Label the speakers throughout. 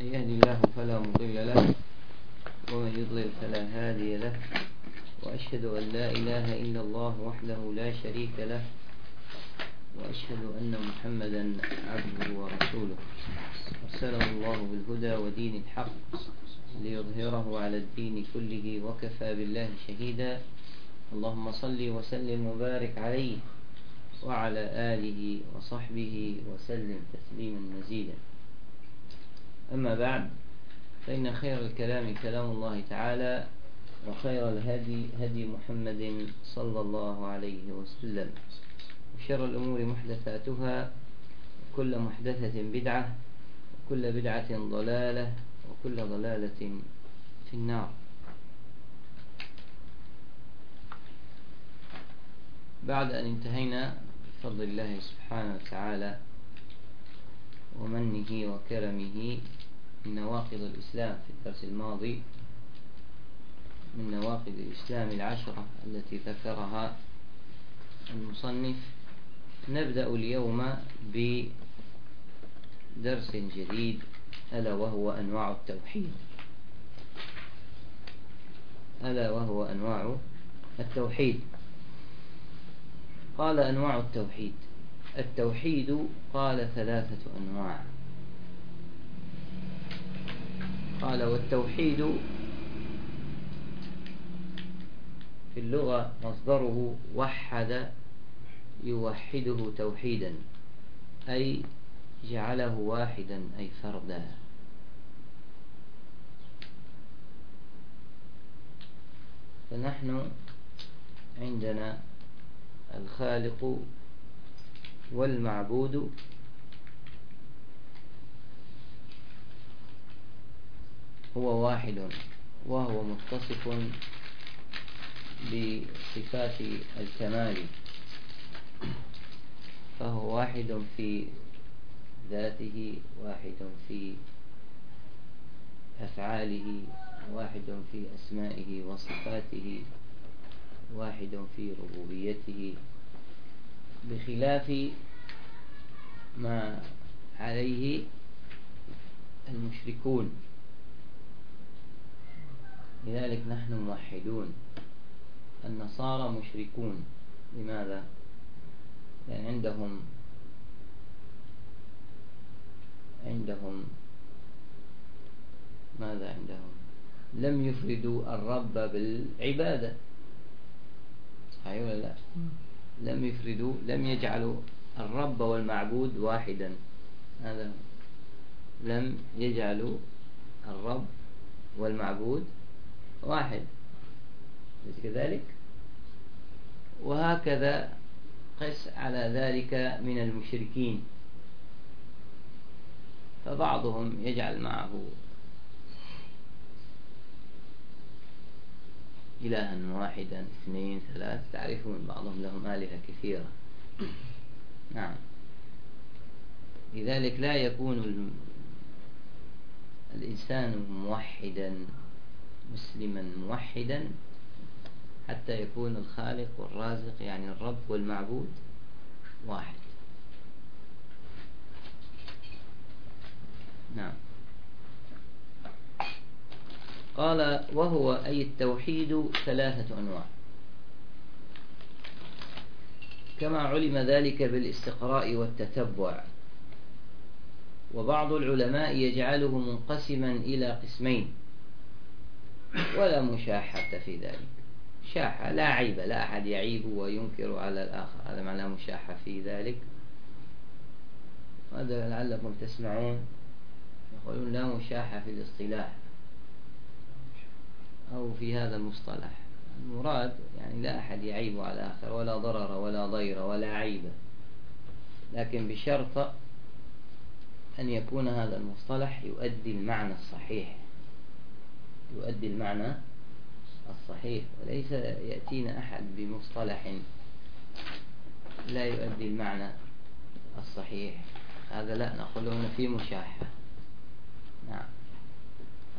Speaker 1: يهدي الله فلا مضل له ومن يضلل فلا هادي له. وأشهد أن لا إله إلا الله وحده لا شريك له وأشهد أن محمدا عبده ورسوله. أرسله الله بالهدى ودين الحق ليظهره على الدين كله وكفى بالله شهيدا. اللهم صل وسلم وبارك عليه وعلى آله وصحبه وسلم تسليما مزيدا. أما بعد فإن خير الكلام كلام الله تعالى وخير الهدي هدي محمد صلى الله عليه وسلم. وشر الأمور محدثاتها كل محدثة بدعة وكل بدعة ضلالة وكل ضلالة في النار. بعد أن انتهينا بفضل الله سبحانه وتعالى ومنه وكرمه من نواقض الإسلام في الدرس الماضي من نواقض الإسلام العشرة التي ذكرها المصنف. نبدأ اليوم بدرس جديد ألا وهو أنواع التوحيد. ألا وهو أنواع التوحيد. قال أنواع التوحيد التوحيد قال ثلاثة أنواع. قال والتوحيد في اللغة مصدره وحد يوحده توحيدا أي جعله واحدا أي فردا. فنحن عندنا الخالق والمعبود هو واحد وهو متصف بصفات الكمال فهو واحد في ذاته واحد في أفعاله واحد في أسمائه وصفاته واحد في ربوبيته. بخلاف ما عليه المشركون. لذلك نحن موحدون. النصارى مشركون. لماذا؟ لأن عندهم عندهم ماذا عندهم؟ لم يفردوا الرب بالعبادة. صحيح ولا لا؟ لم يفردوا لم يجعلوا الرب والمعبود واحدا. هذا لم يجعلوا الرب والمعبود واحد. ليس كذلك؟ وهكذا قس على ذلك من المشركين. فبعضهم يجعل معه إلها واحدا اثنين ثلاث. تعرفون بعضهم لهم آلهة كثيرة. نعم. لذلك لا يكون الإنسان موحدا مسلما موحدا حتى يكون الخالق والرازق يعني الرب والمعبود واحد. نعم. قال وهو أي التوحيد ثلاثة أنواع. كما علم ذلك بالاستقراء والتتبع. وبعض العلماء يجعله منقسما إلى قسمين. ولا مشاحة في ذلك. شاحة لا عيب لا أحد يعيب وينكر على الآخر. هذا معنى مشاحة في ذلك. هذا لعلكم تسمعون. يقولون لا مشاحة في الاصطلاح. أو في هذا المصطلح. المراد يعني لا أحد يعيب على الآخر ولا ضرر ولا ضير ولا عيب. لكن بشرط أن يكون هذا المصطلح يؤدي المعنى الصحيح. يؤدي المعنى الصحيح. وليس يأتينا أحد بمصطلح لا يؤدي المعنى الصحيح. هذا لا نقول هنا في مشاحة. نعم.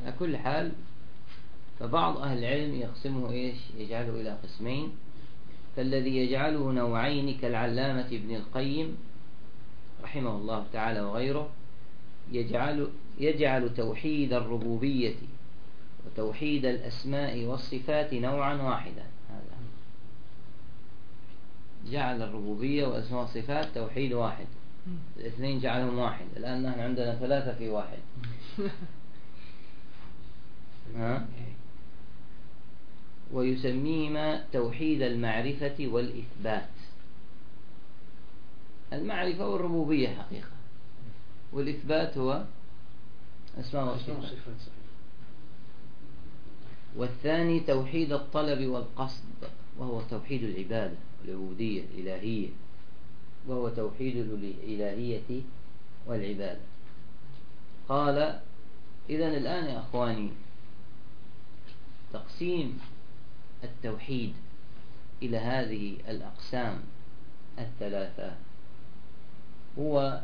Speaker 1: على كل حال فبعض أهل العلم يقسمه إيش؟ يجعله إلى قسمين. فالذي يجعله نوعين كالعلامة ابن القيم رحمه الله تعالى وغيره يجعل, يجعل توحيد الربوبية وتوحيد الأسماء والصفات نوعا واحدا. هذا. جعل الربوبية والأسماء والصفات توحيد واحد. الاثنين جعلهم واحد. الآن نحن عندنا ثلاثة في واحد. ها؟ ويسميهما توحيد المعرفة والإثبات. المعرفة والربوبية حقيقة. والإثبات هو أسماء وصفات. والثاني توحيد الطلب والقصد وهو توحيد العبادة العبودية الإلهية وهو توحيد الإلهية والعبادة. قال إذا الآن يا أخواني تقسيم التوحيد إلى هذه الأقسام الثلاثة. هو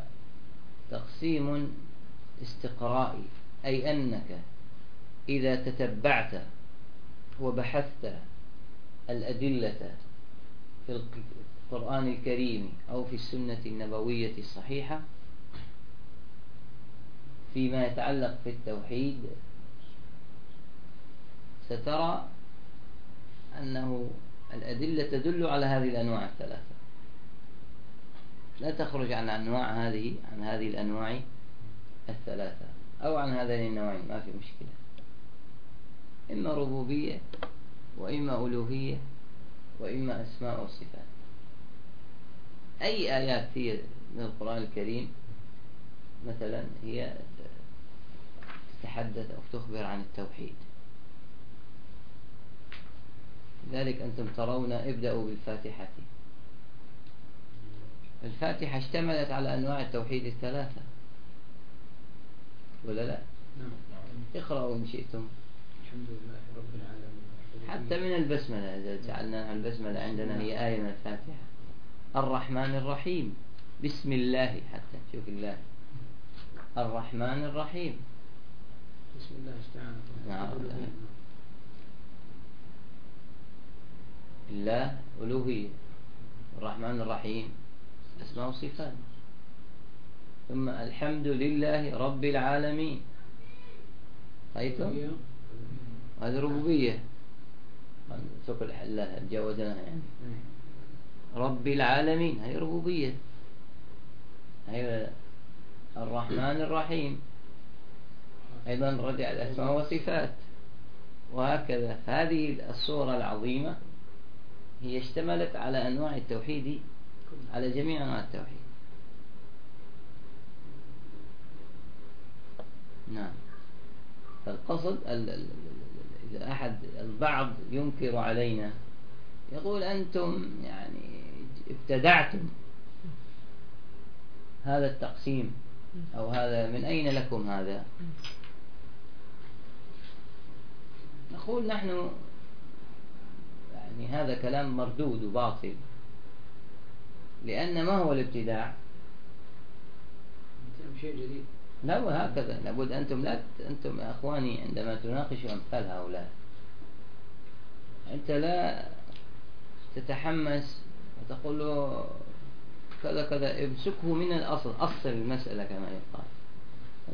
Speaker 1: تقسيم استقرائي أي أنك إذا تتبعت وبحثت الأدلة في القرآن الكريم أو في السنة النبوية الصحيحة فيما يتعلق في التوحيد سترى أنه الأدلة تدل على هذه الأنواع الثلاثة. لا تخرج عن أنواع هذه عن هذه الأنواع الثلاثة أو عن هذين النوعين ما في مشكلة. إما ربوبية وإما ألوهية وإما أسماء وصفات. أي آيات هي من القرآن الكريم مثلا هي تتحدث أو تخبر عن التوحيد؟ لذلك أنتم ترون ابدأوا بالفاتحة. الفاتحة اشتملت على أنواع التوحيد الثلاثة. ولا لا؟ نعم. اقرأوا إن شئتم. الحمد لله رب العالمين. حتى من البسملة إذا جعلنا البسملة عندنا هي آية من الفاتحة. الرحمن الرحيم. بسم الله حتى شوف الله. الرحمن الرحيم. بسم الله استعانة نعم. الله ألوهية الرحمن الرحيم أسماء وصفات ثم الحمد لله رب العالمين رأيتم هذه ربوبية سوق الله تجاوزناها يعني رب العالمين هذه ربوبية هي الرحمن الرحيم أيضا رجع الأسماء والصفات وهكذا هذه الصورة العظيمة هي اشتملت على أنواع التوحيد على جميع أنواع التوحيد. نعم. فالقصد إذا أحد البعض ينكر علينا يقول أنتم يعني ابتدعتم هذا التقسيم أو هذا من أين لكم هذا؟ نقول نحن يعني هذا كلام مردود وباطل. لأن ما هو الابتداع؟ شيء جديد. لا هكذا. لابد أنتم لا أنتم يا أخواني عندما تناقشوا أمثال هؤلاء. أنت لا تتحمس وتقول له كذا كذا امسكه من الأصل أصل المسألة كما يقال.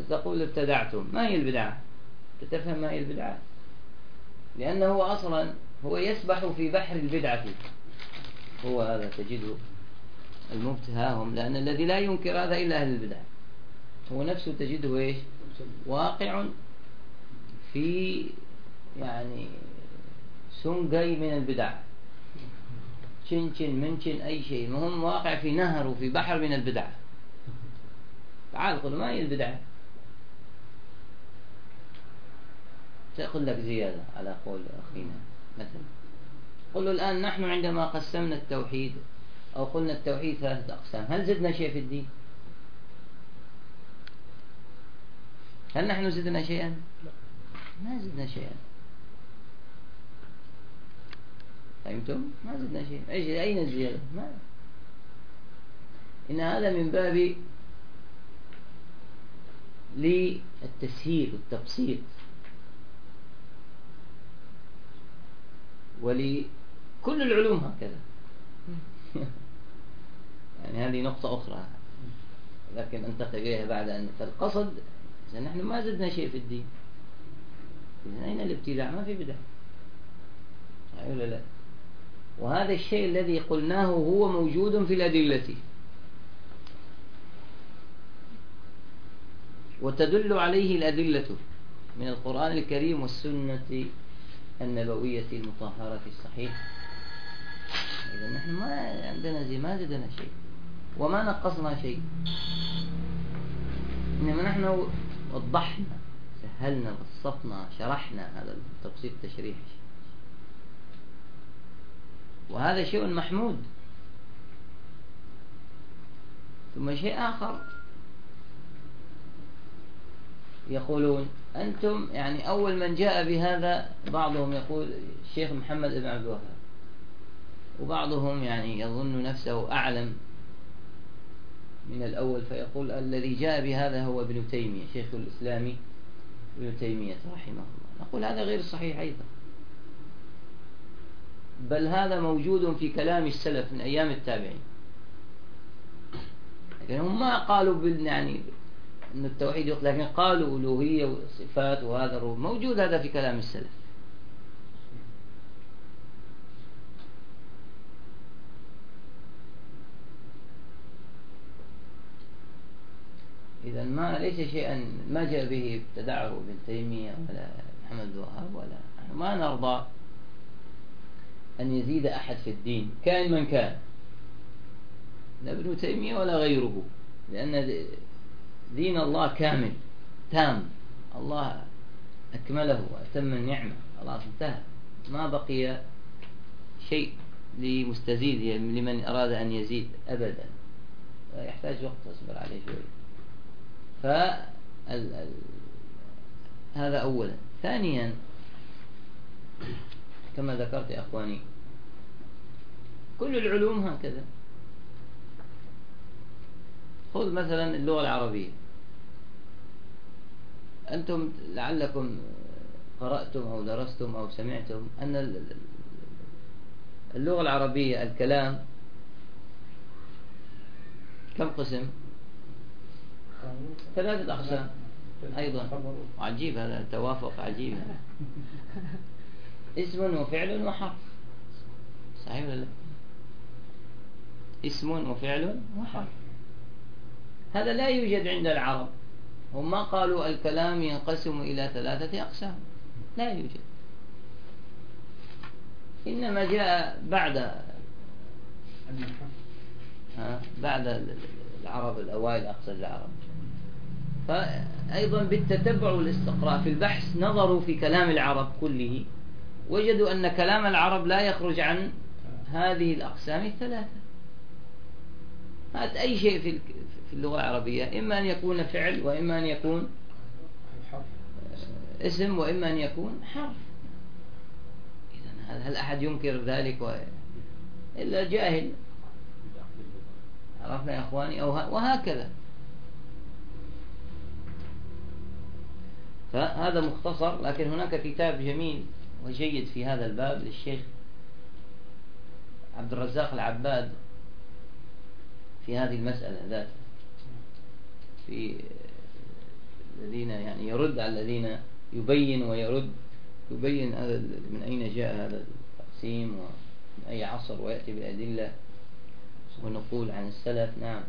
Speaker 1: تقول ابتدعتم. ما هي البدعة؟ تتفهم ما هي البدعة؟ لأنه أصلا هو يسبح في بحر البدعة هو هذا تجده المبتهاهم لأن الذي لا ينكر هذا إلا أهل البدع هو نفسه تجده إيش؟ واقع في يعني سنجي من البدع. شن شن من شن أي شيء. المهم واقع في نهر وفي بحر من البدع. تعال قل ما هي البدعة؟ سأقول لك زيادة على قول أخينا. مثلا. قل له الآن نحن عندما قسمنا التوحيد أو قلنا التوحيد ثلاثة أقسام هل زدنا شيء في الدين؟ هل نحن زدنا شيئا؟ ما زدنا شيئا. فهمتم؟ ما زدنا شيء إيش أين الزيادة؟ ما. إن هذا من باب للتسهيل والتبسيط. ولكل العلوم هكذا. يعني هذه نقطة أخرى. لكن أنتقل إليها بعد أن فالقصد نحن ما زدنا شيء في الدين. إذن أين الابتداع؟ ما في بدع. صحيح ولا لا؟ وهذا الشيء الذي قلناه هو موجود في الأدلة. وتدل عليه الأدلة من القرآن الكريم والسنة. النبوية المطهرة الصحيحة إذا نحن ما عندنا زي ما زدنا شيء. وما نقصنا شيء. إنما نحن وضحنا سهلنا بسطنا شرحنا هذا التبسيط التشريحي وهذا شيء محمود. ثم شيء آخر. يقولون أنتم يعني أول من جاء بهذا بعضهم يقول الشيخ محمد بن عبد الوهاب. وبعضهم يعني يظن نفسه أعلم من الأول فيقول الذي جاء بهذا هو ابن تيمية شيخ الإسلام ابن تيمية رحمه الله. نقول هذا غير صحيح أيضا. بل هذا موجود في كلام السلف من أيام التابعين. لكن هم ما قالوا يعني أن التوحيد لكن قالوا ألوهية وصفات وهذا موجود هذا في كلام السلف. إذا ما ليس شيئا ما جاء به ابتدعه ابن تيمية ولا محمد الوهاب ولا ما نرضى أن يزيد أحد في الدين كائن من كان. لا ابن تيمية ولا غيره لأن دين الله كامل تام. الله أكمله وأتم النعمة. خلاص انتهى. ما بقي شيء لمستزيد لمن أراد أن يزيد أبدا. يحتاج وقت تصبر عليه شوي. ف هذا أولا. ثانيا كما ذكرت يا أخواني كل العلوم هكذا. خذ مثلا اللغة العربية. أنتم لعلكم قرأتم أو درستم أو سمعتم أن اللغة العربية الكلام كم قسم؟ ثلاثة أقسام. أيضا. عجيب هذا توافق عجيب. اسم وفعل وحرف. صحيح ولا لا؟ اسم وفعل وحرف. هذا لا يوجد عند العرب. هم ما قالوا الكلام ينقسم إلى ثلاثة أقسام. لا يوجد. إنما جاء بعد بعد العرب الأوائل أقصد العرب. فأيضا بالتتبع والاستقراء في البحث نظروا في كلام العرب كله وجدوا أن كلام العرب لا يخرج عن هذه الأقسام الثلاثة. هات أي شيء في في اللغة العربية إما أن يكون فعل وإما أن يكون اسم وإما أن يكون حرف. إذا هل أحد ينكر ذلك و... إلا جاهل؟ عرفنا يا أخواني أو وهكذا. فهذا مختصر لكن هناك كتاب جميل وجيد في هذا الباب للشيخ عبد الرزاق العباد في هذه المسألة ذاتها في الذين يعني يرد على الذين يبين ويرد يبين هذا من أين جاء هذا التقسيم ومن أي عصر ويأتي بالأدلة؟ ونقول عن السلف نعم.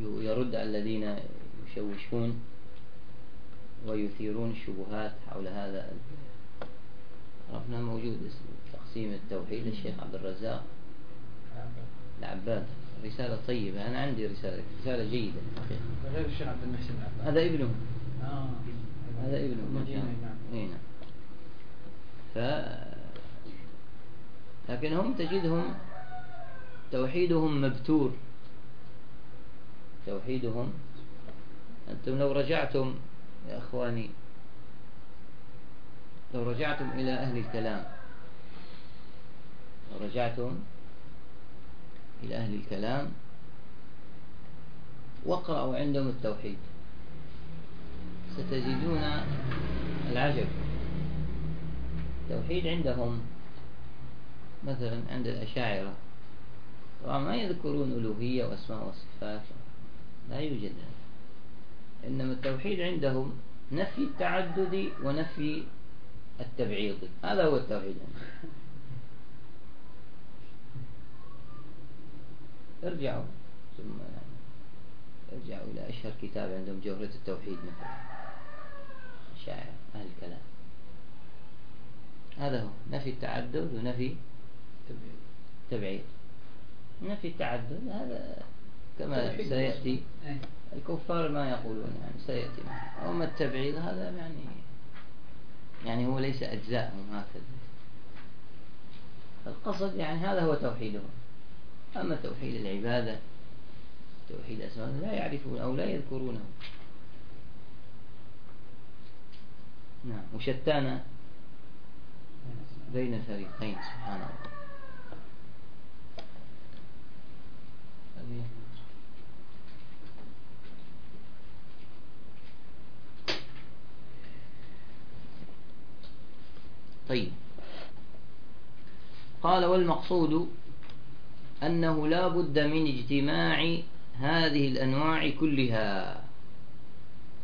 Speaker 1: ويرد على الذين يشوشون ويثيرون الشبهات حول هذا عرفنا موجود تقسيم التوحيد الشيخ عبد الرزاق. العباد. رسالة طيبة. أنا عندي رسالة رسالة جيدة.
Speaker 2: غير الشيخ عبد المحسن
Speaker 1: هذا ابنه. آه. هذا ابنه. مدينة نعم. إيه، نعم. ف لكن هم تجدهم توحيدهم مبتور. توحيدهم. أنتم لو رجعتم يا أخواني لو رجعتم إلى أهل الكلام لو رجعتم إلى أهل الكلام واقرأوا عندهم التوحيد. ستجدون العجب. التوحيد عندهم مثلا عند الأشاعرة ما يذكرون ألوهية وأسماء وصفات لا يوجد هذا. إنما التوحيد عندهم نفي التعدد ونفي التبعيض. هذا هو التوحيد عندهم. ارجعوا. ثم يعني ارجعوا إلى أشهر كتاب عندهم جوهرة التوحيد مثلا. شاعر أهل الكلام هذا هو. نفي التعدد ونفي التبعيض نفي التعدد هذا كما سيأتي. إيه. الكفار ما يقولون يعني سيأتي أما التبعيض هذا يعني يعني هو ليس أجزاءهم هكذا. القصد يعني هذا هو توحيدهم. أما توحيد العبادة توحيد أسماء لا يعرفون أو لا يذكرونه. نعم وشتان بين فريقين سبحان الله. طيب. قال والمقصود أنه لا بد من اجتماع هذه الأنواع كلها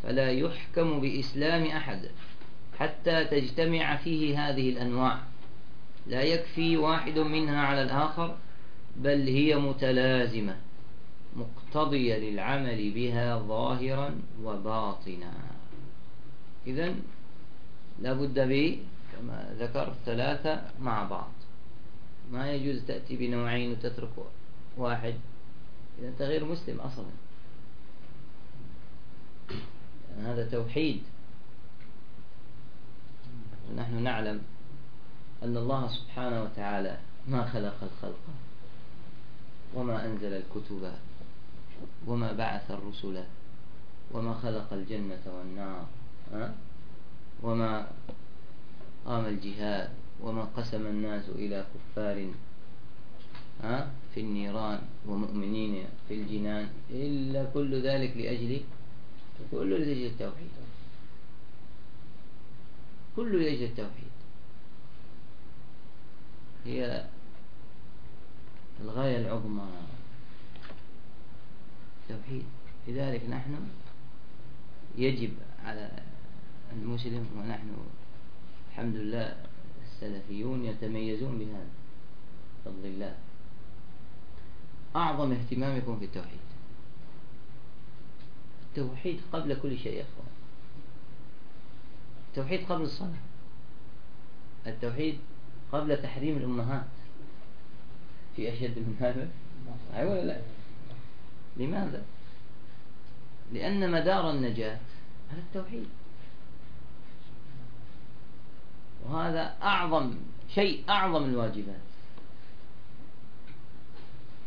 Speaker 1: فلا يحكم بإسلام أحد حتى تجتمع فيه هذه الأنواع. لا يكفي واحد منها على الآخر بل هي متلازمة مقتضية للعمل بها ظاهرا وباطنا. إذن لابد به كما ذكر ثلاثة مع بعض. ما يجوز تأتي بنوعين وتترك واحد. إذا أنت غير مسلم أصلا. هذا توحيد. ونحن نعلم أن الله سبحانه وتعالى ما خلق الخلق وما أنزل الكتب وما بعث الرسل وما خلق الجنة والنار وما قام الجهاد. وما قسم الناس إلى كفار في النيران ومؤمنين في الجنان إلا كل ذلك لأجل كل لأجل التوحيد. كل لأجل التوحيد. هي الغاية العظمى. التوحيد لذلك نحن يجب على المسلم ونحن الحمد لله السلفيون يتميزون بهذا. بفضل الله. أعظم اهتمامكم في التوحيد. التوحيد قبل كل شيء يا أخوان. التوحيد قبل الصلاة. التوحيد قبل تحريم الأمهات. في أشد من هذا؟ أي ولا لا؟ لماذا؟ لأن مدار النجاة على التوحيد. وهذا أعظم شيء أعظم الواجبات.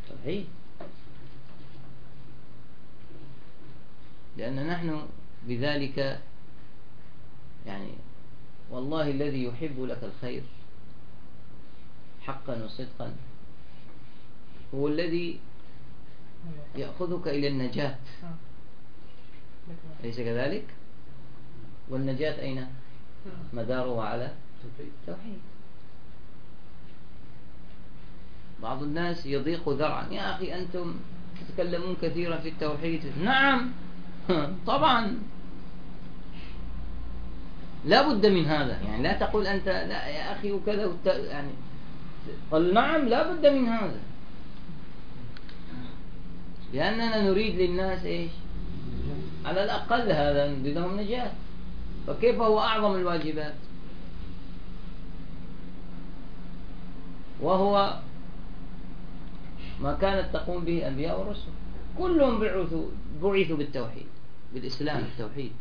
Speaker 1: توحيد لأن نحن بذلك يعني والله الذي يحب لك الخير حقا وصدقا. هو الذي يأخذك إلى النجاة. أليس كذلك؟ والنجاة أين؟ مداره على توحيد. بعض الناس يضيق ذرعا. يا أخي أنتم تتكلمون كثيرا في التوحيد. نعم. طبعا. لا بد من هذا. يعني لا تقول أنت لا يا أخي وكذا يعني قال نعم لا بد من هذا. لأننا نريد للناس إيش؟ على الأقل هذا نريد لهم نجاة. فكيف هو أعظم الواجبات؟ وهو ما كانت تقوم به الأنبياء والرسل. كلهم بعثوا بعثوا بالتوحيد بالإسلام التوحيد.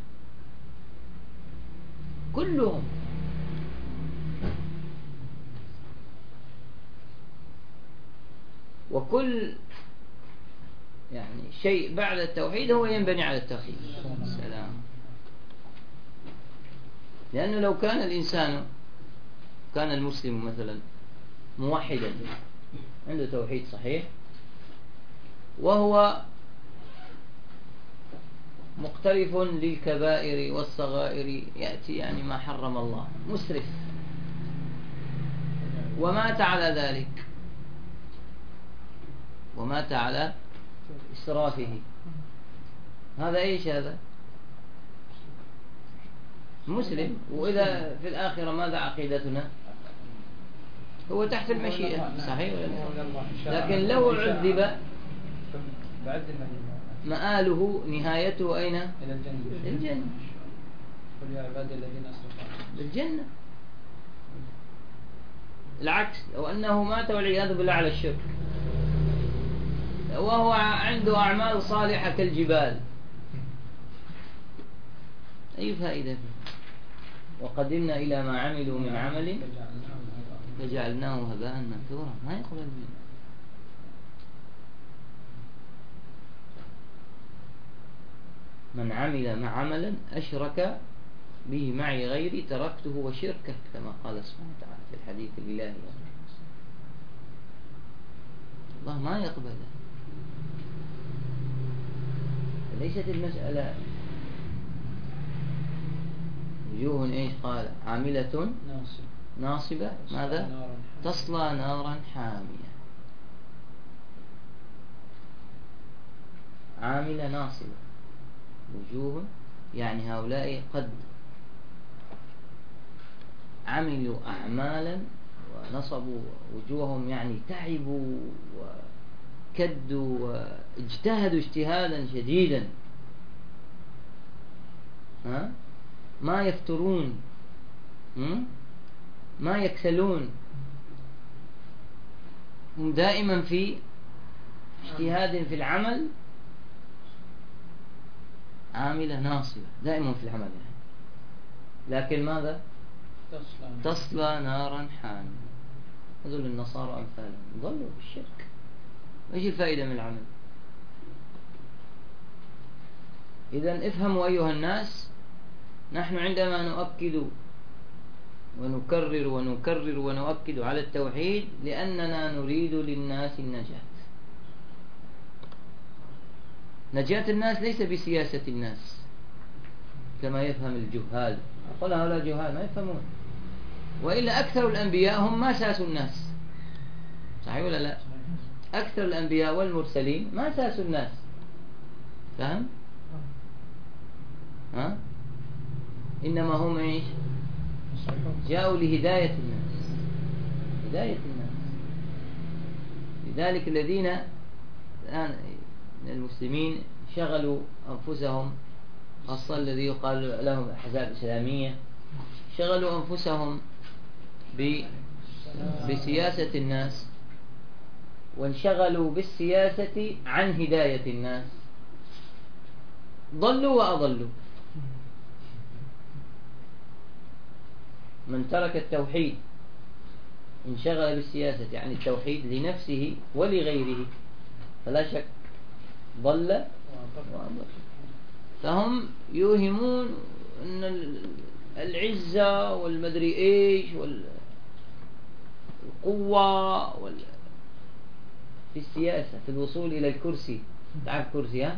Speaker 1: كلهم. وكل يعني شيء بعد التوحيد هو ينبني على التوحيد. السلام لأنه لو كان الإنسان كان المسلم مثلا موحدا. عنده توحيد صحيح. وهو مقترف للكبائر والصغائر. يأتي يعني ما حرم الله. مسرف. ومات على ذلك. ومات على إسرافه. هذا إيش هذا؟ مسلم وإذا في الآخرة ماذا عقيدتنا؟ هو تحت المشيئة. صحيح ولا لا؟ لكن لو عذب مآله نهايته أين؟
Speaker 2: إلى الجنة.
Speaker 1: الجنة.
Speaker 2: قل يا عبادي الذين أسرفوا.
Speaker 1: بالجنة. العكس لو أنه مات والعياذ بالله على الشرك. وهو عنده أعمال صالحة كالجبال. أي فائدة؟ فيه وقدمنا إلى ما عملوا من عمل. فجعلناه هباء منثورا. ما يقبل منه. من عمل عملا أشرك به معي غيري تركته وشركه كما قال سبحانه وتعالى في الحديث الإلهي الله ما يقبل ليست المسألة وجوه إيش؟ قال عاملة ناصبة. ماذا. تصلى نارا حامية. عاملة ناصبة. وجوه يعني هؤلاء قد عملوا أعمالا ونصبوا وجوههم يعني تعبوا وكدوا واجتهدوا اجتهادا شديدا. ها؟ ما يفترون. هم؟ ما يكسلون. هم دائما في اجتهاد في العمل عاملة ناصبة دائما في العمل يعني. لكن ماذا؟
Speaker 2: تصلى
Speaker 1: نارا. حامية. هذول النصارى أمثالهم. ضلوا بالشرك إيش الفائدة من العمل؟ إذا افهموا أيها الناس نحن عندما نؤكد ونكرر ونكرر ونؤكد على التوحيد لأننا نريد للناس النجاة. نجاة الناس ليس بسياسة الناس كما يفهم الجهال. أقول هؤلاء جهال ما يفهمون. وإلا أكثر الأنبياء هم ما ساسوا الناس. صحيح ولا لا؟ أكثر الأنبياء والمرسلين ما ساسوا الناس. فهم؟ ها؟ إنما هم إيش؟ جاءوا لهداية الناس. هداية الناس. لذلك الذين الآن من المسلمين شغلوا أنفسهم خاصة الذي يقال لهم أحزاب إسلامية شغلوا أنفسهم ب- بسياسة الناس وانشغلوا بالسياسة عن هداية الناس. ضلوا وأضلوا. من ترك التوحيد انشغل بالسياسة يعني التوحيد لنفسه ولغيره فلا شك ضل فهم يوهمون أن ال- العزة والمدري إيش والقوة وال... في السياسة في الوصول إلى الكرسي. تعرف كرسي ها؟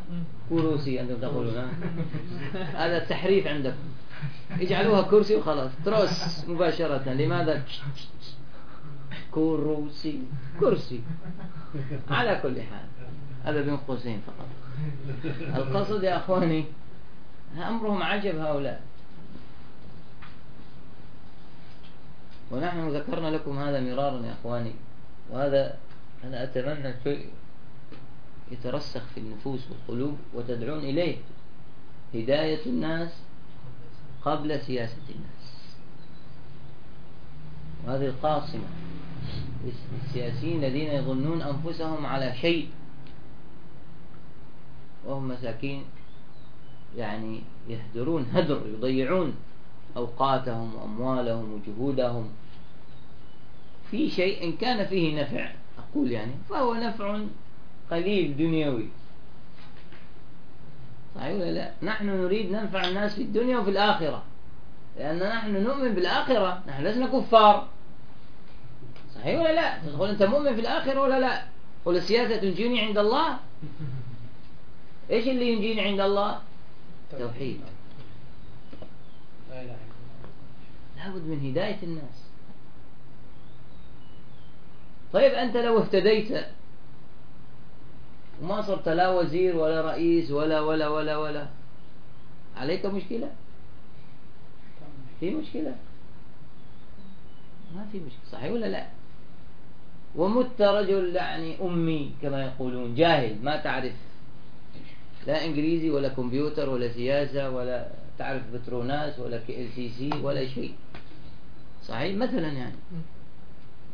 Speaker 1: كروسي أنتم تقولون؟ هذا التحريف عندكم. اجعلوها كرسي وخلاص. تروس مباشرة. لماذا؟ كروسي كرسي. على كل حال. هذا بين قوسين فقط. القصد يا أخواني أمرهم عجب هؤلاء. ونحن ذكرنا لكم هذا مرارا يا أخواني. وهذا أنا أتمنى يترسخ في النفوس والقلوب وتدعون إليه. هداية الناس قبل سياسة الناس. وهذه القاصمة. السياسيين الذين يظنون أنفسهم على شيء وهم مساكين يعني يهدرون هدر يضيعون أوقاتهم وأموالهم وجهودهم. في شيء إن كان فيه نفع أقول يعني فهو نفع قليل دنيوي. صحيح ولا لا. نحن نريد ننفع الناس في الدنيا وفي الآخرة. لأن نحن نؤمن بالآخرة. نحن لسنا كفار. صحيح ولا لا؟ تقول أنت مؤمن في الآخرة ولا لا؟ قل السياسة تنجيني عند الله؟ إيش اللي ينجيني عند الله؟ توحيد. لابد من هداية الناس. طيب أنت لو اهتديت وما صرت لا وزير ولا رئيس ولا ولا ولا ولا. عليك مشكلة؟ في مشكلة؟ ما في مشكلة. صحيح ولا لا؟ ومت رجل يعني أمي كما يقولون. جاهل ما تعرف. لا إنجليزي ولا كمبيوتر ولا سياسة ولا تعرف بتروناس ولا KLCC ولا شيء. صحيح؟ مثلا يعني.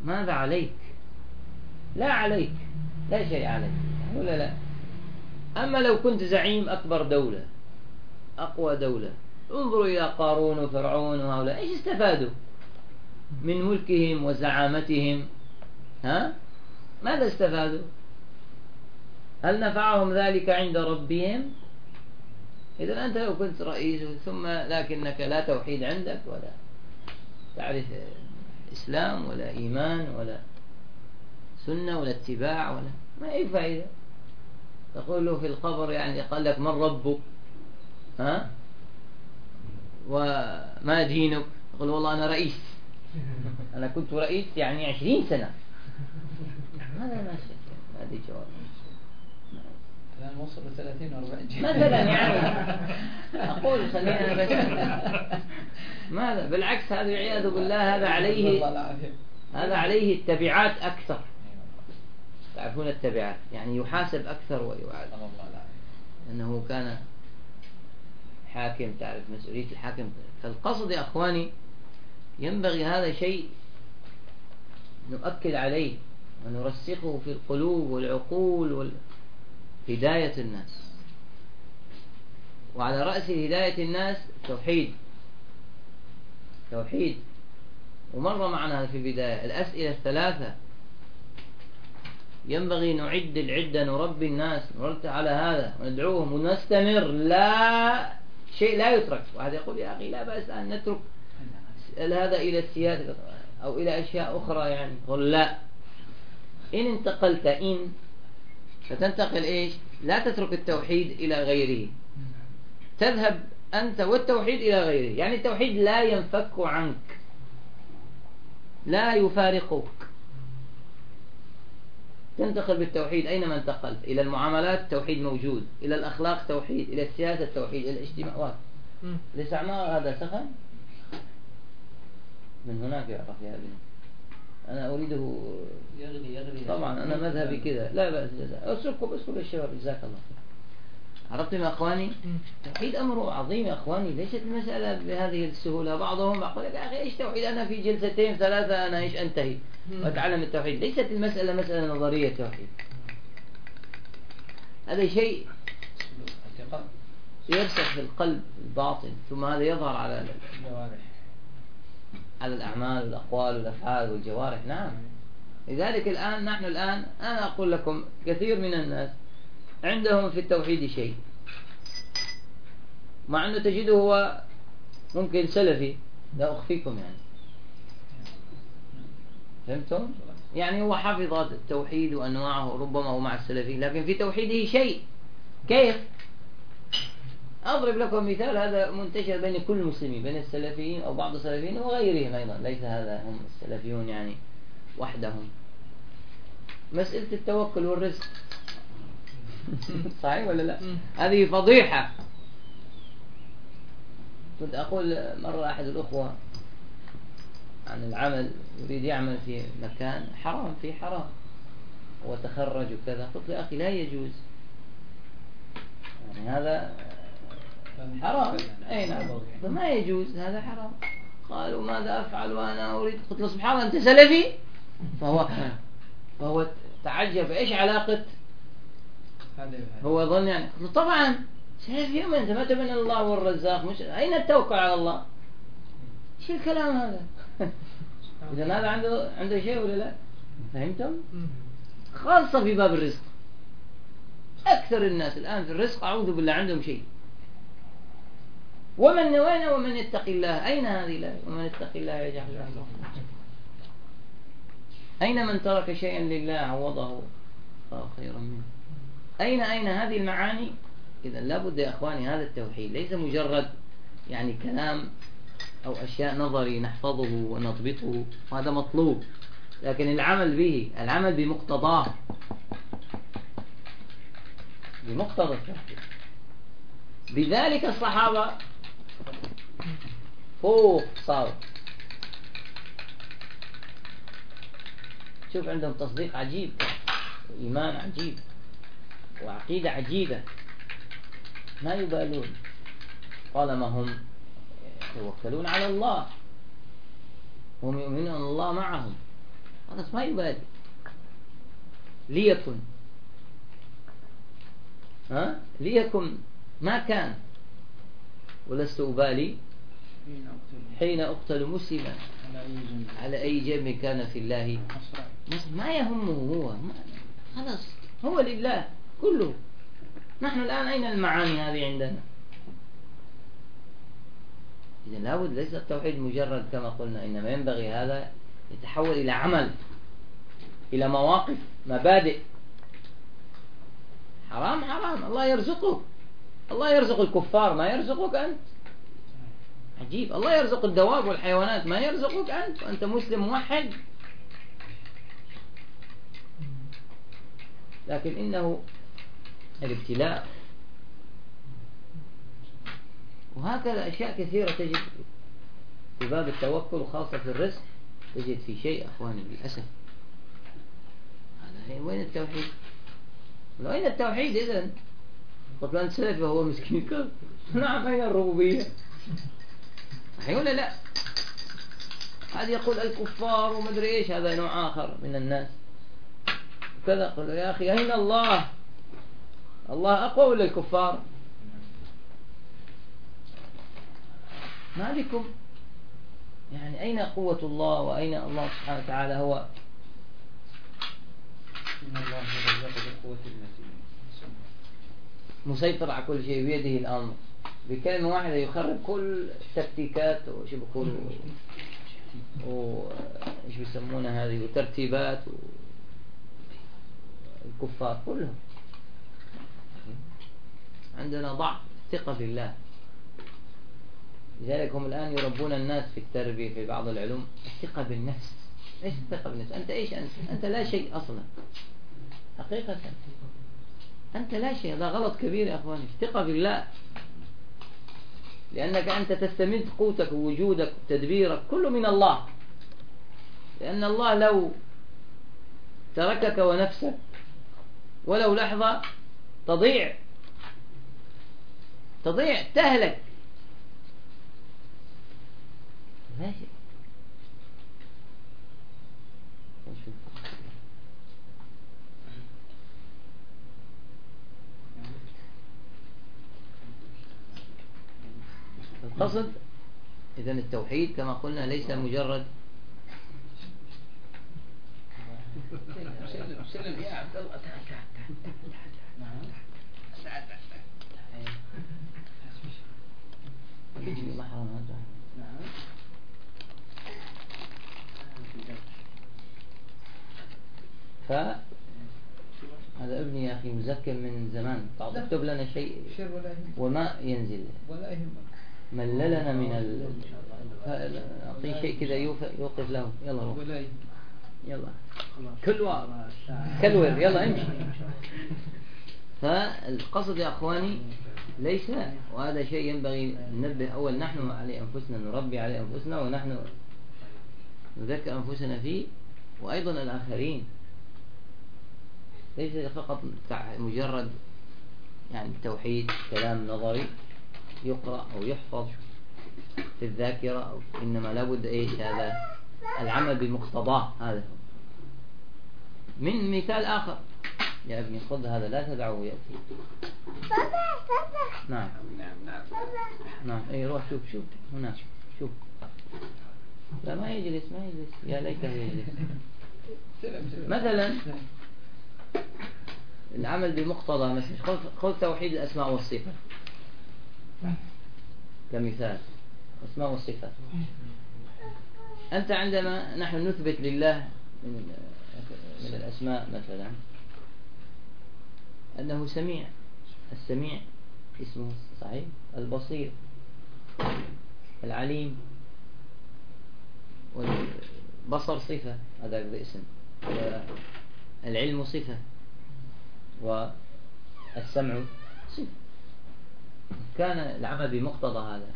Speaker 1: ماذا عليك؟ لا عليك. لا شيء عليك. ولا لا؟ أما لو كنت زعيم أكبر دولة أقوى دولة انظروا إلى قارون وفرعون وهؤلاء إيش استفادوا؟ من ملكهم وزعامتهم. ها؟ ماذا استفادوا؟ هل نفعهم ذلك عند ربهم؟ إذا أنت لو كنت رئيس ثم لكنك لا توحيد عندك ولا تعرف إسلام ولا إيمان ولا سنة ولا اتباع ولا ما أي فائدة تقول له في القبر يعني قال لك من ربك؟ ها؟ وما دينك؟ تقول والله أنا رئيس. أنا كنت رئيس يعني عشرين سنة. هذا ما شك. هذه جواب.
Speaker 2: الآن وصل ل 30 و40
Speaker 1: مثلا يعني. أقول خلينا بس. ماذا بالعكس هذا والعياذ بالله هذا عليه هذا عليه التبعات أكثر. تعرفون التبعات يعني يحاسب أكثر ويعاد. أنه كان حاكم تعرف مسؤولية الحاكم. فالقصد يا أخواني ينبغي هذا شيء نؤكد عليه ونرسخه في القلوب والعقول وهداية الناس. وعلى رأس هداية الناس توحيد. توحيد. ومر معنا في البداية الأسئلة الثلاثة. ينبغي نعد العدة نربي الناس نرد على هذا وندعوهم ونستمر. لا شيء لا يترك. واحد يقول يا أخي لا بأس أن نترك هذا إلى السياسة أو إلى أشياء أخرى يعني. قل لا. إن انتقلت إن فتنتقل إيش؟ لا تترك التوحيد إلى غيره. تذهب أنت والتوحيد إلى غيره. يعني التوحيد لا ينفك عنك لا يفارقك. تنتقل بالتوحيد. أينما انتقلت إلى المعاملات التوحيد موجود. إلى الأخلاق توحيد إلى السياسة التوحيد. إلى الاجتماعات الاستعمار هذا سخن؟ من هناك يعرف يا ابني أنا أريده.
Speaker 2: يغلي يغلي
Speaker 1: طبعا أنا مذهبي كذا. لا بأس جزاء أسركم أسركم الشباب جزاك الله خير. عرفتم يا أخواني؟ توحيد أمره عظيم يا أخواني. ليست المسألة بهذه السهولة. بعضهم يقول لك يا أخي إيش توحيد؟ أنا في جلستين ثلاثة أنا إيش أنتهي؟ وأتعلم التوحيد. ليست المسألة مسألة نظرية توحيد. هذا شيء يرسخ في القلب الباطن ثم هذا يظهر على
Speaker 2: الجوارح.
Speaker 1: على الأعمال والأقوال والأفعال والجوارح. نعم. لذلك الآن نحن الآن أنا أقول لكم كثير من الناس عندهم في التوحيد شيء. مع أنه تجده هو ممكن سلفي. لا أخفيكم يعني. فهمتم؟ يعني هو حفظ التوحيد وأنواعه ربما مع السلفي لكن في توحيده شيء. كيف؟ أضرب لكم مثال هذا منتشر بين كل المسلمين بين السلفيين أو بعض السلفيين وغيرهم أيضا. ليس هذا هم السلفيون يعني وحدهم. مسألة التوكل والرزق. صحيح ولا لا؟ هذه فضيحة. كنت أقول مرة أحد الأخوة عن العمل يريد يعمل في مكان حرام في حرام. وتخرج وكذا. قلت له أخي لا يجوز. يعني هذا حرام. أي نعم. فما يجوز هذا حرام. قالوا ماذا أفعل وأنا أريد؟ قلت له سبحان الله أنت سلفي؟ فهو فهو تعجب. إيش علاقة هو ظن يعني طبعا سلفي ما أنت ما تؤمن الله والرزاق مش أين التوكل على الله؟ إيش الكلام هذا؟ إذا هذا عنده عنده شيء ولا لا؟ فهمتم؟ خاصة في باب الرزق. أكثر الناس الآن في الرزق أعوذ بالله عندهم شيء. ومن وين ومن يتقي الله. أين هذه الآية ومن يتقي الله يجعل له أين من ترك شيئا لله عوضه؟ الله خيرا منه. أين أين هذه المعاني؟ إذا لابد يا أخواني هذا التوحيد ليس مجرد يعني كلام أو أشياء نظري نحفظه ونضبطه وهذا مطلوب. لكن العمل به العمل بمقتضاه. بمقتضى التوحيد. بذلك الصحابة فوق صاروا. شوف عندهم تصديق عجيب وإيمان عجيب. وعقيدة عجيبة. ما يبالون. طالما هم؟ يتوكلون على الله. هم يؤمنون الله معهم. خلاص ما يبالي. ليكن. ها؟ ليكن. ما كان. ولست أبالي؟ حين أقتل مسلما. على أي جنب كان في الله؟ ما يهمه هو. خلاص. هو لله. كله. نحن الآن أين المعاني هذه عندنا؟ إذا لابد ليس التوحيد مجرد كما قلنا إنما ينبغي هذا يتحول إلى عمل إلى مواقف مبادئ. حرام حرام. الله يرزقك. الله يرزق الكفار. ما يرزقك أنت؟ عجيب. الله يرزق الدواب والحيوانات. ما يرزقك أنت؟ وأنت مسلم موحد. لكن إنه الابتلاء. وهكذا أشياء كثيرة تجد في باب التوكل وخاصة في الرزق تجد في شيء أخواني للأسف. وين التوحيد؟ وين التوحيد إذن؟ طب سلفي وهو مسكين. كذا نعم أين الربوبية. صحيح ولا لا؟ هذا يقول الكفار ومدري إيش هذا نوع آخر من الناس. كذا قل يا أخي أين الله؟ الله أقوى ولا الكفار؟ ما بكم؟ يعني أين قوة الله وأين الله سبحانه وتعالى؟ هو
Speaker 2: إن الله بقوة
Speaker 1: مسيطر على كل شيء بيده الأمر. بكلمة واحدة يخرب كل تكتيكات وشو بقول و إيش بيسمونها هذه؟ وترتيبات و... الكفار كلهم. عندنا ضعف ثقة بالله لذلك هم الآن يربون الناس في التربية في بعض العلوم الثقة بالنفس. إيش الثقة بالنفس؟ أنت إيش أنت؟ أنت لا شيء أصلا. حقيقة. أنت لا شيء. هذا غلط كبير يا أخواني. الثقة بالله لأنك أنت تستمد قوتك ووجودك وتدبيرك كله من الله. لأن الله لو تركك ونفسك ولو لحظة تضيع تضيع تهلك. ماشي. القصد إذا التوحيد كما قلنا ليس مجرد
Speaker 2: سلم يا عبد الله. تعال تعال.
Speaker 1: محرم هذا ف هذا ابني يا أخي مذكر من زمان. طب اكتب لنا شيء. وما ينزل.
Speaker 2: ولا يهمك.
Speaker 1: مللنا من ال أعطيه شيء كذا يوقف له. يلا روح. يلا. كلوة كلور يلا امشي. فالقصد يا أخواني ليس. وهذا شيء ينبغي ننبه أول نحن عليه أنفسنا نربي عليه أنفسنا ونحن نذكر أنفسنا فيه وأيضا الآخرين. ليس فقط مجرد يعني التوحيد كلام نظري يقرأ أو يحفظ في الذاكرة أو إنما لابد إيش هذا؟ العمل بمقتضاه هذا. من مثال آخر. يا ابني خذ هذا لا تدعه يأتي نعم
Speaker 2: نعم. نعم
Speaker 1: نعم اي روح شوف شوف هناك شوف لا ما يجلس ما يجلس. يا ليته يجلس. مثلا العمل بمقتضى مثلا خذ توحيد الأسماء والصفات. كمثال الأسماء والصفات. أنت عندما نحن نثبت لله من من الأسماء مثلا أنه سميع. السميع اسمه صحيح؟ البصير. العليم. والبصر صفة هذا باسم والعلم صفة. السمع صفة. كان العمل بمقتضى هذا.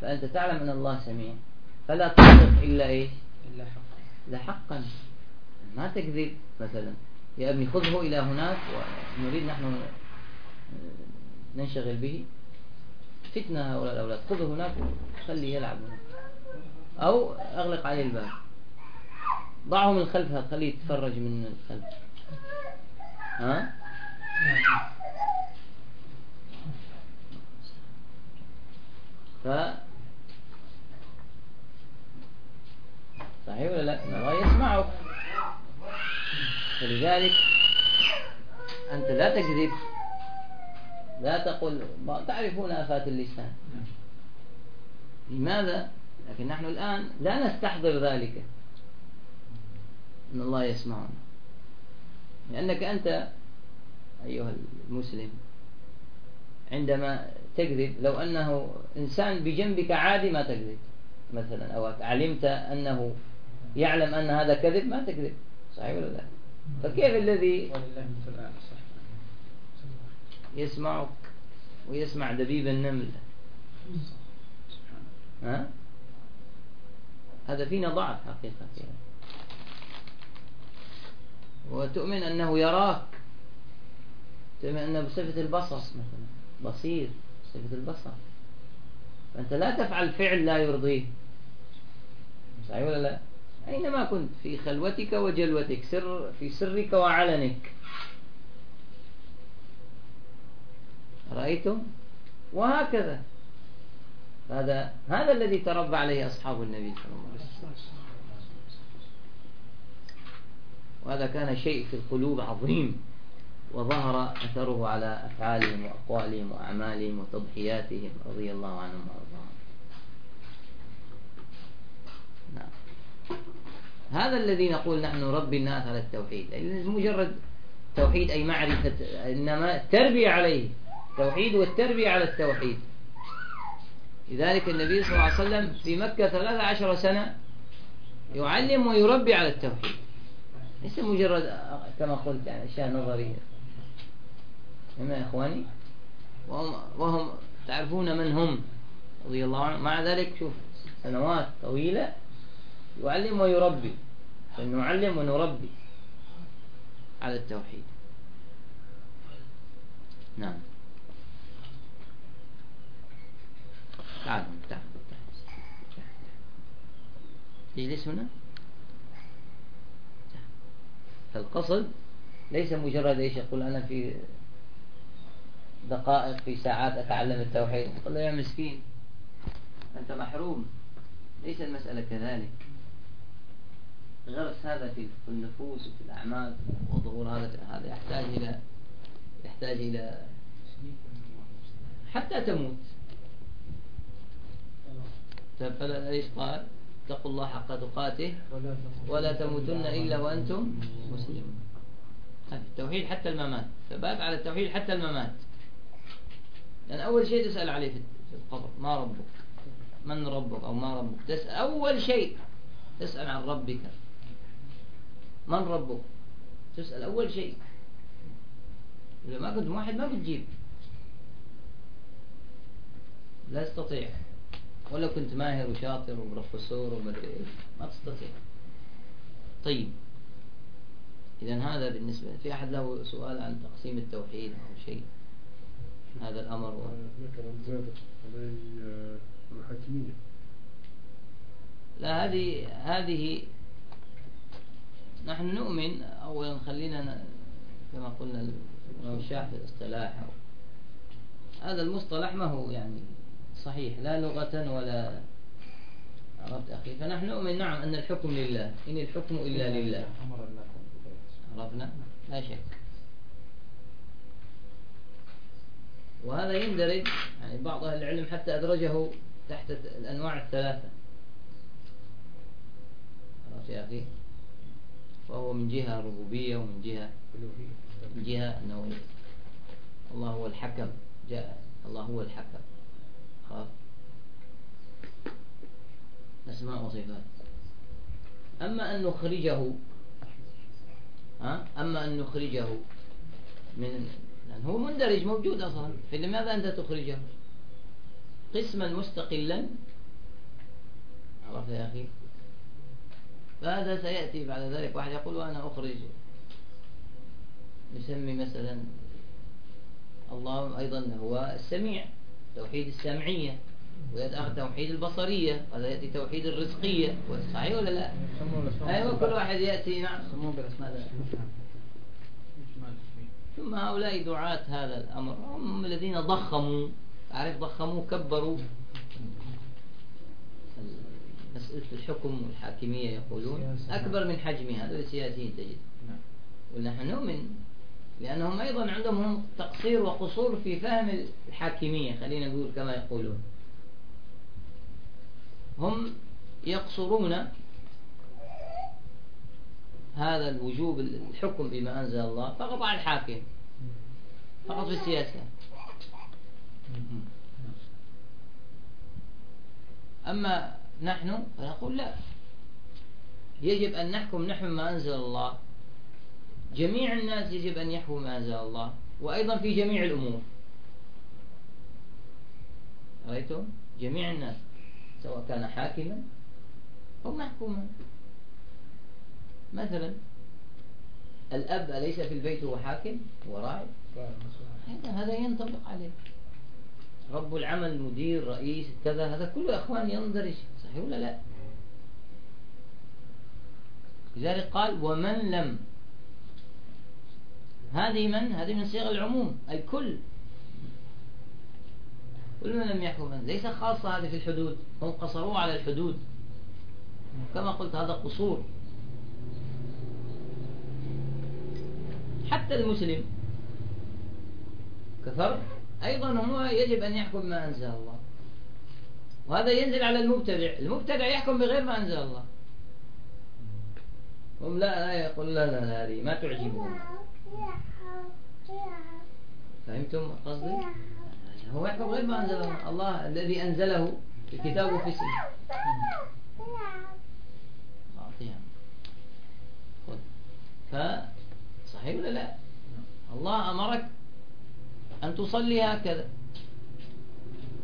Speaker 1: فأنت تعلم أن الله سميع. فلا تصدق إلا إيش؟
Speaker 2: إلا حقا.
Speaker 1: لا حقا. ما تكذب مثلا. يا ابني خذه إلى هناك ونريد نحن ننشغل به. فتنة هؤلاء الأولاد. خذه هناك وخليه يلعب هناك. أو أغلق عليه الباب. ضعه من خلفها خليه يتفرج من الخلف. ها؟ ف صحيح ولا لا؟ الله يسمعك فلذلك أنت لا تكذب لا تقل تعرفون آفات اللسان. لماذا؟ لكن نحن الآن لا نستحضر ذلك. أن الله يسمعنا. لأنك أنت أيها المسلم عندما تكذب لو أنه إنسان بجنبك عادي ما تكذب. مثلا أو علمت أنه يعلم أن هذا كذب ما تكذب. صحيح ولا لا؟ فكيف الذي يسمعك ويسمع دبيب النمل؟ ها؟ هذا فينا ضعف حقيقة. وتؤمن أنه يراك. تؤمن أنه بصفة البصر. مثلا بصير صفة البصر. فأنت لا تفعل فعل لا يرضيه صحيح ولا لا؟ أينما كنت؟ في خلوتك وجلوتك سر في سرك وعلنك. رأيتم؟ وهكذا. هذا هذا الذي تربى عليه أصحاب النبي صلى الله عليه وسلم. وهذا كان شيء في القلوب عظيم وظهر أثره على أفعالهم وأقوالهم وأعمالهم وتضحياتهم رضي الله عنهم وأرضاهم. نعم. هذا الذي نقول نحن نربي الناس على التوحيد. مجرد توحيد أي معرفة إنما التربية عليه. التوحيد والتربية على التوحيد. لذلك النبي صلى الله عليه وسلم في مكة ثلاثة عشر سنة يعلم ويربي على التوحيد. ليس مجرد كما قلت يعني أشياء نظرية. هم يا إخواني وهم, وهم تعرفون من هم؟ رضي الله عنهم. مع ذلك شوف سنوات طويلة يعلم ويربي. فنعلم ونربي على التوحيد. نعم. تعال تعال تجلس هنا. فالقصد ليس مجرد إيش يقول أنا في دقائق في ساعات أتعلم التوحيد. قل له يا مسكين أنت محروم. ليس المسألة كذلك. غرس هذا في النفوس وفي الأعمال وظهور هذا هذا يحتاج إلى يحتاج إلى حتى تموت. فلا إيش قال؟ اتقوا الله حق تقاته ولا تموتن إلا وأنتم مسلمون. التوحيد حتى الممات. ثبات على التوحيد حتى الممات. لأن أول شيء تسأل عليه في القبر ما ربك؟ من ربك أو ما ربك؟ تسأل أول شيء تسأل عن ربك. من ربك تسأل أول شيء. إذا ما كنت واحد ما بتجيب. لا استطيع ولو كنت ماهر وشاطر وبروفيسور ومدري إيش. ما تستطيع. طيب. إذا هذا بالنسبة في أحد له سؤال عن تقسيم التوحيد أو شيء؟ هذا الأمر و...
Speaker 3: زادت الحاكمية
Speaker 1: لا هذه هذه نحن نؤمن أولا خلينا كما قلنا الشاح في الاصطلاح هذا المصطلح ما هو يعني صحيح لا لغة ولا عرفت أخي؟ فنحن نؤمن نعم أن الحكم لله. إن الحكم إلا لله. عرفنا؟ لا شك. وهذا يندرج يعني بعض أهل العلم حتى أدرجه تحت الأنواع الثلاثة. عرفت يا أخي؟ فهو من جهة ربوبية ومن جهة من جهة أنه الله هو الحكم. جاء. الله هو الحكم. خاف أسماء وصفات أما أن نخرجه ها؟ أما أن نخرجه من لأن هو مندرج موجود أصلا. فلماذا أنت تخرجه؟ قسما مستقلا. عرفت يا أخي؟ فهذا سيأتي بعد ذلك. واحد يقول أنا أخرج. نسمي مثلا الله أيضا هو السميع توحيد السمعية ويدأخ توحيد البصرية هذا يأتي توحيد الرزقية. صحيح ولا لا؟ أيوة كل واحد يأتي نعم. ثم هؤلاء دعاة هذا الأمر. هم الذين ضخموا. تعرف ضخموا كبروا. مسألة الحكم والحاكمية يقولون أكبر من حجمها هذا السياسيين تجد.
Speaker 2: نعم.
Speaker 1: ونحن نؤمن لأنهم أيضا عندهم هم تقصير وقصور في فهم الحاكمية خلينا نقول كما يقولون. هم يقصرون هذا الوجوب الحكم بما أنزل الله فقط على الحاكم فقط في السياسة. أما نحن فنقول لا. يجب أن نحكم نحن ما أنزل الله. جميع الناس يجب أن يحكموا ما أنزل الله وأيضا في جميع الأمور. رأيتم؟ جميع الناس سواء كان حاكما أو محكوما. مثلا الأب أليس في البيت هو حاكم؟ وراعي هذا هذا ينطبق عليه. رب العمل مدير رئيس كذا هذا كله أخوان يندرج صحيح ولا لا؟ لذلك قال ومن لم هذه من؟ هذه من صيغ العموم الكل كل. من لم يحكم. ليس خاصة هذه في الحدود هم قصروا على الحدود. كما قلت هذا قصور. حتى المسلم كفر أيضا هو يجب أن يحكم ما أنزل الله. وهذا ينزل على المبتدع. المبتدع يحكم بغير ما أنزل الله. هم لا لا يقول لا لا هذه ما تعجبهم. فهمتم قصدي؟ هو يحكم غير ما أنزل الله. الله الذي أنزله في كتابه في سنة أعطيها. خذ. فصحيح ولا لا؟ الله أمرك أن تصلي هكذا.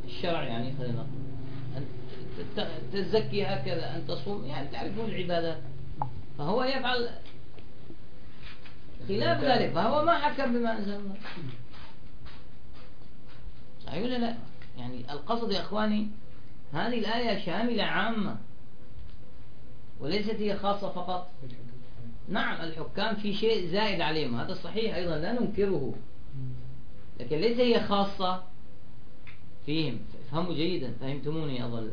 Speaker 1: الشرع يعني خلينا أن تزكي هكذا أن تصوم. يعني تعرفون العبادات. فهو يفعل خلاف ذلك. فهو ما حكم بما أنزل الله. صحيح ولا لا يعني القصد يا أخواني هذه الآية شاملة عامة وليست هي خاصة فقط. نعم الحكام في شيء زائد عليهم. هذا صحيح أيضا لا ننكره. لكن ليس هي خاصة فيهم. فهموا جيدا فهمتموني أظل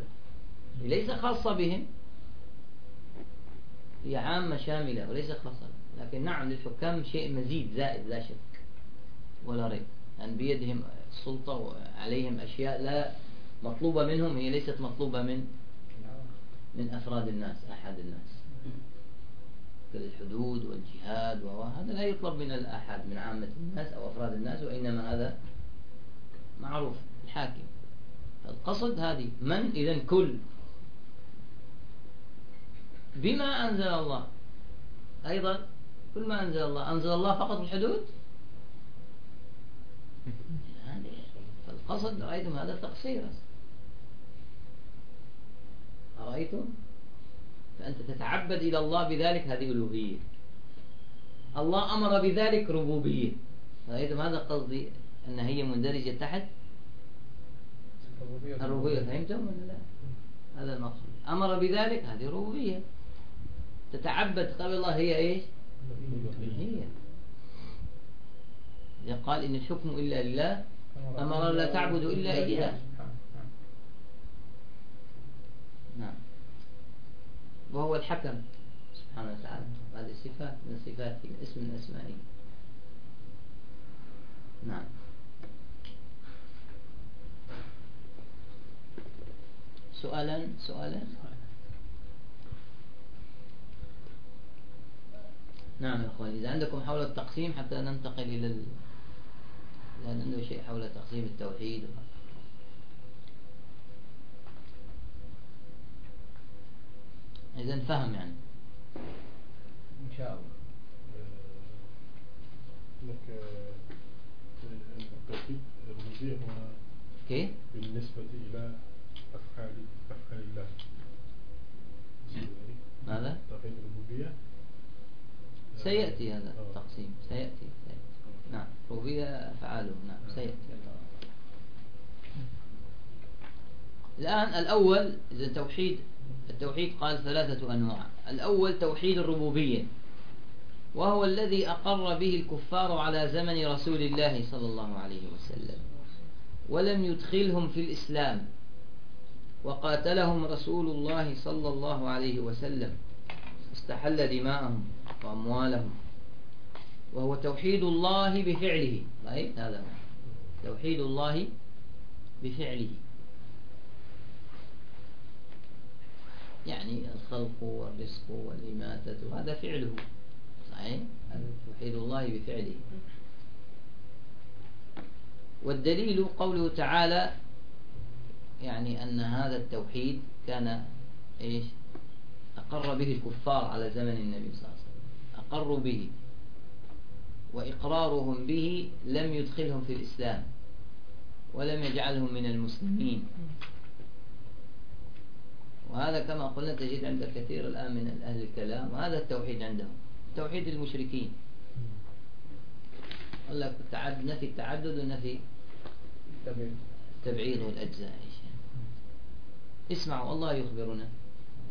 Speaker 1: ليس خاصة بهم. هي عامة شاملة وليس خاصة لكن نعم للحكام شيء مزيد زائد لا شك ولا ريب. أن بيدهم السلطة وعليهم أشياء لا مطلوبة منهم هي ليست مطلوبة من من أفراد الناس أحد الناس. كالحدود والجهاد وهذا لا يطلب من الأحد من عامة الناس أو أفراد الناس وإنما هذا معروف الحاكم. القصد هذه من إذا كل بما أنزل الله. أيضا كل ما أنزل الله. أنزل الله فقط الحدود؟ فالقصد رأيتم هذا تقصير أرأيتم فأنت تتعبد إلى الله بذلك هذه ألوهية. الله أمر بذلك ربوبية. رأيتم هذا قصدي أن هي مندرجة تحت؟ الربوبية. فهمتم ولا لا؟ هذا المقصود. أمر بذلك هذه ربوبية. تتعبد قبل الله هي إيش؟ هي. قال إن الحكم إلا لله أمر لا تعبد إلا إياه. نعم. وهو الحكم. سبحانه وتعالى. هذه صفة من صفاته اسم من نعم. سؤالا سؤالا. نعم يا أخواني. إذا عندكم حول التقسيم حتى ننتقل إلى ال... إذا عنده شيء حول تقسيم التوحيد. إذا فهم يعني.
Speaker 2: إن شاء الله.
Speaker 3: انك التوحيد الربوبية هو
Speaker 1: كيف؟
Speaker 3: بالنسبة إلى أفعال أفعال الله.
Speaker 1: ماذا؟
Speaker 3: توحيد الربوبية
Speaker 1: سيأتي هذا. التقسيم سيأتي, سيأتي. نعم ربوبية أفعاله نعم سيأتي الآن الأول إذا توحيد التوحيد قال ثلاثة أنواع الأول توحيد الربوبية وهو الذي أقر به الكفار على زمن رسول الله صلى الله عليه وسلم ولم يدخلهم في الإسلام وقاتلهم رسول الله صلى الله عليه وسلم استحل دماءهم وأموالهم وهو توحيد الله بفعله. طيب هذا هو توحيد الله بفعله. يعني الخلق والرزق والإماتة هذا فعله. صحيح؟ توحيد الله بفعله. والدليل قوله تعالى يعني أن هذا التوحيد كان إيش؟ أقر به الكفار على زمن النبي صلى الله عليه وسلم. أقروا به وإقرارهم به لم يدخلهم في الإسلام ولم يجعلهم من المسلمين. وهذا كما قلنا تجد عند كثير الآن من أهل الكلام وهذا التوحيد عندهم توحيد المشركين. قال لك نفي التعدد ونفي التبعيض. والأجزاء. اسمعوا الله يخبرنا.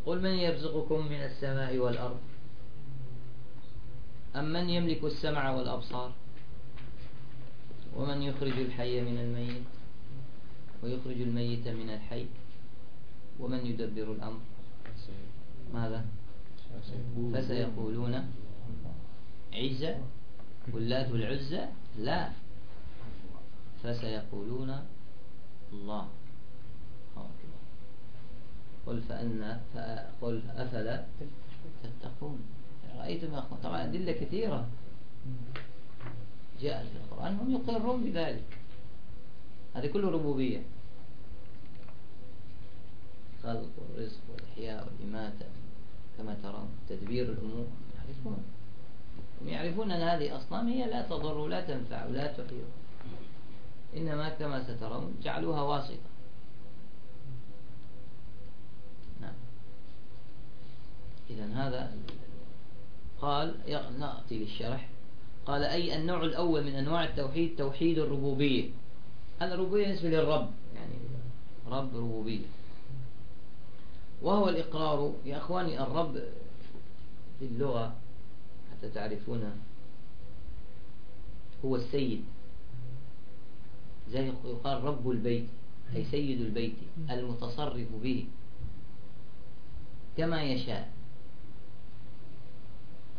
Speaker 1: قل من يرزقكم من السماء والأرض؟ أم من يملك السمع والأبصار؟ ومن يخرج الحي من الميت؟ ويخرج الميت من الحي؟ ومن يدبر الأمر؟ ماذا؟ فسيقولون عزة واللات والعزة لا. فسيقولون الله. قل فأنا قل أفلا تتقون؟ رأيتم يا طبعا أدلة كثيرة جاءت في القرآن هم يقرون بذلك. هذه كله ربوبية. الخلق والرزق والإحياء والإماتة كما ترون تدبير الأمور. يعرفون. هم يعرفون أن هذه أصنام هي لا تضر ولا تنفع ولا تحيي إنما كما سترون جعلوها واسطة. نعم. إذا هذا قال نأتي للشرح. قال أي النوع الأول من أنواع التوحيد توحيد الربوبية. الربوبية بالنسبة للرب يعني رب ربوبية. وهو الإقرار يا أخواني الرب في اللغة حتى تعرفونها هو السيد. زي يقال رب البيت أي سيد البيت المتصرف به كما يشاء.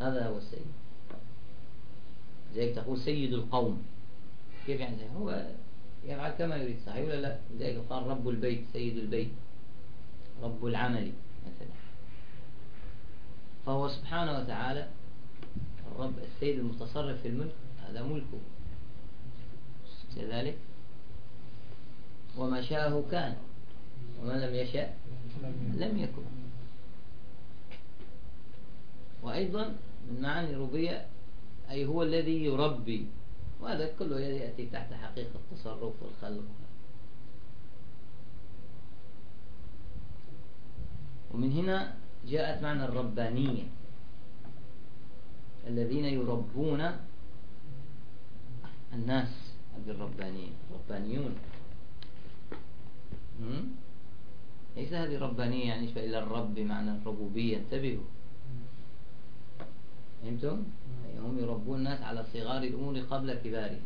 Speaker 1: هذا هو السيد. زي تقول سيد القوم. كيف يعني هو يفعل كما يريد صحيح ولا لا؟ زي يقال رب البيت سيد البيت رب العمل مثلا. فهو سبحانه وتعالى الرب السيد المتصرف في الملك هذا ملكه. كذلك وما شاءه كان وما لم يشاء لم يكن. وأيضا من معاني الربوبية أي هو الذي يربي. وهذا كله يأتي تحت حقيقة التصرف والخلق. ومن هنا جاءت معنى الربانية الذين يربون الناس هذه الربانية ربانيون ليس هذه ربانية يعني إلى الرب بمعنى الربوبية انتبهوا. فهمتم؟ هم يربون الناس على صغار الأمور قبل كبارها.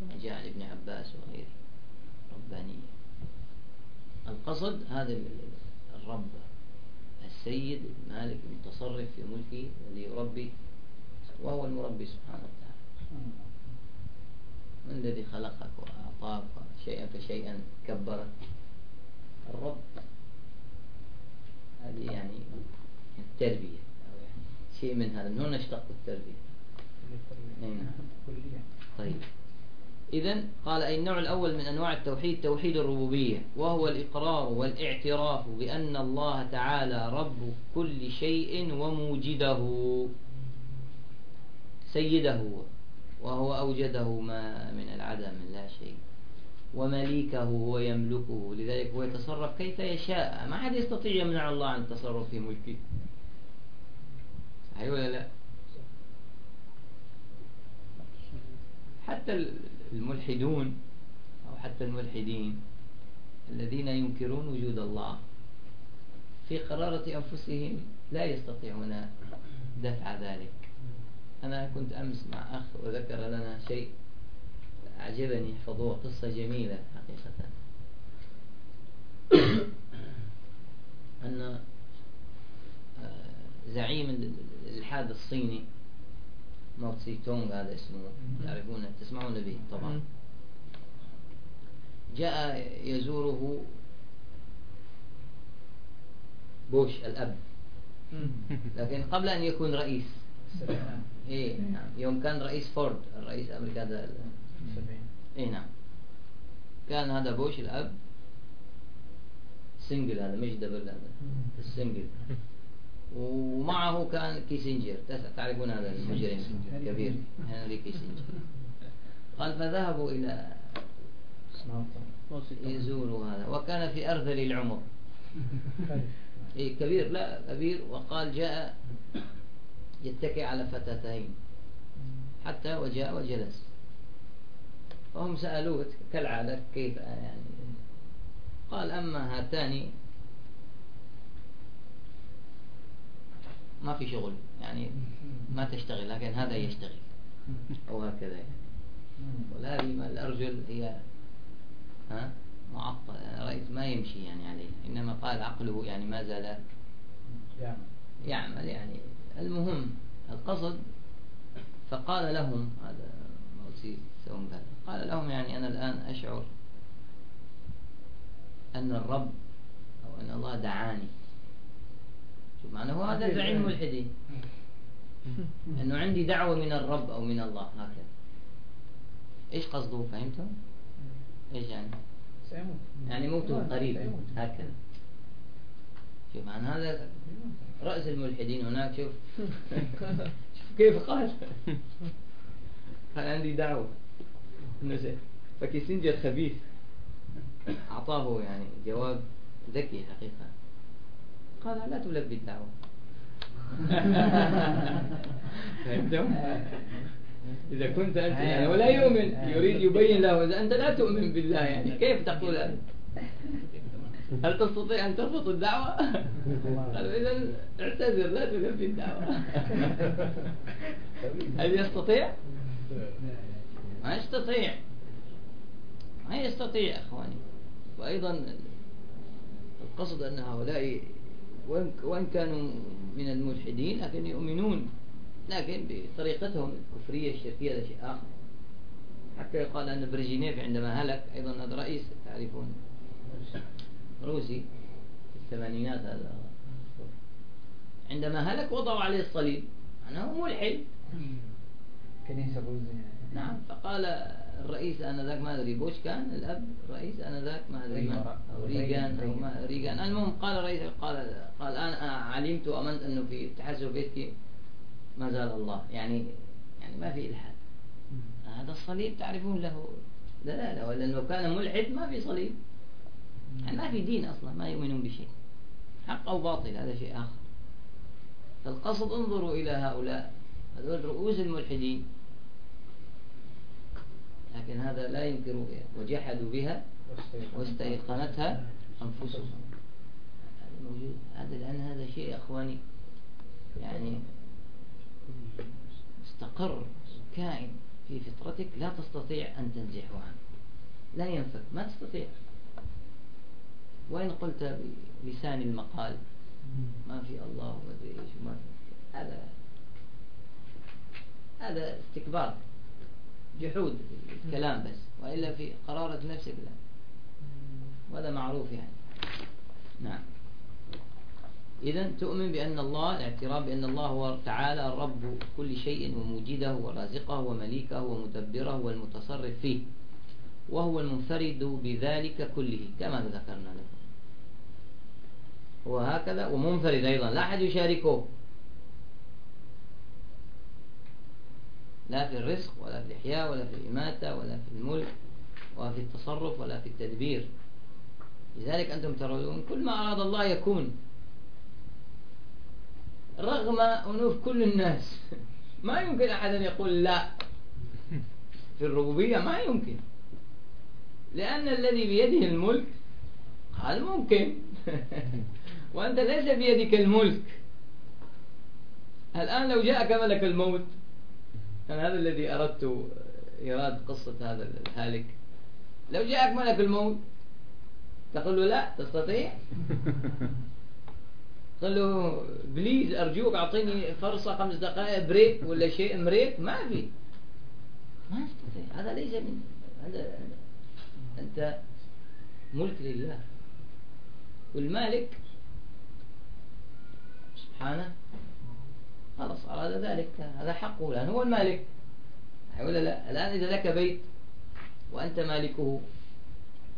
Speaker 1: كما جاء عن ابن عباس وغيره. ربانية. القصد هذا الرب السيد المالك المتصرف في ملكه الذي يربي وهو المربي سبحانه وتعالى. من الذي خلقك وأعطاك شيئا فشيئا كبرك؟ الرب. هذه يعني التربية. يعني شيء من هذا من هنا اشتق التربية. نعم. طيب. إذا قال أي النوع الأول من أنواع التوحيد توحيد الربوبية وهو الإقرار والاعتراف بأن الله تعالى رب كل شيء وموجده. سيده هو وهو أوجده ما من العدم من لا شيء. ومليكه هو يملكه لذلك هو يتصرف كيف يشاء. ما حد يستطيع يمنع الله عن التصرف في ملكه. صحيح ولا لا؟ حتى الملحدون أو حتى الملحدين الذين ينكرون وجود الله في قرارة أنفسهم لا يستطيعون دفع ذلك. أنا كنت أمس مع أخ وذكر لنا شيء أعجبني احفظوه قصة جميلة حقيقة. أن زعيم الإلحاد الصيني. موتسي تونغ هذا اسمه. تعرفونه؟ تسمعون به؟ طبعا. جاء يزوره بوش الأب. لكن قبل أن يكون رئيس. إيه نعم. يوم كان رئيس فورد الرئيس أمريكا هذا إيه نعم. كان هذا بوش الأب. single هذا مش double هذا. ال single ومعه كان كيسنجر تعرفون هذا المجرم؟ الكبير هنري كيسنجر قال فذهبوا إلى يزوروا هذا. وكان في أرذل العمر إيه كبير. لا كبير. وقال جاء يتكئ على فتاتين. حتى وجاء وجلس. فهم سألوه كالعادة كيف يعني؟ قال أما هاتان ما في شغل يعني ما تشتغل لكن هذا يشتغل. أو هكذا يعني الأرجل هي ها معطل رأيت ما يمشي يعني عليه إنما قال عقله يعني ما زال يعمل يعني. المهم القصد فقال لهم هذا موسي سوم قال لهم يعني أنا الآن أشعر أن الرب أو أن الله دعاني. شوف معنى هو هذا زعيم الملحدين أنه عندي دعوة من الرب أو من الله هكذا. إيش قصده؟ فهمتم؟ إيش يعني؟ سيموت. يعني موته قريب هكذا. شوف عن هذا رأس الملحدين هناك شوف. شوف كيف قال. قال عندي دعوة. فكيسنجر خبيث. أعطاه يعني جواب ذكي حقيقة. قال لا تلبي الدعوة فهمتم؟ إذا كنت أنت يعني ولا يؤمن يريد يبين له إذا أنت لا تؤمن بالله يعني كيف تقول هذا؟ هل تستطيع أن ترفض الدعوة؟ قال إذا اعتذر لا تلبي الدعوة هل يستطيع؟ ما يستطيع ما يستطيع أخواني وأيضا القصد أن هؤلاء وإن كانوا من الملحدين لكن يؤمنون لكن بطريقتهم الكفرية الشركية هذا شيء آخر. حتى يقال أن بريجينيف عندما هلك أيضا هذا رئيس تعرفون روسي في الثمانينات هذا. عندما هلك وضعوا عليه الصليب أنه ملحد.
Speaker 2: كنيسة روسية
Speaker 1: نعم فقال الرئيس آنذاك ما أدري بوش كان الأب رئيس آنذاك ما أدري ما أو ريغان أو ما ريغان. المهم قال الرئيس قال قال أنا علمت وأمنت أنه في تحسب بيتي ما زال الله. يعني يعني ما في إلحاد. هذا الصليب تعرفون له دلالة ولا لو كان ملحد ما في صليب. يعني ما في دين أصلا ما يؤمنون بشيء. حق أو باطل هذا شيء آخر. فالقصد انظروا إلى هؤلاء هذول رؤوس الملحدين. لكن هذا لا ينكر وجحدوا بها واستيقنتها أنفسهم. هذا موجود هذا لأن هذا شيء يا أخواني يعني مستقر كائن في فطرتك لا تستطيع أن تنزحه عنه لا ينفك ما تستطيع. وإن قلت بلسان المقال ما في الله وما أدري إيش ما هذا هذا استكبار. جحود الكلام بس وإلا في قرارة نفسك لا وهذا معروف يعني. نعم. إذا تؤمن بأن الله الاعتراف بأن الله هو تعالى رب كل شيء وموجده ورازقه ومليكه ومدبره والمتصرف فيه. وهو المنفرد بذلك كله كما ذكرنا لكم. وهكذا ومنفرد أيضا لا أحد يشاركه. لا في الرزق ولا في الإحياء ولا في الإماتة ولا في الملك ولا في التصرف ولا في التدبير. لذلك أنتم ترون كل ما أراد الله يكون. رغم أنوف كل الناس. ما يمكن أحد أن يقول لا. في الربوبية ما يمكن. لأن الذي بيده الملك قال ممكن. وأنت ليس بيدك الملك. الآن لو جاءك ملك الموت كان هذا الذي أردت إيراد قصة هذا الهالك. لو جاءك ملك الموت تقول له لا تستطيع؟ قال له please أرجوك أعطيني فرصة خمس دقائق break ولا شيء مريك؟ ما في. ما أستطيع. هذا ليس من هذا أنت ملك لله. والمالك سبحانه خلاص أراد ذلك. هذا حقه لأن هو المالك. ولا لا؟ الآن إذا لك بيت وأنت مالكه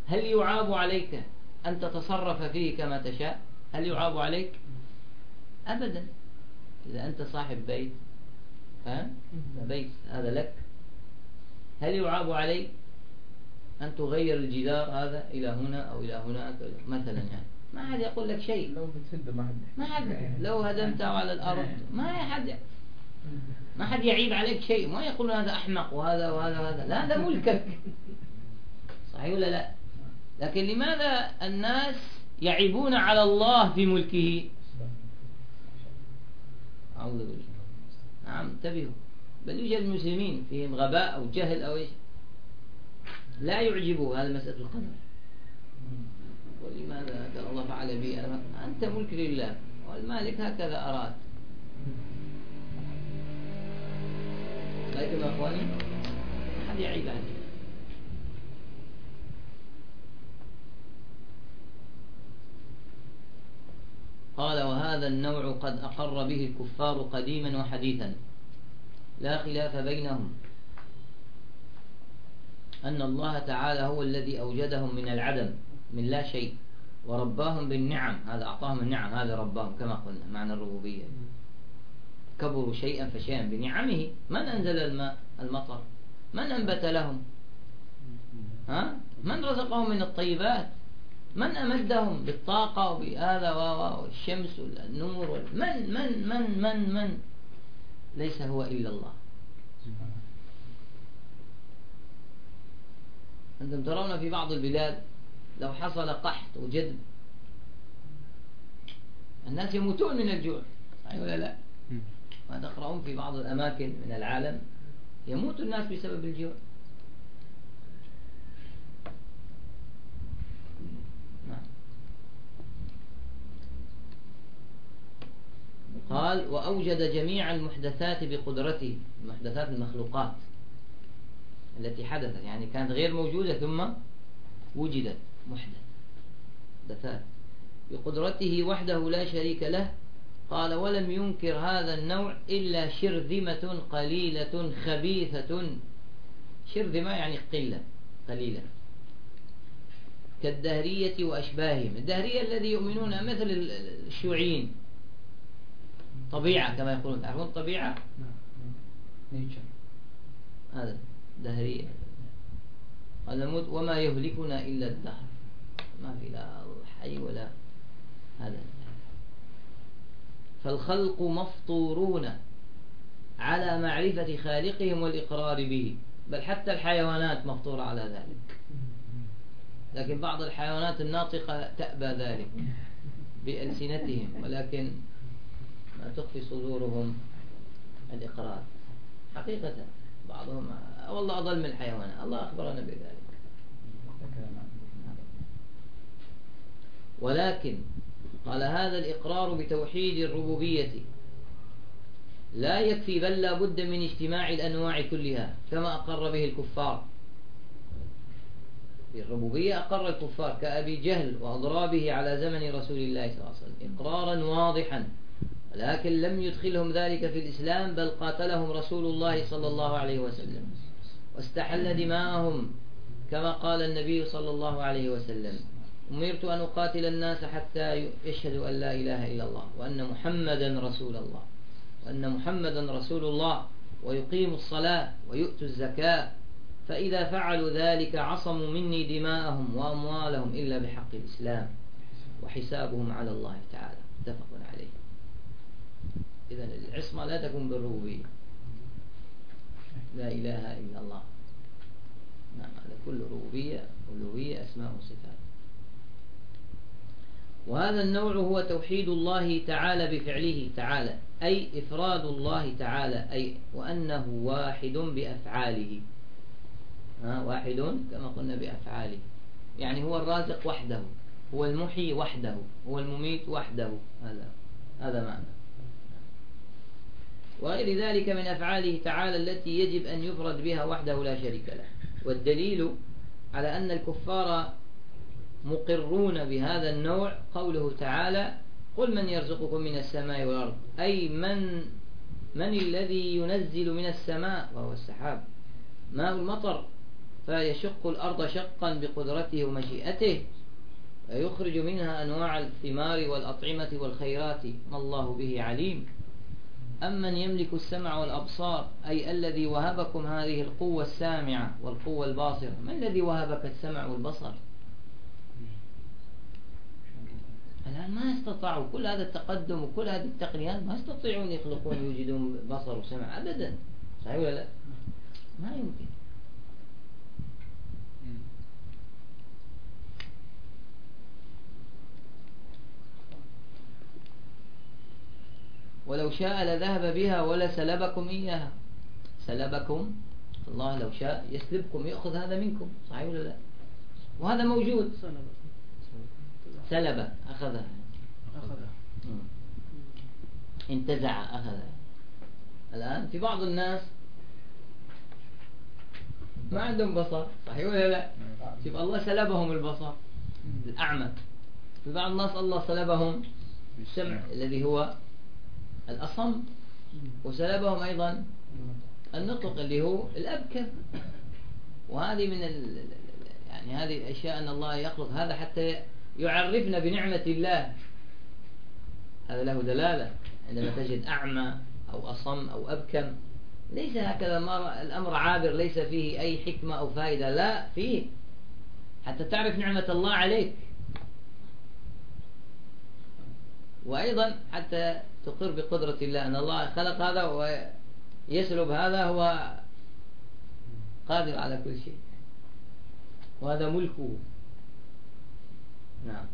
Speaker 1: هل يعاب عليك أن تتصرف فيه كما تشاء؟ هل يعاب عليك؟ أبدا. إذا أنت صاحب بيت ها؟ بيت هذا لك. هل يعاب عليك أن تغير الجدار هذا إلى هنا أو إلى هناك؟ مثلا يعني. ما حد يقول لك شيء.
Speaker 3: لو بتسد ما حد
Speaker 1: ما حد لو هدمته على الأرض. ما حد ما حد يعيب عليك شيء. ما يقول هذا أحمق وهذا وهذا وهذا. لا هذا ملكك. صحيح ولا لا؟ لكن لماذا الناس يعيبون على الله في ملكه؟ أعوذ بالله. نعم انتبهوا. بل يوجد المسلمين فيهم غباء أو جهل أو إيش. لا يعجبه هذا مسألة القدر ولماذا الله فعل بي أنا أنت ملك لله. والمالك هكذا أراد. لكن يا أخواني. أحد يعيب عليه قال وهذا النوع قد أقر به الكفار قديما وحديثا. لا خلاف بينهم. أن الله تعالى هو الذي أوجدهم من العدم. من لا شيء. ورباهم بالنعم. هذا أعطاهم النعم. هذا رباهم كما قلنا. معنى الربوبية. كبروا شيئا فشيئا بنعمه. من أنزل الماء المطر؟ من أنبت لهم؟ ها؟ من رزقهم من الطيبات؟ من أمدهم بالطاقة وبهذا والشمس والنور من من من من من؟ ليس هو إلا الله. أنتم ترون في بعض البلاد لو حصل قحط وجدب الناس يموتون من الجوع صحيح ولا لا؟ ما تقرأون في بعض الأماكن من العالم يموت الناس بسبب الجوع. نعم. قال وأوجد جميع المحدثات بقدرته محدثات المخلوقات التي حدثت يعني كانت غير موجودة ثم وجدت. محدث. محدثات بقدرته وحده لا شريك له قال ولم ينكر هذا النوع إلا شرذمة قليلة خبيثة. شرذمة يعني قلة قليلة. كالدهرية وأشباههم. الدهرية الذي يؤمنون مثل الشيوعيين. طبيعة كما يقولون. تعرفون طبيعة
Speaker 2: نيتشر.
Speaker 1: هذا. دهرية. قال نموت وما يهلكنا إلا الدهر. ما في لا حي ولا هذا. فالخلق مفطورون على معرفة خالقهم والإقرار به. بل حتى الحيوانات مفطورة على ذلك. لكن بعض الحيوانات الناطقة تأبى ذلك بألسنتهم ولكن ما تخفي صدورهم الإقرار. حقيقة بعضهم والله أضل من الحيوانات الله أخبرنا بذلك. ولكن قال هذا الإقرار بتوحيد الربوبية. لا يكفي بل لا بد من اجتماع الأنواع كلها كما أقر به الكفار. بالربوبية أقر الكفار كأبي جهل وأضرابه على زمن رسول الله صلى الله عليه وسلم إقرارا واضحا ولكن لم يدخلهم ذلك في الإسلام بل قاتلهم رسول الله صلى الله عليه وسلم. واستحل دماءهم. كما قال النبي صلى الله عليه وسلم أمرت أن أقاتل الناس حتى يشهدوا أن لا إله إلا الله وأن محمدا رسول الله وأن محمدا رسول الله ويقيموا الصلاة ويؤتوا الزكاة فإذا فعلوا ذلك عصموا مني دماءهم وأموالهم إلا بحق الإسلام وحسابهم على الله تعالى. متفق عليه. إذا العصمة لا تكون بالربوبية. لا إله إلا الله. نعم هذا كل ربوبية ألوهية أسماء وصفات. وهذا النوع هو توحيد الله تعالى بفعله تعالى أي إفراد الله تعالى أي وأنه واحد بأفعاله. ها واحد كما قلنا بأفعاله. يعني هو الرازق وحده هو المحيي وحده هو المميت وحده. هذا هذا معنى. وغير ذلك من أفعاله تعالى التي يجب أن يفرد بها وحده لا شريك له. والدليل على أن الكفار مقرون بهذا النوع قوله تعالى قل من يرزقكم من السماء والأرض أي من من الذي ينزل من السماء؟ وهو السحاب. ماء المطر؟ فيشق الأرض شقا بقدرته ومشيئته ويخرج منها أنواع الثمار والأطعمة والخيرات. ما الله به عليم. أمن يملك السمع والأبصار أي الذي وهبكم هذه القوة السامعة والقوة الباصرة. ما الذي وهبك السمع والبصر؟ الآن ما يستطيعوا كل هذا التقدم وكل هذه التقنيات ما يستطيعون يخلقون يوجدون بصر وسمع أبدا. صحيح ولا لا؟ ما يمكن. ولو شاء لذهب بها ولسلبكم إياها. سلبكم الله لو شاء يسلبكم يأخذ هذا منكم صحيح ولا لا؟ وهذا موجود. سلب أخذها. انتزع أخذها. الآن في بعض الناس ما عندهم بصر صحيح ولا لا؟ شوف الله سلبهم البصر الأعمى. في بعض الناس الله سلبهم السمع الذي هو الأصم وسلبهم أيضا النطق اللي هو الأبكر. وهذه من. يعني هذه الأشياء أن الله يخلق هذا حتى يعرفنا بنعمة الله. هذا له دلالة. عندما تجد أعمى أو أصم أو أبكم ليس هكذا الأمر عابر ليس فيه أي حكمة أو فائدة. لا فيه. حتى تعرف نعمة الله عليك. وأيضا حتى تقر بقدرة الله أن الله خلق هذا ويسلب هذا هو قادر على كل شيء. وهذا ملكه. نعم.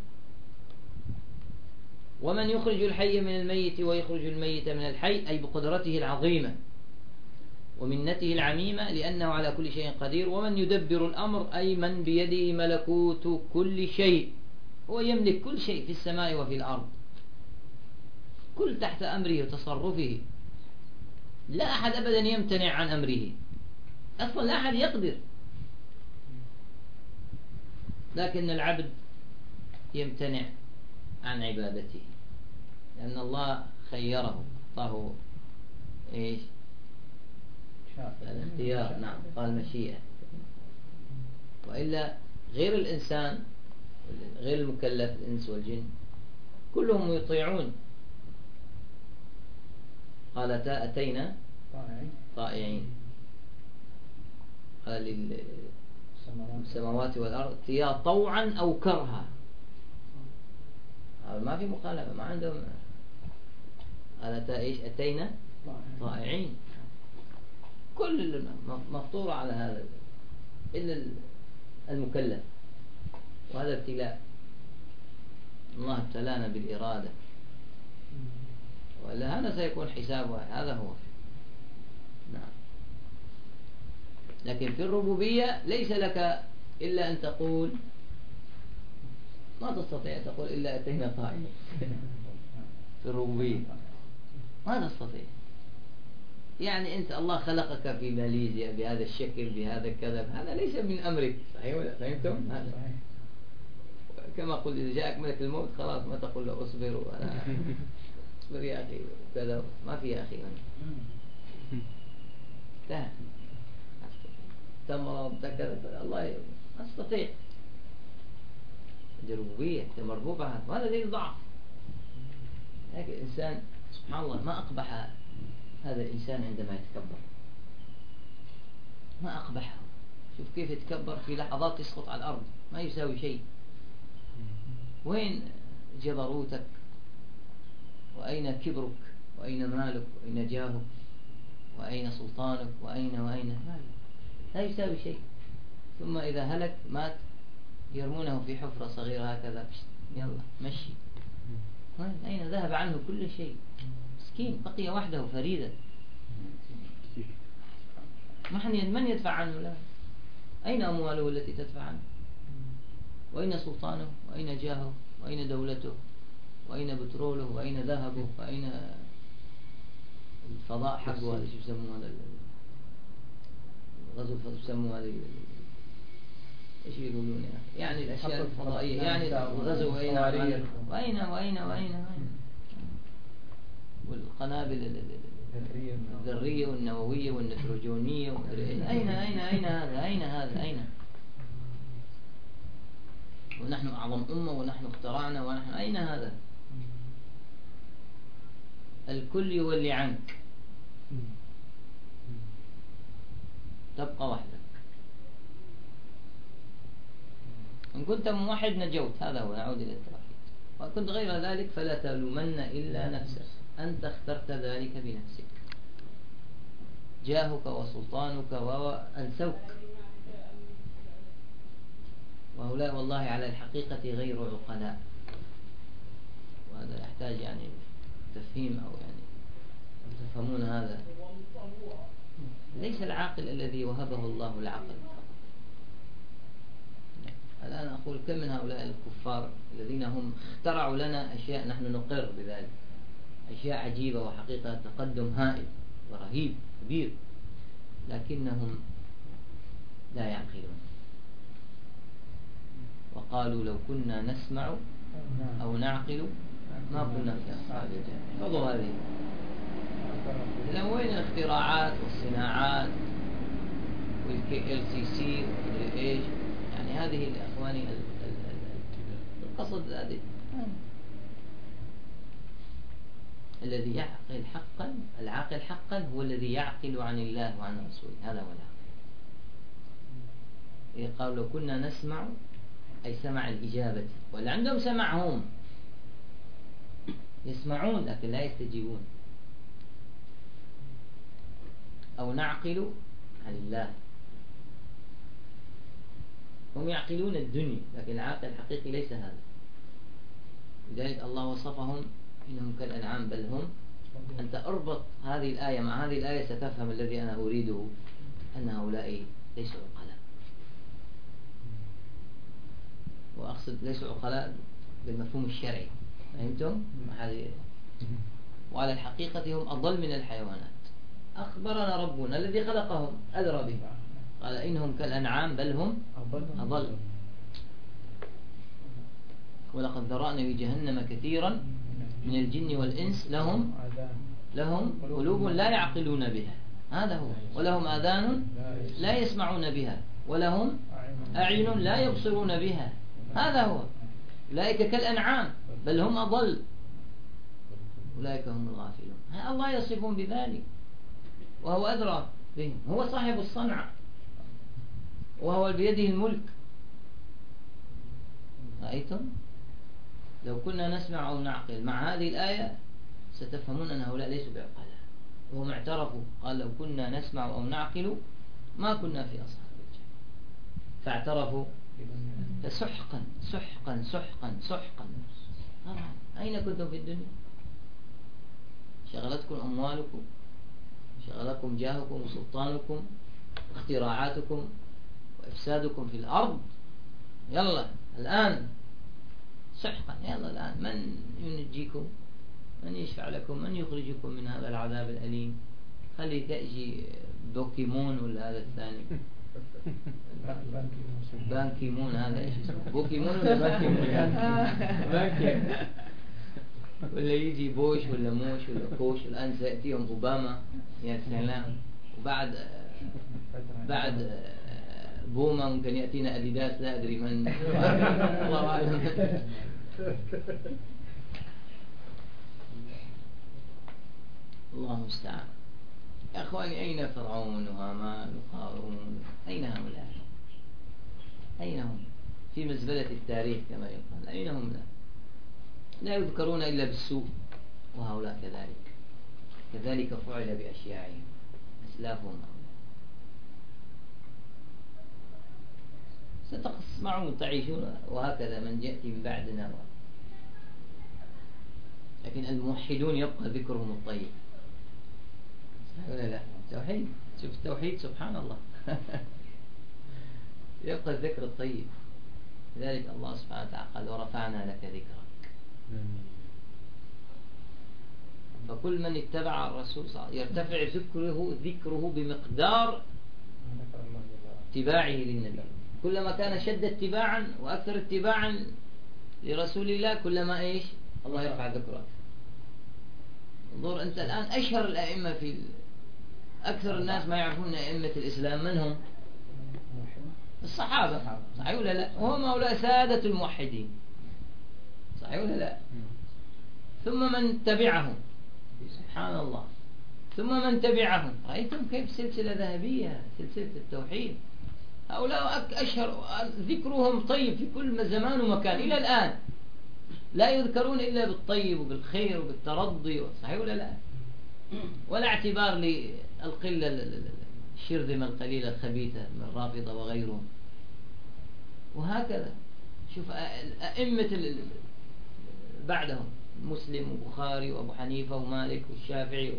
Speaker 1: ومن يخرج الحي من الميت ويخرج الميت من الحي أي بقدرته العظيمة ومنته العميمة لأنه على كل شيء قدير. ومن يدبر الأمر أي من بيده ملكوت كل شيء هو يملك كل شيء في السماء وفي الأرض. كل تحت أمره وتصرفه. لا أحد أبدا يمتنع عن أمره. أصلا لا أحد يقدر. لكن العبد يمتنع عن عبادته. لأن الله خيره. أعطاه إيش؟ الاختيار. نعم. قال مشيئة. وإلا غير الإنسان غير المكلف الإنس والجن كلهم يطيعون. قالتا أتينا طائعين. قال للسماوات والأرض. اتيا طوعا أو كرها. ما في مخالفة ما عندهم. قالتا إيش؟ أتينا طائعين. كل مفطورة على هذا إلا المكلف. وهذا ابتلاء. الله ابتلانا بالإرادة. وإلا هذا سيكون حسابه هذا هو. نعم. لكن في الربوبية ليس لك إلا أن تقول ما تستطيع تقول إلا أتينا طائعين في الربوبية. ما تستطيع. يعني أنت الله خلقك في ماليزيا بهذا الشكل بهذا كذا هذا ليس من أمرك. صحيح ولا فهمتم؟ هذا. كما قلت إذا جاءك ملك الموت خلاص ما تقول له أصبر وأنا اصبر يا أخي كذا ما في يا أخي لا تمرض كذا الله. ما أستطيع. دي ربوبية دي مربوبة دليل ضعف. لكن الإنسان سبحان الله ما أقبح هذا الإنسان عندما يتكبر. ما أقبحه. شوف كيف يتكبر في لحظات يسقط على الأرض. ما يساوي شيء. وين جبروتك؟ وأين كبرك؟ وأين مالك؟ وأين جاهك؟ وأين سلطانك؟ وأين وأين لا يساوي شيء. ثم إذا هلك مات يرمونه في حفرة صغيرة هكذا. يلا مشي. أين؟ ذهب عنه كل شيء. مسكين بقي وحده فريدا من يدفع عنه؟ لا. أين أمواله التي تدفع عنه؟ وأين سلطانه؟ وأين جاهه؟ وأين دولته؟ وأين بتروله وأين ذهبه وأين الفضاء حقه؟ هذا شو يسموه هذا الغزو يسموه هذا إيش يقولون يعني؟ الأشياء الفضائية. يعني الغزو اين واين واين واين وأين؟ والقنابل الذرية والنووية. والنيتروجينية اين اين أين هذا؟ أين هذا؟ أين؟ ونحن أعظم أمة ونحن اخترعنا ونحن أين هذا؟ الكل يولي عنك. تبقى وحدك. إن كنت موحد نجوت. هذا هو نعود إلى التوحيد. وإن كنت غير ذلك فلا تلومن إلا نفسك. أنت اخترت ذلك بنفسك. جاهك وسلطانك وأنسوك. وهؤلاء والله على الحقيقة غير عقلاء. وهذا يحتاج يعني تفهيم أو يعني تفهمون هذا؟ ليس العاقل الذي وهبه الله العقل الآن أقول كم من هؤلاء الكفار الذين هم اخترعوا لنا أشياء نحن نقر بذلك. أشياء عجيبة وحقيقة تقدم هائل ورهيب كبير لكنهم لا يعقلون. وقالوا لو كنا نسمع أو نعقل ما كنا في أصحاب الجنة خذوا هذه. إذا وين الاختراعات والصناعات وال KLCC إيش يعني هذه إخواني القصد هذه. الذي يعقل حقا العاقل حقا هو الذي يعقل عن الله وعن رسوله. هذا هو العاقل قالوا لو كنا نسمع أي سمع الإجابة. ولا عندهم سمعهم. يسمعون لكن لا يستجيبون. أو نعقل عن الله. هم يعقلون الدنيا لكن العاقل الحقيقي ليس هذا. لذلك الله وصفهم إنهم كالأنعام بل هم أنت أربط هذه الآية مع هذه الآية ستفهم الذي أنا أريده أن هؤلاء ليسوا عقلاء. وأقصد ليسوا عقلاء بالمفهوم الشرعي. فهمتم؟ هذه. وعلى الحقيقة هم أضل من الحيوانات. أخبرنا ربنا الذي خلقهم. أدرى بهم. قال إنهم كالأنعام بل هم أضل ولقد ذرأنا في جهنم كثيرا من الجن والإنس. لهم لهم قلوب لا يعقلون بها. هذا هو. ولهم آذان لا يسمعون بها. ولهم أعين لا يبصرون بها. هذا هو. أولئك كالأنعام. بل هم أضل. أولئك هم الغافلون. الله يصفون بذلك؟ وهو أدرى بهم. هو صاحب الصنعة. وهو بيده الملك. رأيتم؟ لو كنا نسمع أو نعقل مع هذه الآية ستفهمون أن هؤلاء ليسوا بعقلاء. وهم اعترفوا. قال لو كنا نسمع أو نعقل ما كنا في أصحاب الجنة. فاعترفوا. فسحقا سحقا سحقا سحقا. طبعا أين كنتم في الدنيا؟ شغلتكم أموالكم شغلكم جاهكم وسلطانكم اختراعاتكم وإفسادكم في الأرض. يلا الآن. سحقا يلا الآن. من ينجيكم؟ من يشفع لكم؟ من يخرجكم من هذا العذاب الأليم؟ خلي تأجي بوكيمون ولا هذا الثاني؟ بانكيمون هذا إيش اسمه بوكيمون ولا بانكيمون بانكيمون ولا يجي بوش ولا موش ولا كوش الآن سيأتيهم أوباما يا سلام وبعد بعد بوما ممكن يأتينا أديداس لا أدري من الله أعلم الله المستعان يا أخواني أين فرعون وهامان وقارون؟ أين هؤلاء أين هم؟ في مزبلة التاريخ كما يقال. أين هم لا لا يذكرون إلا بالسوء وهؤلاء كذلك. كذلك فعل بأشياعهم. أسلافهم ستسمعون تعيشون وهكذا من يأتي من بعدنا لكن الموحدون يبقى ذكرهم الطيب. ولا لا. توحيد. شوف التوحيد سبحان الله يبقى الذكر الطيب. لذلك الله سبحانه وتعالى قال ورفعنا لك ذكرك. فكل من اتبع الرسول صلى الله عليه وسلم يرتفع ذكره ذكره بمقدار اتباعه للنبي. كلما كان شد اتباعا وأكثر اتباعا لرسول الله كلما إيش؟ الله يرفع ذكره انظر أنت الآن أشهر الأئمة في أكثر الناس ما يعرفون أئمة الإسلام من هم؟ الصحابة. صحيح ولا لا؟ وهم هؤلاء سادة الموحدين. صحيح ولا لا؟ ثم من تبعهم. سبحان الله. ثم من تبعهم. رأيتم كيف سلسلة ذهبية سلسلة التوحيد؟ هؤلاء أشهر ذكرهم طيب في كل زمان ومكان. إلى الآن. لا يذكرون إلا بالطيب وبالخير وبالترضي. صحيح ولا لا؟ ولا اعتبار للقلة الشرذمة القليلة الخبيثة من الرافضة وغيرهم وهكذا. شوف أئمة بعدهم مسلم وبخاري وأبو حنيفة ومالك والشافعي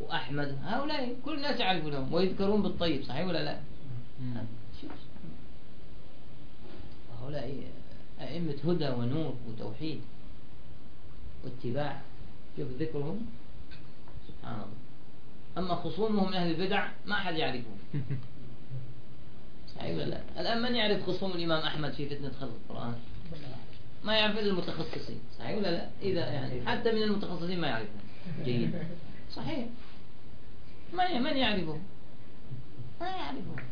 Speaker 1: وأحمد هؤلاء كل الناس يعرفونهم ويذكرون بالطيب صحيح ولا لا؟ شوف. هؤلاء أئمة هدى ونور وتوحيد واتباع. شوف ذكرهم. أما خصومهم من أهل البدع ما حد يعرفهم. صحيح ولا لا. الآن من يعرف خصوم الإمام أحمد في فتنة خلق القرآن؟ ما يعرف إلا المتخصصين. صحيح ولا لا؟ إذا يعني حتى من المتخصصين ما يعرفهم. جيد. صحيح. ما من يعرفه ما يعرفه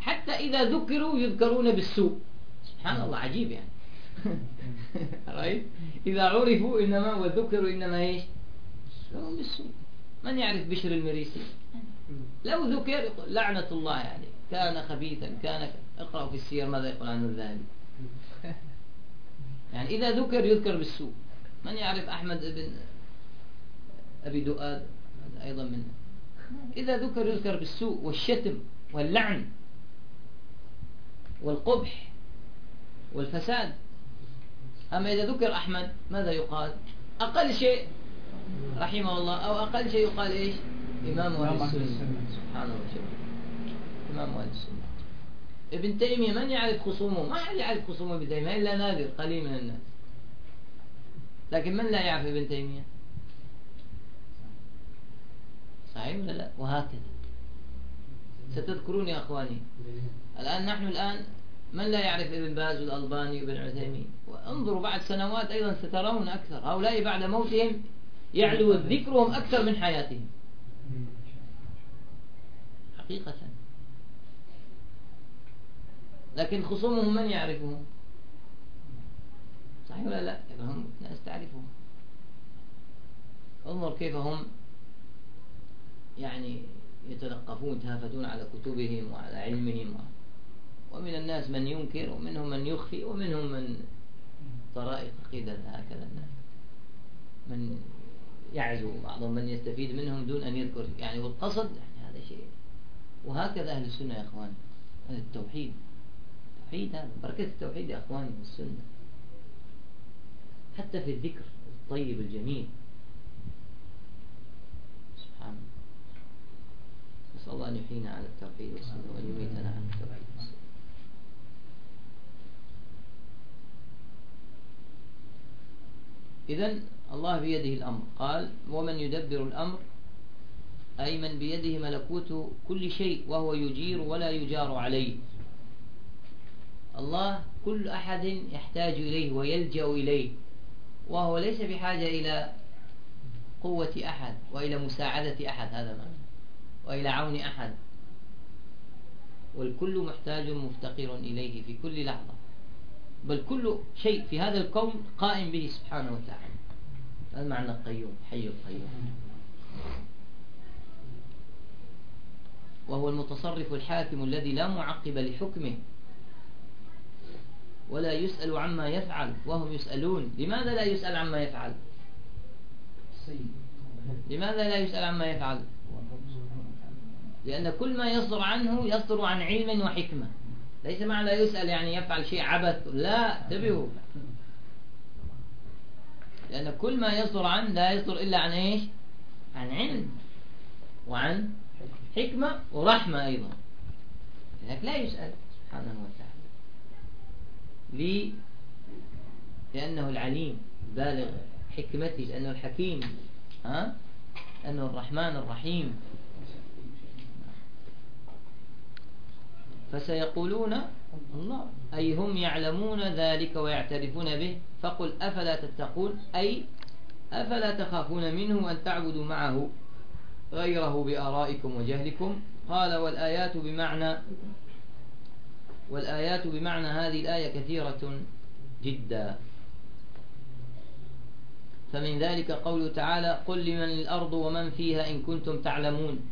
Speaker 1: حتى إذا ذكروا يذكرون بالسوء. سبحان الله عجيب يعني. رأيت إذا عرفوا إنما وذكروا إنما إيش؟ بالسوء من يعرف بشر المريسي لو ذكر لعنة الله يعني كان خبيثا كان اقرأ في السير ماذا يقول عنه الذهبي يعني إذا ذكر يذكر بالسوء. من يعرف؟ أحمد بن أبي دؤاد أيضا منه. إذا ذكر يذكر بالسوء والشتم واللعن والقبح والفساد. أما إذا ذكر أحمد ماذا يقال؟ أقل شيء رحمه الله أو أقل شيء يقال إيش؟ إمام أهل السنة. سبحان الله إمام أهل السنة. ابن تيمية من يعرف خصومه؟ ما يعرف خصومه ابن تيمية إلا نادر قليل من الناس. لكن من لا يعرف ابن تيمية؟ صحيح ولا لا؟ وهكذا. ستذكرون يا أخواني. الآن نحن الآن من لا يعرف ابن باز والألباني وابن عثيمين؟ وانظروا بعد سنوات أيضا سترون أكثر. هؤلاء بعد موتهم يعلو ذكرهم أكثر من حياتهم. حقيقة. لكن خصومهم من يعرفهم؟ صحيح ولا لا؟ هم؟ ناس تعرفهم. انظر كيف هم يعني يتلقفون يتهافتون على كتبهم وعلى علمهم. ومن الناس من ينكر ومنهم من يخفي ومنهم من طرائق عقيدة هكذا الناس. من يعزو بعضهم من يستفيد منهم دون أن يذكر. يعني والقصد يعني هذا شيء. وهكذا أهل السنة يا أخوان. هذا التوحيد. التوحيد هذا. بركة التوحيد يا أخواني السنة. حتى في الذكر الطيب الجميل. سبحان الله. نسأل الله أن يحيينا على التوحيد والسنة وأن يميتنا على التوحيد. والسنة إذا الله بيده الأمر. قال ومن يدبر الأمر أي من بيده ملكوت كل شيء وهو يجير ولا يجار عليه. الله كل أحد يحتاج إليه ويلجأ إليه وهو ليس بحاجة إلى قوة أحد وإلى مساعدة أحد هذا معنى وإلى عون أحد. والكل محتاج مفتقر إليه في كل لحظة. بل كل شيء في هذا الكون قائم به سبحانه وتعالى. هذا معنى القيوم حي القيوم. وهو المتصرف الحاكم الذي لا معقب لحكمه ولا يسأل عما يفعل وهم يسألون لماذا لا يسأل عما يفعل؟ لماذا لا يسأل عما يفعل؟ لأن كل ما يصدر عنه يصدر عن علم وحكمة. ليس معنى يسأل يعني يفعل شيء عبث. لا انتبهوا. لأن كل ما يصدر عنه لا يصدر إلا عن إيش؟ عن علم وعن حكمة ورحمة أيضا. لذلك لا يسأل سبحانه وتعالى. لي لأنه العليم بالغ حكمته لأنه الحكيم ها؟ أنه الرحمن الرحيم. فسيقولون الله. أي هم يعلمون ذلك ويعترفون به. فقل أفلا تتقون؟ أي أفلا تخافون منه أن تعبدوا معه غيره بآرائكم وجهلكم؟ قال والآيات بمعنى والآيات بمعنى هذه الآية كثيرة جدا. فمن ذلك قوله تعالى قل لمن الأرض ومن فيها إن كنتم تعلمون.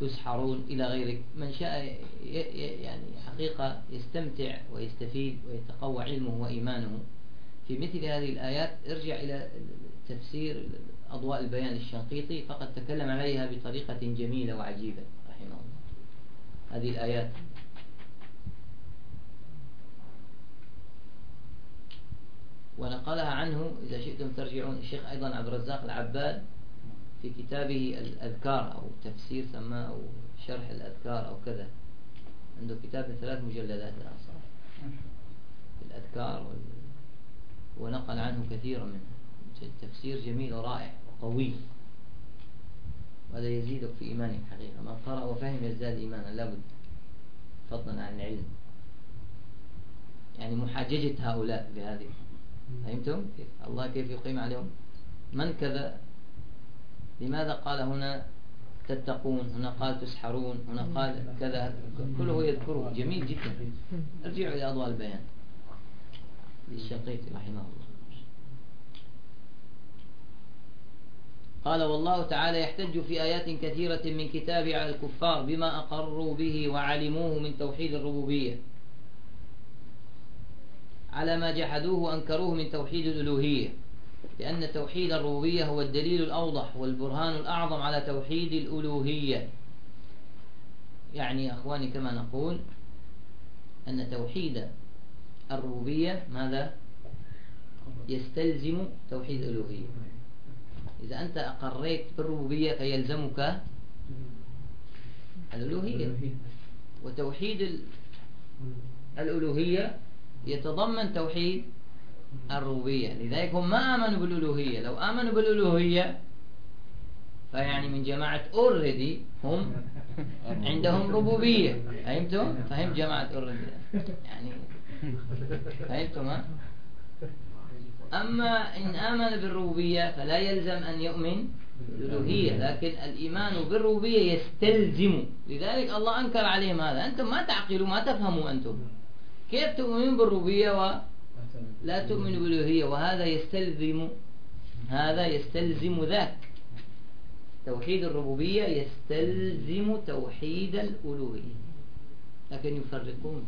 Speaker 1: تسحرون إلى غيرك. من شاء يعني حقيقة يستمتع ويستفيد ويتقوى علمه وإيمانه. في مثل هذه الآيات ارجع إلى تفسير أضواء البيان الشنقيطي. فقد تكلم عليها بطريقة جميلة وعجيبة رحمه الله. هذه الآيات. ونقلها عنه. إذا شئتم ترجعون. الشيخ أيضا عبد الرزاق العباد في كتابه الأذكار أو تفسير سماه أو شرح الأذكار أو كذا. عنده كتاب من ثلاث مجلدات الآن صراحة. الأذكار وال... ونقل عنه كثيرا منه تفسير جميل ورائع وقوي. وهذا يزيدك في إيمانك حقيقة. من قرأ وفهم يزداد إيمانا. لابد فضلا عن العلم. يعني محاججة هؤلاء بهذه. فهمتم؟ الله كيف يقيم عليهم؟ من كذا لماذا قال هنا تتقون هنا قال تسحرون هنا قال كذا؟ كله يذكره. جميل جدا. ارجعوا إلى أضواء البيان. للشقيق رحمه الله. قال والله تعالى يحتج في آيات كثيرة من كتابه على الكفار بما أقروا به وعلموه من توحيد الربوبية. على ما جحدوه وأنكروه من توحيد الألوهية. لأن توحيد الربوبية هو الدليل الأوضح والبرهان الأعظم على توحيد الألوهية. يعني أخواني كما نقول أن توحيد الربوبية ماذا؟ يستلزم توحيد الألوهية. إذا أنت أقريت بالربوبية فيلزمك الألوهية. وتوحيد الألوهية يتضمن توحيد الربوبية. لذلك هم ما آمنوا بالألوهية. لو آمنوا بالألوهية فيعني من جماعة أوريدي هم عندهم ربوبية. فهمتم؟ فهم جماعة أوريدي يعني فهمتم؟ ها؟ أما إن آمن بالربوبية فلا يلزم أن يؤمن بالألوهية. لكن الإيمان بالربوبية يستلزم. لذلك الله أنكر عليهم هذا. أنتم ما تعقلوا ما تفهموا أنتم. كيف تؤمنون بالربوبية ولا تؤمنوا بالألوهية وهذا يستلزم هذا يستلزم ذاك. توحيد الربوبية يستلزم توحيد الألوهية. لكن يفرقون.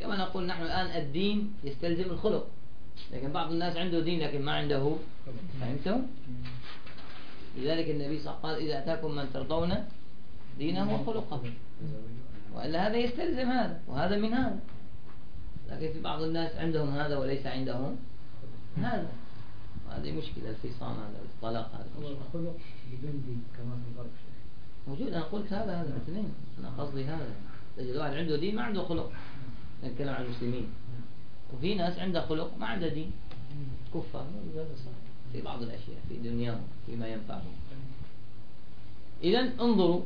Speaker 1: كما نقول نحن الآن الدين يستلزم الخلق. لكن بعض الناس عنده دين لكن ما عنده فهمتم؟ لذلك النبي صلى الله عليه وسلم قال إذا أتاكم من ترضون دينه وخلقه. وإلا هذا يستلزم هذا وهذا من هذا. لكن في بعض الناس عندهم هذا وليس عندهم هذا. وهذه مشكلة الفصام هذا الطلاق هذا
Speaker 2: الخلق بدون دين كما في الغرب
Speaker 1: موجود أنا قلت هذا هذا الاثنين. أنا قصدي هذا. تجد واحد عنده دين ما عنده خلق. نتكلم عن المسلمين. وفي ناس عندها خلق ما عندها دين. كفار في بعض الأشياء في دنياهم فيما ينفعهم. إذا انظروا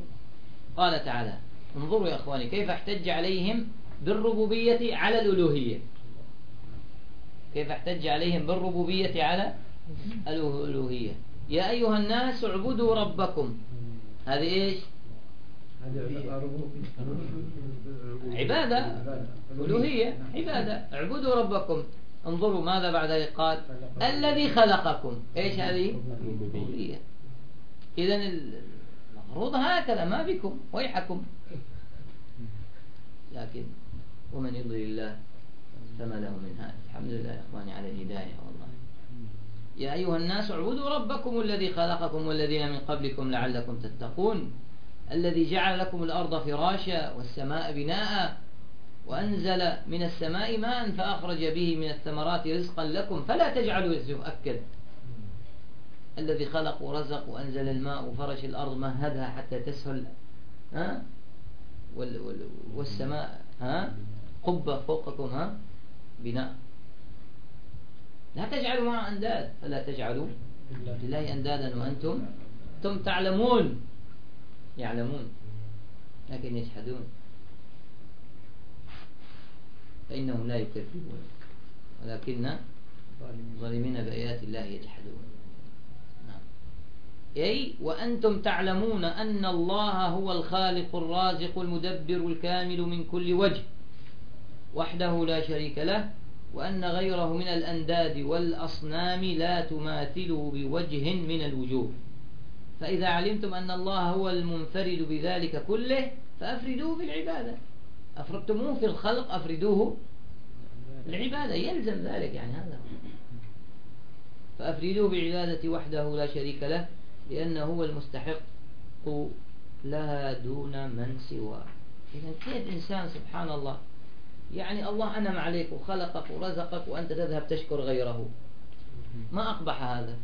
Speaker 1: قال تعالى انظروا يا أخواني كيف احتج عليهم بالربوبية على الألوهية. كيف احتج عليهم بالربوبية على الألوهية. يا أيها الناس اعبدوا ربكم. هذه إيش؟ عبادة. ألوهية. عبادة. اعبدوا ربكم. انظروا ماذا بعد ذلك قال الذي خلقكم. إيش هذه؟ ربوبية اذا المفروض هكذا. ما بكم. ويحكم. لكن ومن يضلل الله فما له من هذا. الحمد لله يا إخواني على الهداية والله. يا أيها الناس اعبدوا ربكم الذي خلقكم والذين من قبلكم لعلكم تتقون الذي جعل لكم الأرض فراشا والسماء بناء وأنزل من السماء ماء فأخرج به من الثمرات رزقا لكم فلا تجعلوا يؤكد الذي خلق ورزق وأنزل الماء وفرش الأرض مهدها حتى تسهل ها؟ والسماء ها؟ قبة فوقكم ها؟ بناء. لا تجعلوا مع أنداد. فلا تجعلوا لله أندادا وأنتم أنتم تعلمون. يعلمون لكن يجحدون. فإنهم لا يكذبون ولكن ظالمين بآيات الله يجحدون. نعم. أي وأنتم تعلمون أن الله هو الخالق الرازق المدبر الكامل من كل وجه. وحده لا شريك له وأن غيره من الأنداد والأصنام لا تماثله بوجه من الوجوه. فإذا علمتم أن الله هو المنفرد بذلك كله فأفردوه بالعبادة أفردتموه في الخلق أفردوه العبادة. يلزم ذلك يعني هذا. فأفردوه بعبادة وحده لا شريك له لأنه هو المستحق. لها دون من سواه. إذا كيف إنسان سبحان الله يعني الله أنم عليك وخلقك ورزقك وأنت تذهب تشكر غيره. ما أقبح هذا.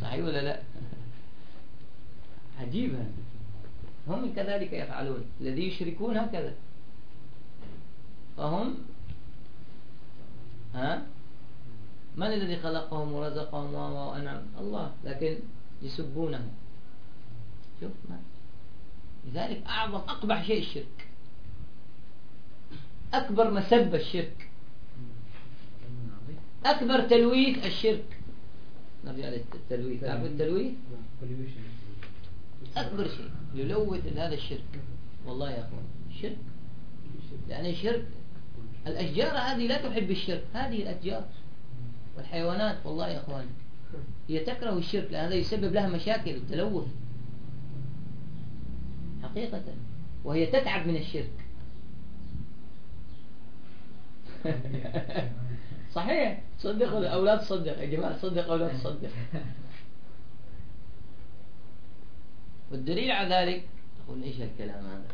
Speaker 1: صحيح ولا لا؟ عجيب هم كذلك يفعلون. الذي يشركون هكذا. فهم؟ ها؟ من الذي خلقهم ورزقهم وأنعم الله. لكن يسبونه. شوف ما. لذلك أعظم أقبح شيء الشرك. أكبر مسبة الشرك. أكبر تلويث الشرك. نرجع للتلويث. تعرف التلويث؟ أكبر شيء. يلوث هذا الشرك. والله يا أخوان الشرك يعني الشرك الأشجار هذه لا تحب الشرك. هذه الأشجار والحيوانات والله يا أخوان. هي تكره الشرك لأن هذا يسبب لها مشاكل التلوث. حقيقة. وهي تتعب من الشرك. صحيح. صدق الأولاد صدق يا جماعة صدق أولاد صدق والدليل على ذلك تقول إيش الكلام هذا؟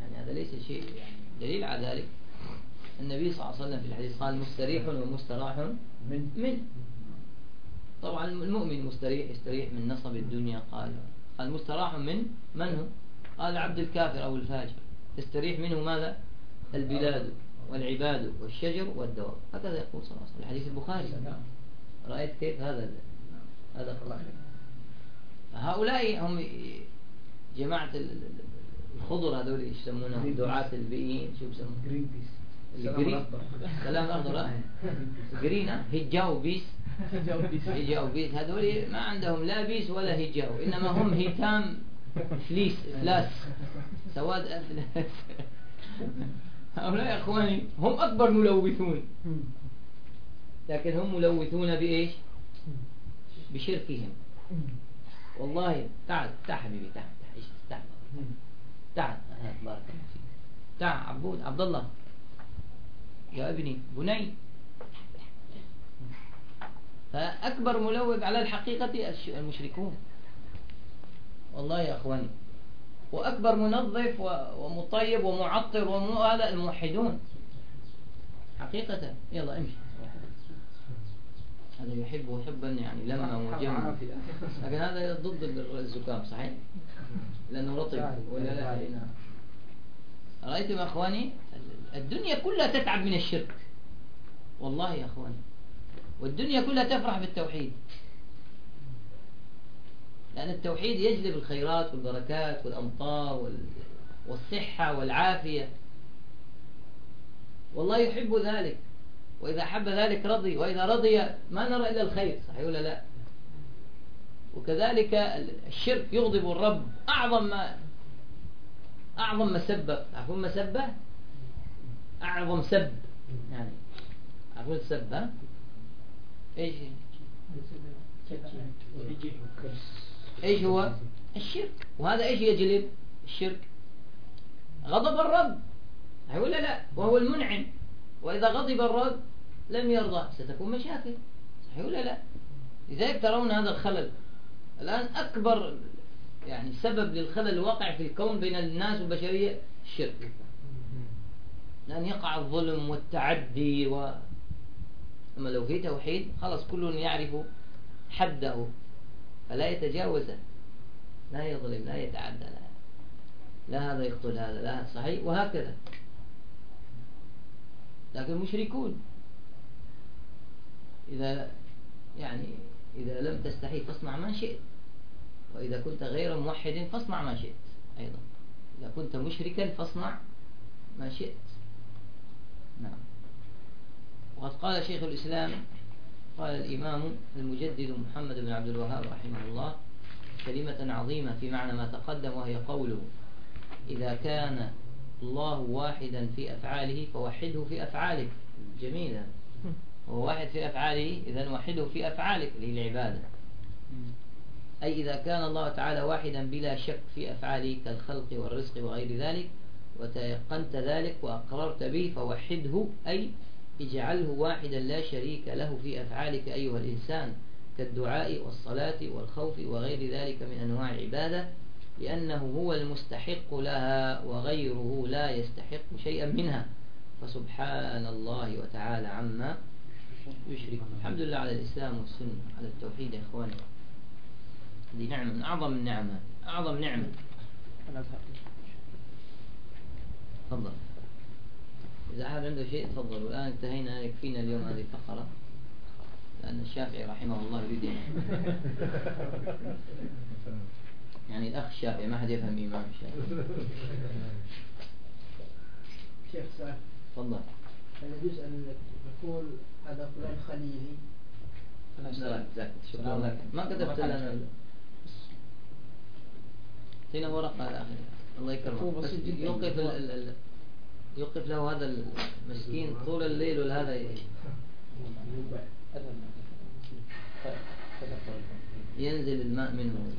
Speaker 1: يعني هذا ليس شيء يعني دليل على ذلك النبي صلى الله عليه وسلم في الحديث قال مستريح ومستراح من من. طبعا المؤمن مستريح يستريح من نصب الدنيا قال. قال مستراح من من هو؟ قال عبد الكافر أو الفاجر. يستريح منه ماذا؟ البلاد. والعباد والشجر والدواب. هكذا يقول صلى الله عليه وسلم. الحديث البخاري. رأيت كيف هذا هذا هؤلاء هم جماعة الخضر هذول يسمونهم دعاة البيئيين. شو بيسمون Green Peace ال green كلام اخضر green hijau peace. hijau peace. هذول ما عندهم لا peace ولا hijau. إنما هم hitam فليس افلاس سواد أفلاس. هؤلاء يا إخواني هم أكبر ملوثون. لكن هم ملوثون بإيش؟ بشركهم. والله تعال تعال حبيبي تعال تعال تعال. بارك الله فيك. تعال عبود عبد الله يا ابني بني. فأكبر ملوث على الحقيقة المشركون. والله يا أخواني وأكبر منظف ومطيب ومعطر وهذا الموحدون. حقيقة. يلا امشي. هذا يحب حبا يعني لما وجمع. لكن هذا ضد الزكام صحيح؟ لأنه رطب ولا لا. رأيتم يا أخواني؟ الدنيا كلها تتعب من الشرك. والله يا أخواني. والدنيا كلها تفرح بالتوحيد. لأن التوحيد يجلب الخيرات والبركات والأمطار والصحة والعافية. والله يحب ذلك وإذا حب ذلك رضي وإذا رضي ما نرى إلا الخير صحيح ولا لا؟ وكذلك الشرك يغضب الرب أعظم ما أعظم مسبة. تعرفون مسبة؟ أعظم سب. يعني تعرفون السب ها؟ إيش؟ إيش هو؟ الشرك. وهذا إيش يجلب الشرك. غضب الرب. ولا لا؟ وهو المنعم. وإذا غضب الرب لم يرضى ستكون مشاكل. صحيح ولا لا؟ لذلك ترون هذا الخلل. الآن أكبر يعني سبب للخلل الواقع في الكون بين الناس والبشرية الشرك. لأن يقع الظلم والتعدي و أما لو في توحيد خلاص كل يعرف حده. فلا يتجاوزه لا يظلم لا يتعدى لا, لا هذا يقتل هذا لا. صحيح؟ وهكذا. لكن مشركون. إذا يعني إذا لم تستحي فاصنع ما شئت. وإذا كنت غير موحد فاصنع ما شئت أيضا. إذا كنت مشركا فاصنع ما شئت. نعم. وقد قال شيخ الإسلام قال الإمام المجدد محمد بن عبد الوهاب رحمه الله كلمة عظيمة في معنى ما تقدم وهي قوله إذا كان الله واحدا في أفعاله فوحده في أفعالك. جميلة هو واحد في أفعاله إذا وحده في أفعالك العبادة أي إذا كان الله تعالى واحدا بلا شك في أفعاله كالخلق والرزق وغير ذلك وتيقنت ذلك وأقررت به فوحده أي اجعله واحدا لا شريك له في أفعالك أيها الإنسان كالدعاء والصلاة والخوف وغير ذلك من أنواع العبادة لأنه هو المستحق لها وغيره لا يستحق شيئا منها. فسبحان الله وتعالى عما يشرك الحمد لله على الإسلام والسنة على التوحيد يا إخواني. هذه نعمة من أعظم النعمة أعظم نعمة. تفضل. إذا أحد عنده شيء تفضل. والآن انتهينا يكفينا اليوم هذه الفقرة. لأن الشافعي رحمه الله يريد يعني. الأخ الشافعي ما حد يفهم إمام الشافعي.
Speaker 4: شيخ سعد
Speaker 1: تفضل.
Speaker 4: هل يجوز أن هذا فلان خليلي؟
Speaker 1: جزاك شكرا. لك. ما كتبت لنا. هنا ورقة يا أخي الله يكرمك. بس يوقف ال ال ال يوقف له هذا المسكين طول الليل وهذا ينزل الماء منه.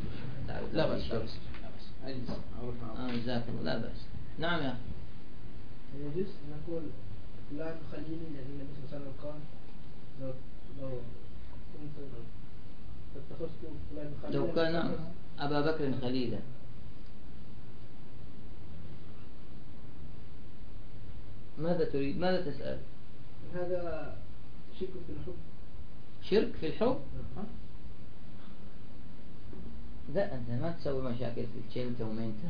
Speaker 2: لا بأس لا بأس.
Speaker 1: جزاك الله لا بأس. نعم يا أخي.
Speaker 4: يجوز نقول فلان خليلي لأن النبي صلى الله عليه وسلم قال لو لو كنت اتخذت فلان خليلا.
Speaker 1: لو كان أبا بكر خليلا. ماذا تريد؟ ماذا تسأل؟
Speaker 4: هذا شك في الحب.
Speaker 1: شرك في الحب؟ لا أنت ما تسوي مشاكل في تشيلتا ومينتا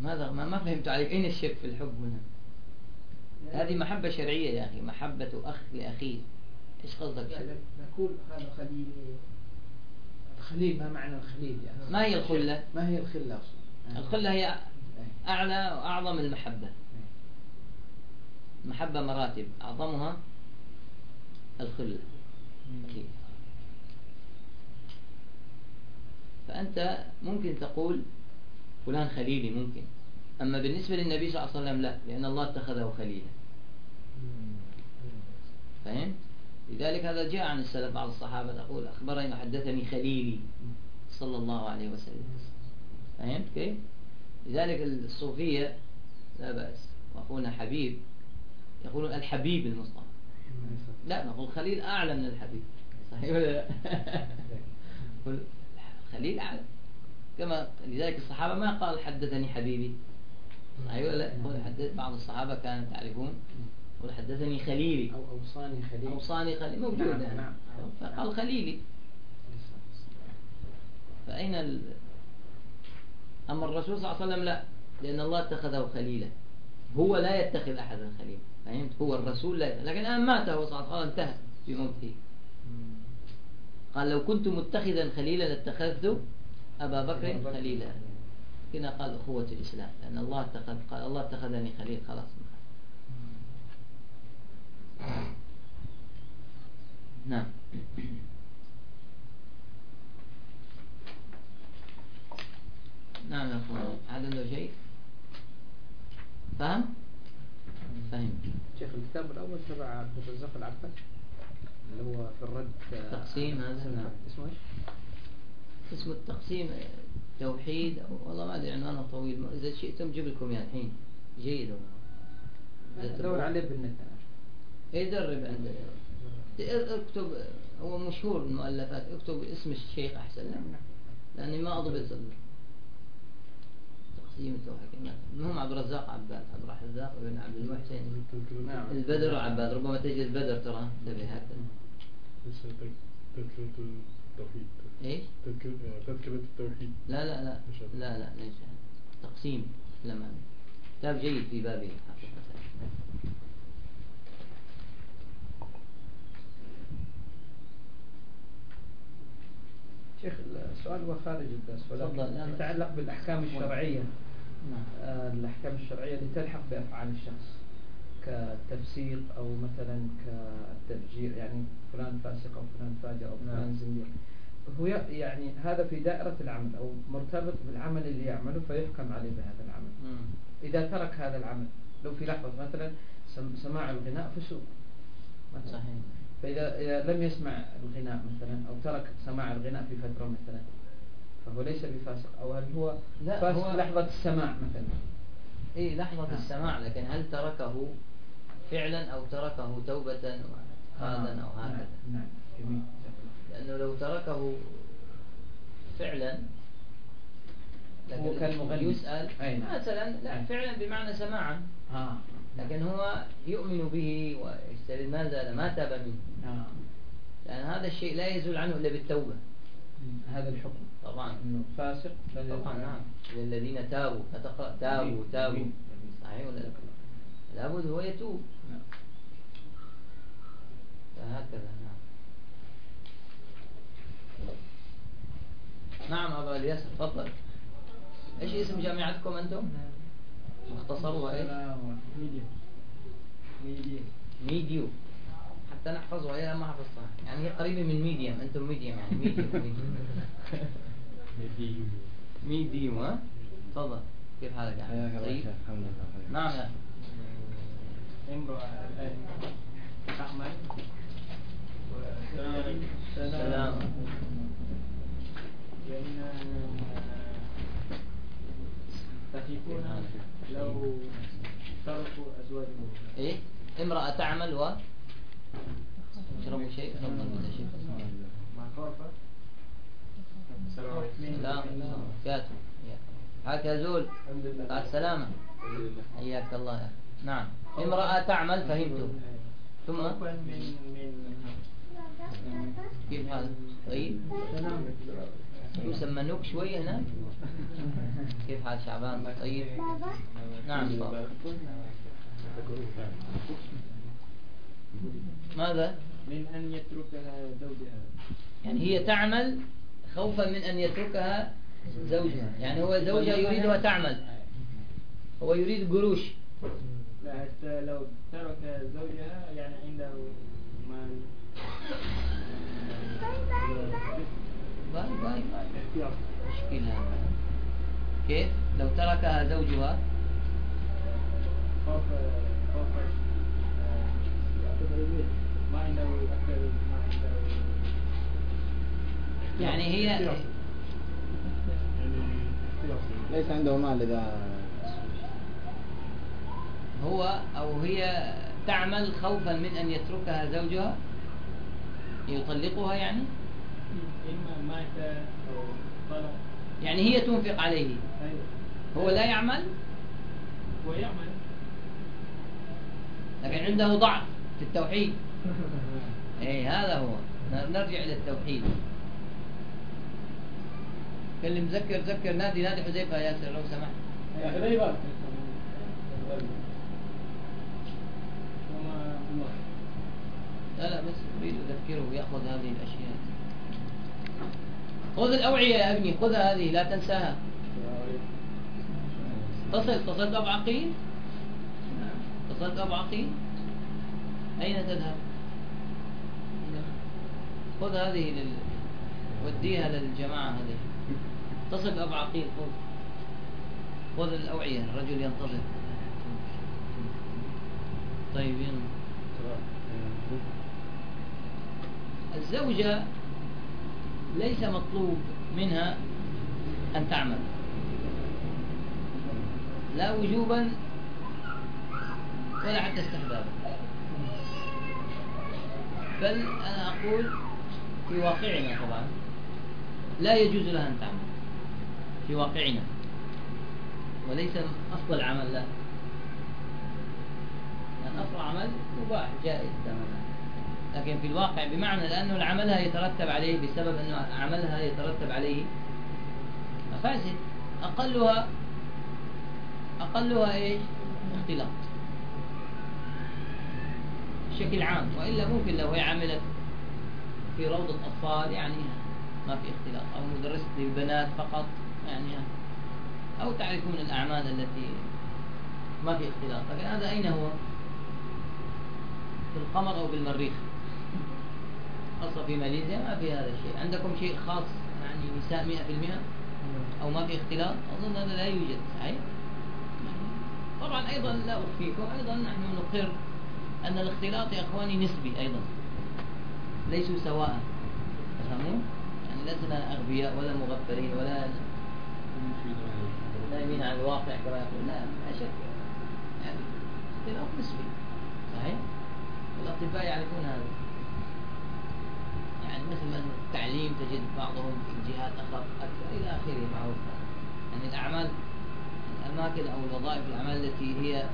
Speaker 1: ماذا ما, ما فهمت عليك أين الشرك في الحب هنا؟ هذه محبة شرعية يا أخي محبة أخ لأخيه إيش قصدك؟
Speaker 4: يعني
Speaker 1: شرك؟
Speaker 4: نقول هذا خليلي
Speaker 2: الخليل ما معنى الخليل يعني
Speaker 1: ما هي الخلة؟
Speaker 2: ما هي الخلة أصلا
Speaker 1: الخلة هي أعلى وأعظم المحبة محبة مراتب أعظمها الخلة. فأنت ممكن تقول فلان خليلي ممكن أما بالنسبة للنبي صلى الله عليه وسلم لا لأن الله اتخذه خليلا فهمت؟ لذلك هذا جاء عن السلف بعض الصحابة تقول أخبرني وحدثني خليلي صلى الله عليه وسلم فهمت كيف؟ لذلك الصوفية لا بأس. وأخونا حبيب يقولون الحبيب المصطفى. لا نقول خليل أعلى من الحبيب. صحيح ولا خليل أعلى. كما لذلك الصحابة ما قال حدثني حبيبي. صحيح ولا بعض الصحابة كانوا تعرفون يقول حدثني خليلي.
Speaker 2: أو أوصاني خليل
Speaker 1: أوصاني خليل موجود
Speaker 2: نعم،
Speaker 1: يعني.
Speaker 2: نعم.
Speaker 1: فقال خليلي. فأين. أما الرسول صلى الله عليه وسلم لا لأن الله اتخذه خليلا. هو لا يتخذ أحدا خليلا. فهمت؟ هو الرسول لا لكن الآن مات هو صلى الله عليه وسلم انتهى بموته قال لو كنت متخذا خليلا لاتخذت أبا بكر. خليلا. هنا قال أخوة الإسلام لأن الله اتخذ قال الله اتخذني خليل خلاص. نعم. نعم يا أخوان هذا عنده شيء. فهم؟ فهم
Speaker 2: شيخ الكتاب الأول تبع عبد الرزاق العباس اللي هو في الرد
Speaker 1: تقسيم هذا؟ نعم.
Speaker 2: اسمه إيش؟
Speaker 1: اسمه التقسيم توحيد والله ما أدري عنوانه طويل. إذا شئتم جيب لكم يعني الحين. جيد والله.
Speaker 2: دور عليه بالنت.
Speaker 1: إيه درب عندك اكتب هو مشهور المؤلفات. اكتب اسم الشيخ أحسن. لك لأني ما أضبط. تقسيم التوحيد المهم عبد الرزاق عباد عبد الرزاق بن عبد المحسن. البدر وعباد ربما تجد بدر ترى انتبه هكذا.
Speaker 3: تذكرة التوحيد.
Speaker 1: إيش؟
Speaker 3: تذكرة التوحيد.
Speaker 1: لا لا لا. لا لا ليس تقسيم. لما كتاب جيد في بابه. حقيقة
Speaker 2: شيخ السؤال هو خارج الدرس ولكن. يتعلق بالأحكام الشرعية.
Speaker 1: نعم
Speaker 2: آه، الأحكام الشرعية اللي تلحق بأفعال الشخص كالتفسيق أو مثلا كالتفجير يعني فلان فاسق أو فلان فاجر أو فلان
Speaker 1: نعم.
Speaker 2: زنديق. هو يعني هذا في دائرة العمل أو مرتبط بالعمل اللي يعمله فيحكم عليه بهذا العمل.
Speaker 1: مم.
Speaker 2: إذا ترك هذا العمل لو في لحظة مثلا سم- سماع الغناء فسوق
Speaker 1: صحيح.
Speaker 2: فإذا إذا لم يسمع الغناء مثلا أو ترك سماع الغناء في فترة مثلا فهو ليس بفاسق أو هل هو
Speaker 1: لا،
Speaker 2: فاسق
Speaker 1: هو-
Speaker 2: لحظة السماع مثلا
Speaker 1: اي لحظة
Speaker 2: نعم.
Speaker 1: السماع لكن هل تركه فعلا أو تركه توبة هذا أو
Speaker 2: نعم
Speaker 1: هكذا
Speaker 2: نعم جميل جزاك الله.
Speaker 1: لأنه لو تركه فعلا
Speaker 2: هو
Speaker 1: لكن
Speaker 2: كان مغني.
Speaker 1: يسأل
Speaker 2: أي نعم.
Speaker 1: مثلا لا. فعلا بمعنى سماعا
Speaker 2: آه
Speaker 1: لكن هو يؤمن به ويسترد ما زال ما تاب منه
Speaker 2: آه.
Speaker 1: لأن هذا الشيء لا يزول عنه إلا بالتوبة
Speaker 2: هذا الحكم.
Speaker 1: طبعا.
Speaker 2: إنه فاسق.
Speaker 1: طبعا. نعم. للذين تابوا فتقرأ تابوا تابوا. صحيح ولا لا؟ لابد هو يتوب.
Speaker 2: نعم.
Speaker 1: فهكذا نعم. نعم أبا الياس تفضل. إيش اسم جامعتكم أنتم؟ مختصرها إيش؟
Speaker 2: السلام ورحمة الله. ميديا.
Speaker 1: ميديو. حتى نحفظها هي ما حفظتها يعني هي قريبة من ميديم أنتم ميديم يعني ميديم ميديم ميديم ها؟ تفضل كيف حالك يا
Speaker 5: حياك
Speaker 1: أحمد؟
Speaker 5: الله
Speaker 1: طيب؟
Speaker 5: شيخ الحمد لله.
Speaker 1: نعم يا أخي.
Speaker 6: امرأة الآن تعمل
Speaker 1: سلام
Speaker 6: لأن تخيفون لو تركوا أزواجهم
Speaker 1: إيه امرأة تعمل و تشربوا شيء تفضل بلا شيء.
Speaker 6: مع
Speaker 1: لا زول. بعد السلامة حياك الله يا. نعم. امرأة تعمل فهمت. ثم؟ كيف حالك طيب. يسمى نوك شوي هناك كيف حال شعبان؟ طيب. نعم. تفضل. ماذا؟
Speaker 6: من أن يتركها زوجها.
Speaker 1: يعني هي تعمل خوفا من أن يتركها زوجها. يعني هو زوجها يريدها تعمل. هو يريد قروش.
Speaker 6: لا حتى لو ترك زوجها يعني عنده مال.
Speaker 1: bye bye
Speaker 6: bye.
Speaker 1: مشكلة. كيف؟ لو تركها زوجها.
Speaker 6: خوف خوف ما عنده أكل ما عنده
Speaker 1: يعني هي
Speaker 3: يعني
Speaker 5: ليس عنده مال إذا
Speaker 1: هو أو هي تعمل خوفا من أن يتركها زوجها؟ يطلقها يعني؟
Speaker 6: إما مات أو طلق
Speaker 1: يعني هي تنفق عليه. هو لا يعمل؟
Speaker 6: ويعمل
Speaker 1: لكن عنده ضعف. في التوحيد. اي هذا هو. نرجع إلى التوحيد. كلم ذكر ذكر نادي نادي حذيفة. ياسر لو سمحت.
Speaker 6: يا الله
Speaker 1: لا لا بس أريد أذكره ياخذ هذه الأشياء. خذ الأوعية يا أبني. خذها هذه لا تنساها. اتصل اتصلت ابو عقيل؟ اتصلت ابو عقيل؟ أين تذهب؟ خذ هذه لل... وديها للجماعة هذه. اتصل بأبو عقيل خذ. خذ الأوعية الرجل ينتظر. طيب يلا. الزوجة ليس مطلوب منها أن تعمل. لا وجوبا ولا حتى استحبابا. بل أنا أقول في واقعنا طبعا لا يجوز لها أن تعمل. في واقعنا. وليس أصل العمل لا. لأن أصل العمل مباح جائز تماما لكن في الواقع بمعنى لأنه عملها يترتب عليه بسبب أنه عملها يترتب عليه مفاسد. أقلها أقلها إيش؟ اختلاط. بشكل عام وإلا ممكن لو هي عملت في روضة أطفال يعني ما في اختلاط أو مدرسة للبنات فقط يعني أو تعرفون الأعمال التي ما في اختلاط. لكن هذا أين هو؟ في القمر أو بالمريخ؟ خاصة في ماليزيا ما في هذا الشيء. عندكم شيء خاص يعني نساء مئة في المئة؟ أو ما في اختلاط؟ أظن هذا لا يوجد صحيح؟ طبعا أيضا لا أخفيكم أيضا نحن نقر أن الاختلاط يا أخواني نسبي أيضا. ليسوا سواء. تفهمون يعني لسنا أغبياء ولا مغفلين ولا نايمين على الواقع كما يقول. لا لا شك. يعني اختلاط نسبي. صحيح؟ والأطباء يعرفون هذا. يعني مثل التعليم تجد بعضهم في جهات أخف أكثر إلى آخره معروف يعني الأعمال الأماكن أو الوظائف الأعمال التي هي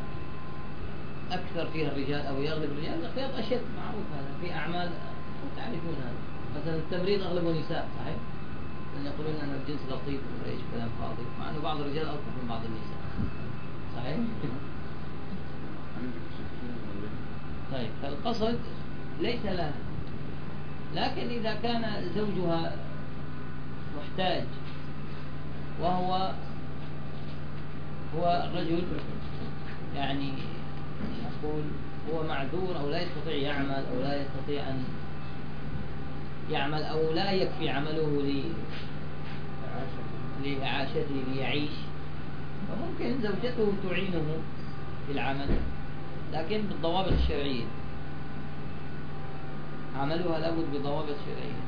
Speaker 1: أكثر فيها الرجال أو يغلب الرجال الاختيار أشد معروف هذا في أعمال تعرفون هذا مثلا التمريض أغلبه نساء صحيح؟ لأن يقولون أن الجنس لطيف وإيش كلام فاضي مع أنه بعض الرجال ألطف من بعض النساء صحيح؟ طيب فالقصد ليس لها لكن إذا كان زوجها محتاج وهو هو الرجل يعني نقول هو معذور أو لا يستطيع يعمل أو لا يستطيع أن يعمل أو لا يكفي عمله لإعاشته ليعيش. فممكن زوجته تعينه في العمل لكن بالضوابط الشرعية. عملها لابد بضوابط شرعية.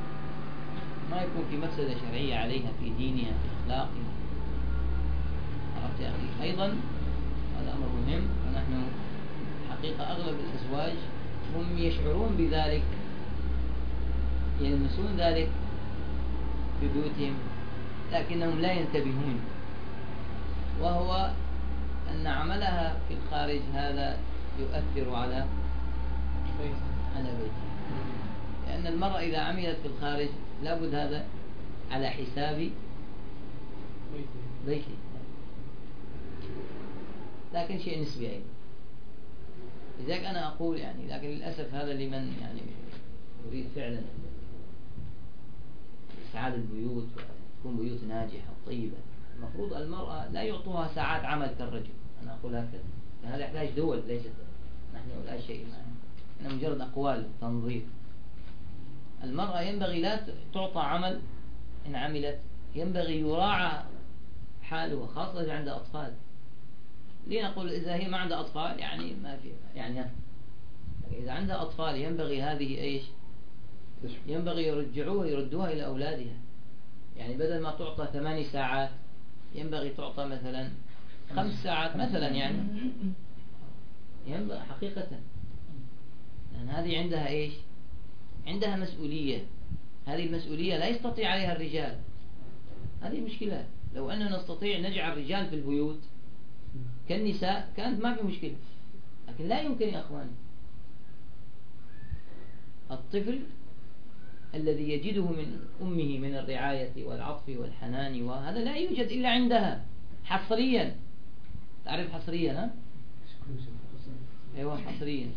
Speaker 1: ما يكون في مفسدة شرعية عليها في دينها في أخلاقها. عرفت يا أخي؟ أيضا هذا أمر مهم ونحن حقيقة أغلب الأزواج هم يشعرون بذلك يلمسون ذلك في بيوتهم لكنهم لا ينتبهون. وهو أن عملها في الخارج هذا يؤثر على على بيتها لأن المرأة إذا عملت في الخارج لابد هذا على حساب بيتي لكن شيء نسبي أيضا. لذلك أنا أقول يعني لكن للأسف هذا لمن يعني يريد فعلا إسعاد البيوت وتكون بيوت ناجحة وطيبة. المفروض المرأة لا يعطوها ساعات عمل كالرجل. أنا أقول هكذا. هذا يحتاج دول ليست نحن لا شيء معنا مجرد أقوال تنظير. المرأة ينبغي لا تعطى عمل إن عملت. ينبغي يراعى حالها خاصة عندها أطفال. لنقول إذا هي ما عندها أطفال يعني ما في يعني إذا عندها أطفال ينبغي هذه إيش؟ ينبغي يرجعوها يردوها إلى أولادها. يعني بدل ما تعطى ثماني ساعات ينبغي تعطى مثلا خمس ساعات مثلا يعني. ينبغي حقيقة. لأن هذه عندها إيش؟ عندها مسؤولية. هذه المسؤولية لا يستطيع عليها الرجال. هذه مشكلة. لو أننا نستطيع نجعل الرجال في البيوت كالنساء كانت ما في مشكلة. لكن لا يمكن يا أخواني الطفل الذي يجده من أمه من الرعاية والعطف والحنان وهذا لا يوجد إلا عندها حصريا. تعرف حصريا ها؟ أيوه حصريا.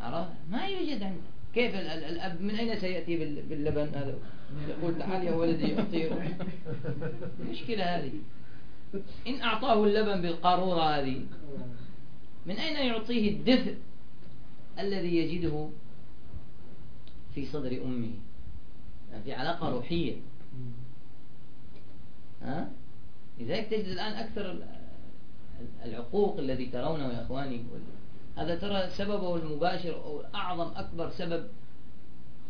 Speaker 1: عرفت؟ ما يوجد عندها. كيف الأب من أين سيأتي باللبن؟ هذا يقول تعال يا ولدي أعطيه مشكلة هذه. إن أعطاه اللبن بالقارورة هذه من أين يعطيه الدفء الذي يجده في صدر أمه؟ يعني في علاقة روحية. ها؟ لذلك تجد الآن أكثر العقوق الذي ترونه يا إخواني هذا ترى سببه المباشر أو أعظم أكبر سبب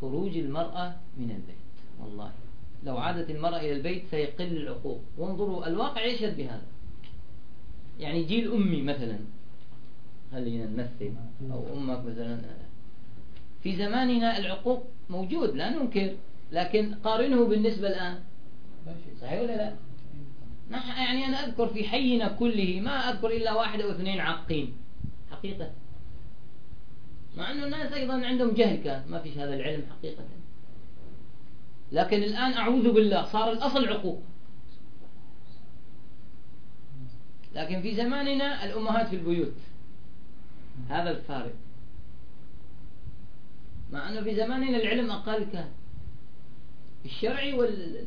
Speaker 1: خروج المرأة من البيت. والله. لو عادت المرأة إلى البيت سيقل العقوق. وانظروا الواقع يشهد بهذا. يعني جيل أمي مثلا. خلينا نمثل؟ أو أمك مثلا. في زماننا العقوق موجود لا ننكر. لكن قارنه بالنسبة الآن. صحيح ولا لا؟ نحن يعني أنا أذكر في حينا كله ما أذكر إلا واحد أو اثنين عاقين. حقيقة. مع أنه الناس أيضا عندهم جهل كان. ما فيش هذا العلم حقيقة. لكن الآن أعوذ بالله صار الأصل عقوق. لكن في زماننا الأمهات في البيوت هذا الفارق. مع أنه في زماننا العلم أقل كان. الشرعي وال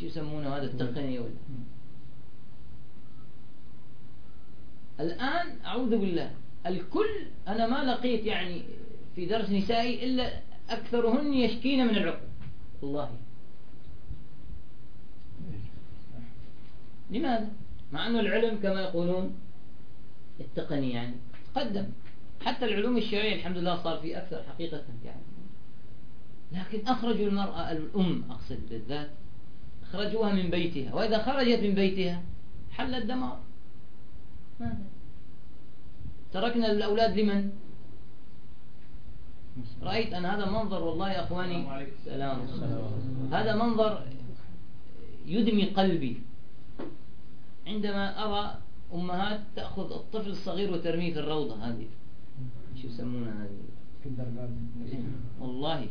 Speaker 1: شو يسمونه هذا التقني ولا الآن أعوذ بالله الكل أنا ما لقيت يعني في درس نسائي إلا أكثرهن يشكين من العقل والله لماذا؟ مع أنه العلم كما يقولون التقني يعني قدم حتى العلوم الشرعية الحمد لله صار في أكثر حقيقة يعني. لكن أخرجوا المرأة الأم أقصد بالذات أخرجوها من بيتها وإذا خرجت من بيتها حل الدمار ماذا؟ تركنا الأولاد لمن؟ رأيت أن هذا منظر والله يا أخواني سلام. هذا منظر يدمي قلبي. عندما أرى أمهات تأخذ الطفل الصغير وترميه في الروضة هذه. شو يسمونها هذه؟ والله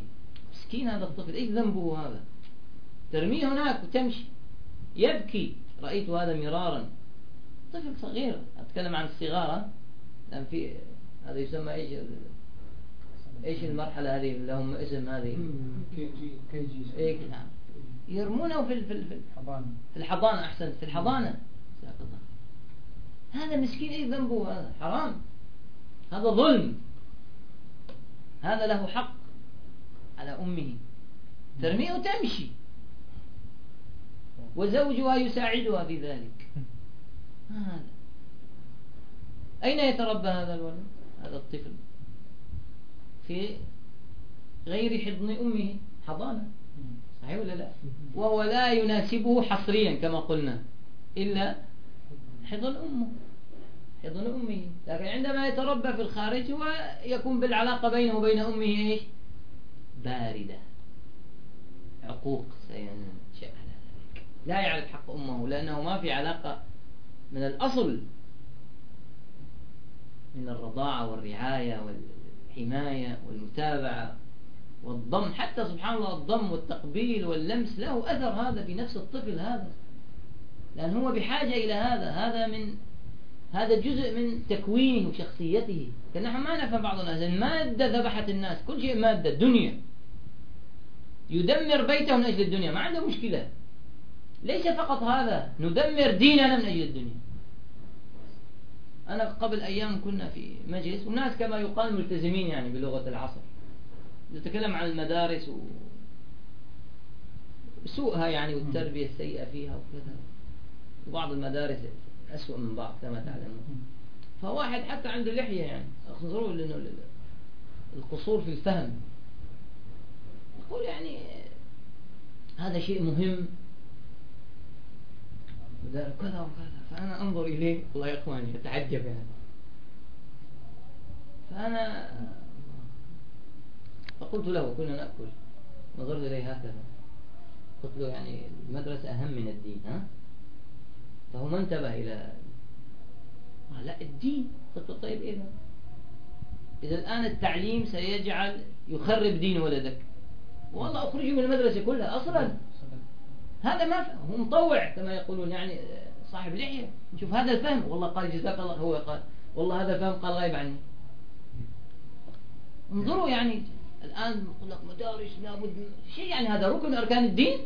Speaker 1: مسكين هذا الطفل. إيش ذنبه هذا؟ ترميه هناك وتمشي. يبكي. رأيت هذا مرارا. طفل صغير. أتكلم عن الصغار لأن في هذا يسمى إيش؟ إيش المرحلة هذه؟ لهم اسم هذه.
Speaker 2: KG KG.
Speaker 1: إيه نعم يرمونه في في في
Speaker 2: حضانة.
Speaker 1: في الحضانة أحسن في الحضانة. هذا مسكين إيش ذنبه؟ هذا حرام. هذا ظلم. هذا له حق على أمه. ترميه وتمشي. وزوجها يساعدها في ذلك. هذا. أين يتربى هذا الولد؟ هذا الطفل. في غير حضن أمه حضانة. صحيح ولا لا؟ وهو لا يناسبه حصريا كما قلنا إلا حضن أمه. حضن أمه. لكن عندما يتربى في الخارج هو يكون بالعلاقة بينه وبين أمه إيش؟ باردة. عقوق سينشأ على ذلك. لا يعرف حق أمه لأنه ما في علاقة من الأصل من الرضاعة والرعاية والحماية والمتابعة والضم حتى سبحان الله الضم والتقبيل واللمس له أثر هذا في نفس الطفل هذا. لأن هو بحاجة إلى هذا هذا من هذا جزء من تكوينه وشخصيته نحن ما نفهم بعض الناس المادة ذبحت الناس كل شيء مادة دنيا. يدمر بيته من أجل الدنيا ما عنده مشكلة. ليس فقط هذا ندمر ديننا من أجل الدنيا. أنا قبل أيام كنا في مجلس وناس كما يقال ملتزمين يعني بلغة العصر. نتكلم عن المدارس و سوءها يعني والتربية السيئة فيها وكذا. وبعض المدارس أسوأ من بعض كما تعلمون. فواحد حتى عنده لحية يعني. انظروا لأنه القصور في الفهم. يقول يعني هذا شيء مهم. كذا وكذا. فأنا أنظر إليه والله يا إخواني أتعجب يعني. فأنا فقلت له كنا نأكل. نظرت إليه هكذا. قلت له يعني المدرسة أهم من الدين ها؟ فهو ما انتبه إلى لا الدين. قلت له طيب إذا إذا الآن التعليم سيجعل يخرب دين ولدك. والله أخرجه من المدرسة كلها أصلا. هذا ما هو مطوع كما يقولون يعني صاحب لحية. شوف هذا الفهم. والله قال جزاك الله هو قال والله هذا الفهم قال غايب عني. انظروا يعني الآن يقول لك مدارس لابد شيء يعني هذا ركن من أركان الدين.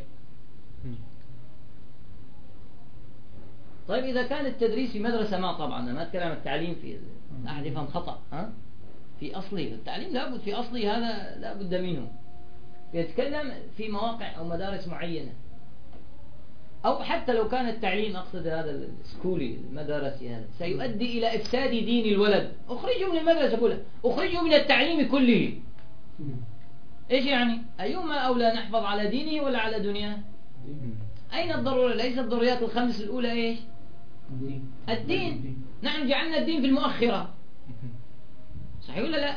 Speaker 1: طيب إذا كان التدريس في مدرسة ما طبعا أنا ما أتكلم التعليم في أحد يفهم خطأ ها؟ في أصله. التعليم لابد في أصله هذا لابد منه. يتكلم في مواقع أو مدارس معينة. أو حتى لو كان التعليم أقصد هذا السكولي المدرسي هذا سيؤدي إلى إفساد دين الولد. أخرجه من المدرسة كلها. أخرجه من التعليم كله. إيش يعني؟ أيهما أولى نحفظ على دينه ولا على دنياه؟ أين الضرورة؟ ليس الضروريات الخمس الأولى إيش؟ الدين. نحن جعلنا الدين في المؤخرة. صحيح ولا لا؟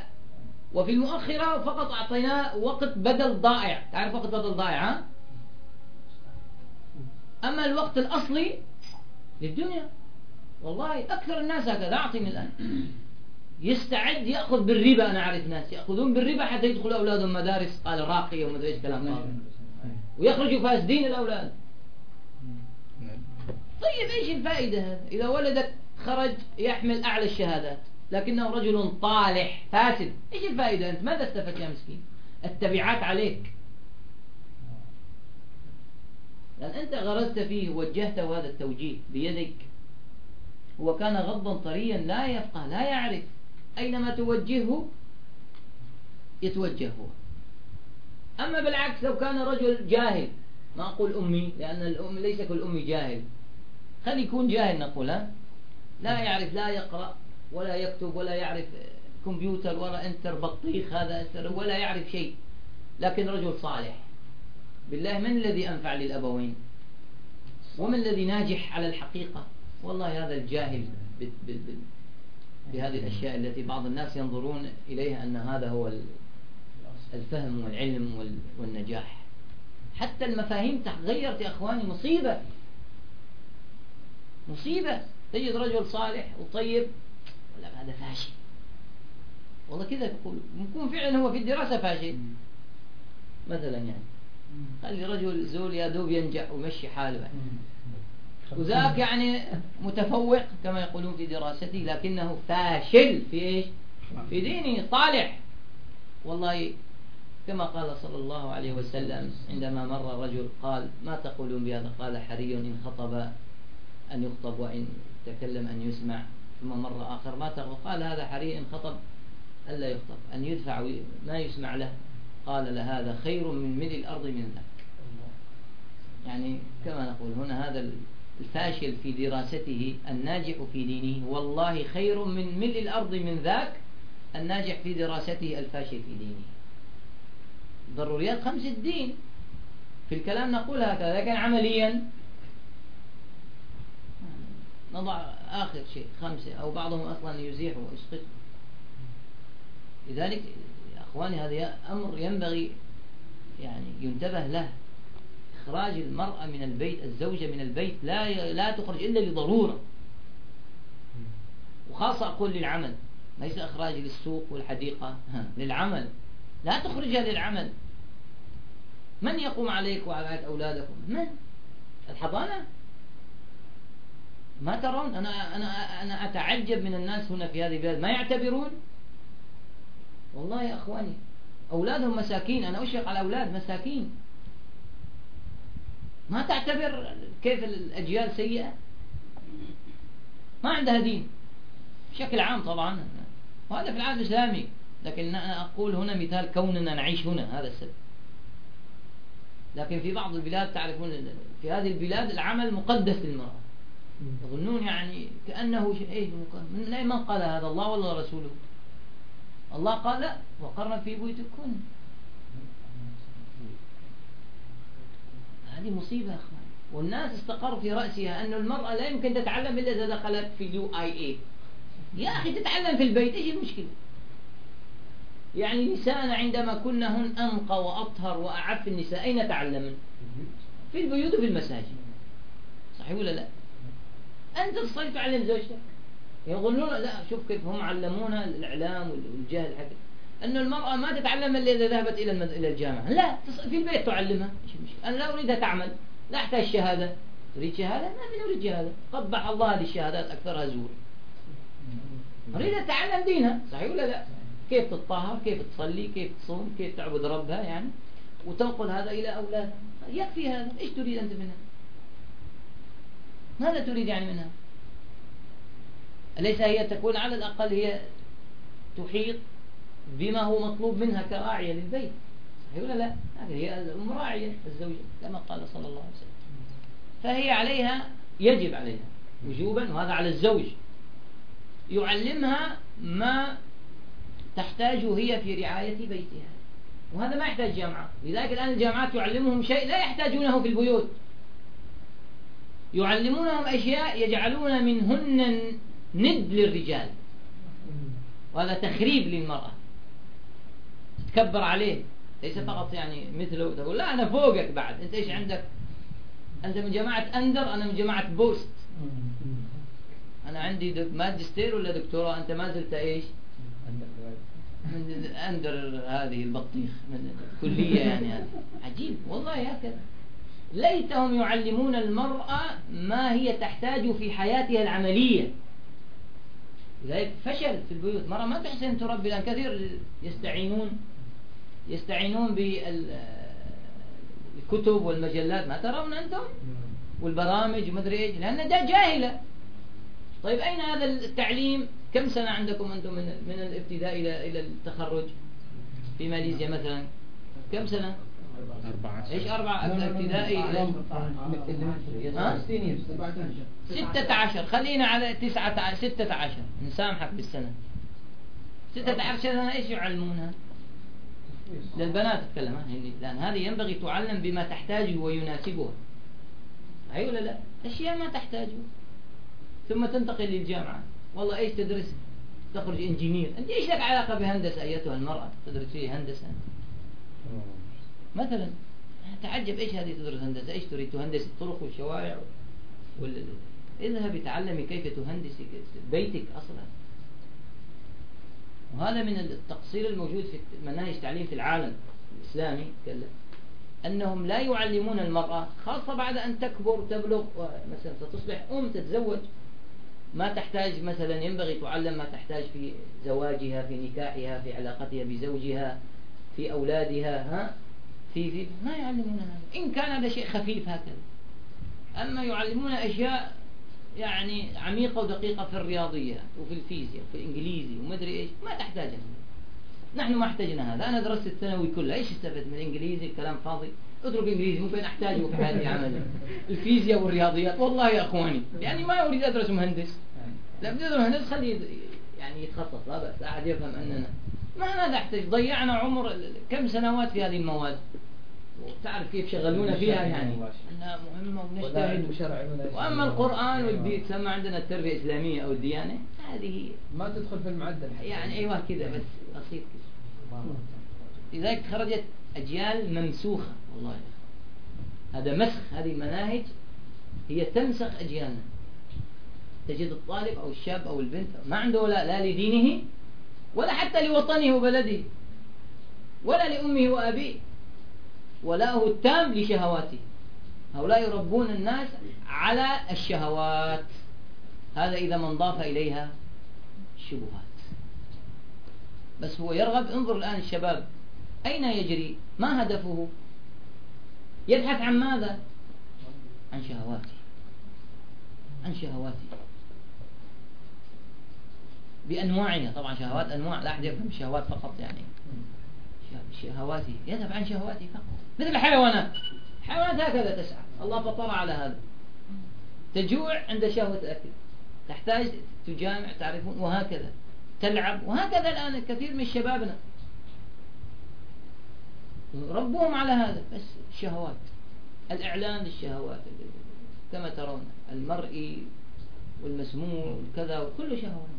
Speaker 1: وفي المؤخرة فقط أعطيناه وقت بدل ضائع. تعرف وقت بدل ضائع ها؟ أما الوقت الأصلي للدنيا. والله أكثر الناس هكذا أعطيني الآن يستعد يأخذ بالربا أنا أعرف ناس يأخذون بالربا حتى يدخلوا أولادهم مدارس قال راقية وما أدري إيش كلام ويخرجوا فاسدين الأولاد. طيب إيش الفائدة هذا إذا ولدك خرج يحمل أعلى الشهادات لكنه رجل طالح فاسد إيش الفائدة أنت؟ ماذا استفدت يا مسكين؟ التبعات عليك. لأن أنت غرست فيه ووجهته هذا التوجيه بيدك. هو كان غضا طريا لا يفقه لا يعرف أينما توجهه؟ يتوجه هو. أما بالعكس لو كان رجل جاهل ما أقول أمي لأن الأم ليس كل أمي جاهل. خل يكون جاهل نقول ها؟ لا يعرف لا يقرأ ولا يكتب ولا يعرف كمبيوتر ولا انتر بطيخ هذا ولا يعرف شيء. لكن رجل صالح. بالله من الذي أنفع للأبوين؟ ومن الذي ناجح على الحقيقة؟ والله هذا الجاهل بهذه الأشياء التي بعض الناس ينظرون إليها أن هذا هو الفهم والعلم والنجاح. حتى المفاهيم تغيرت يا أخواني مصيبة. مصيبة. تجد رجل صالح وطيب ولا هذا فاشل. والله كذا يقول ممكن فعلا هو في الدراسة فاشل. مثلا يعني. خلي رجل زول يا دوب ينجح ويمشي حاله يعني. وذاك يعني متفوق كما يقولون في دراسته لكنه فاشل في إيش؟ في دينه طالع والله كما قال صلى الله عليه وسلم عندما مر رجل قال ما تقولون بهذا؟ قال حري إن خطب أن يخطب وإن تكلم أن يسمع. ثم مر آخر ما تقول؟ قال هذا حري إن خطب ألا يخطب أن يدفع ما يسمع له. قال لهذا خير من ملء الأرض من ذاك. يعني كما نقول هنا هذا الفاشل في دراسته الناجح في دينه. والله خير من ملء الأرض من ذاك الناجح في دراسته الفاشل في دينه. ضروريات خمس الدين. في الكلام نقول هكذا لكن عمليا نضع آخر شيء خمسة أو بعضهم أصلا يزيح ويسقط. لذلك يا أخواني هذا أمر ينبغي يعني ينتبه له. إخراج المرأة من البيت الزوجة من البيت لا لا تخرج إلا لضرورة وخاصة أقول للعمل ليس إخراج للسوق والحديقة للعمل. لا تخرجها للعمل. من يقوم عليك وعلى أولادكم؟ من؟ الحضانة؟ ما ترون أنا, أنا, أنا أتعجب من الناس هنا في هذه البلاد. ما يعتبرون؟ والله يا أخواني أولادهم مساكين أنا أشفق على أولاد مساكين. ما تعتبر كيف الأجيال سيئة؟ ما عندها دين بشكل عام طبعا. وهذا في العالم الإسلامي. لكن أنا أقول هنا مثال كوننا نعيش هنا هذا السبب. لكن في بعض البلاد تعرفون في هذه البلاد العمل مقدس للمرأة. يظنون يعني كأنه إيه من أي من قال هذا الله ولا رسوله. الله قال وقرن في بيوتكن. هذه مصيبة يا أخوان. والناس استقر في رأسها أن المرأة لا يمكن تتعلم إلا إذا دخلت في اليو آي اي يا أخي تتعلم في البيت إيش المشكلة؟ يعني نساءنا عندما كنا هن أنقى وأطهر وأعف النساء أين تعلمن؟ في البيوت وفي المساجد. صحيح ولا لا؟ أنت تصلي تعلم زوجتك. يظنون لا شوف كيف هم علمونا الإعلام والجهل حق أن المرأة ما تتعلم إلا إذا ذهبت إلى إلى الجامعة. لا في البيت تعلمها. أنا لا أريدها تعمل. لا أحتاج شهادة. تريد شهادة؟ ما نريد شهادة. قبح الله هذه الشهادات أكثرها زور. أريد تتعلم دينها. صحيح ولا لا؟ كيف تتطهر؟ كيف تصلي؟ كيف تصوم؟ كيف تعبد ربها يعني؟ وتنقل هذا إلى أولادها. يكفي هذا. إيش تريد أنت منها؟ ماذا تريد يعني منها؟ أليس هي تكون على الأقل هي تحيط بما هو مطلوب منها كراعية للبيت؟ صحيح ولا لا؟ هي الأم راعية الزوجة كما قال صلى الله عليه وسلم. فهي عليها يجب عليها وجوبا وهذا على الزوج. يعلمها ما تحتاجه هي في رعاية بيتها. وهذا ما يحتاج جامعة. لذلك الآن الجامعات تعلمهم شيء لا يحتاجونه في البيوت. يعلمونهم أشياء يجعلون منهن ند للرجال. وهذا تخريب للمرأة. تكبر عليه. ليس فقط يعني مثله تقول لا أنا فوقك بعد. أنت إيش عندك؟ أنت من جماعة أندر أنا من جماعة بوست. أنا عندي ماجستير ولا دكتوراه؟ أنت ما زلت إيش؟ من أندر هذه البطيخ من الكلية يعني هذه. عجيب والله هكذا. ليتهم يعلمون المرأة ما هي تحتاج في حياتها العملية. لذلك فشل في البيوت مرة ما تحسن تربي لأن كثير يستعينون يستعينون بالكتب والمجلات. ما ترون أنتم؟ والبرامج ومدري إيش. لأن ده جاهلة. طيب أين هذا التعليم؟ كم سنة عندكم أنتم من, من الابتداء إلى إلى التخرج؟ في ماليزيا مثلا. كم سنة؟
Speaker 5: أربعة
Speaker 1: إيش أربعة ابتدائي إلى ها؟
Speaker 4: 17
Speaker 1: ستة عشر خلينا على تسعة عشر ستة عشر نسامحك بالسنة ستة عشر سنة إيش يعلمونها للبنات هندي لأن هذه ينبغي تعلم بما تحتاجه ويناسبها أي ولا لا أشياء ما تحتاجه ثم تنتقل للجامعة والله إيش تدرس تخرج انجينير انت إيش لك علاقة بهندسة ايتها المرأة تدرسي هندسة مثلا تعجب إيش هذه تدرس هندسة؟ إيش تريد؟ تهندس الطرق والشوارع ولا اذهبي تعلمي كيف تهندسي بيتك أصلا. وهذا من التقصير الموجود في مناهج تعليم في العالم الإسلامي كلا أنهم لا يعلمون المرأة خاصة بعد أن تكبر تبلغ مثلا ستصبح أم تتزوج ما تحتاج مثلا ينبغي تعلم ما تحتاج في زواجها في نكاحها في علاقتها بزوجها في أولادها ها؟ في في ما يعلمون هذا. إن كان هذا شيء خفيف هكذا. أما يعلمون أشياء يعني عميقة ودقيقة في الرياضيات وفي الفيزياء وفي الإنجليزي وما أدري إيش ما تحتاجها نحن ما احتاجنا هذا. أنا درست الثانوي كله. إيش استفدت من الإنجليزي؟ الكلام فاضي. أترك إنجليزي ممكن أحتاجه في حياتي عملي. الفيزياء والرياضيات والله يا أخواني. يعني ما أريد أدرس مهندس. لا بدي أدرس مهندس خليه يعني يتخصص. لا بأس أحد يفهم أننا ما ماذا احتاج ضيعنا عمر كم سنوات في هذه المواد؟ وتعرف كيف شغلونا فيها يعني. إنها مهمة ونجتهد وأما القرآن والدين تسمى عندنا التربية الإسلامية أو الديانة هذه
Speaker 2: ما تدخل في المعدل حتى.
Speaker 1: يعني أيوه كذا بس بسيط كذا. لذلك خرجت أجيال ممسوخة والله. هذا مسخ هذه المناهج هي تمسخ أجيالنا. تجد الطالب أو الشاب أو البنت ما عنده لا, لا لدينه ولا حتى لوطنه وبلده ولا لأمه وأبيه ولاؤه التام لشهواته. هؤلاء يربون الناس على الشهوات. هذا إذا من ضاف إليها الشبهات بس هو يرغب انظر الآن الشباب أين يجري؟ ما هدفه؟ يبحث عن ماذا؟ عن شهواته. عن شهواته. بأنواعها. طبعا شهوات أنواع لا أحد يفهم الشهوات فقط يعني. شهواته يذهب عن شهواته فقط. مثل الحيوانات الحيوانات هكذا تسعى. الله فطر على هذا. تجوع عند شهوة الأكل. تحتاج تجامع تعرفون وهكذا. تلعب وهكذا الآن كثير من شبابنا. ربوهم على هذا. بس الشهوات الإعلان للشهوات. كما ترون المرئي والمسموع والكذا وكل شهوات.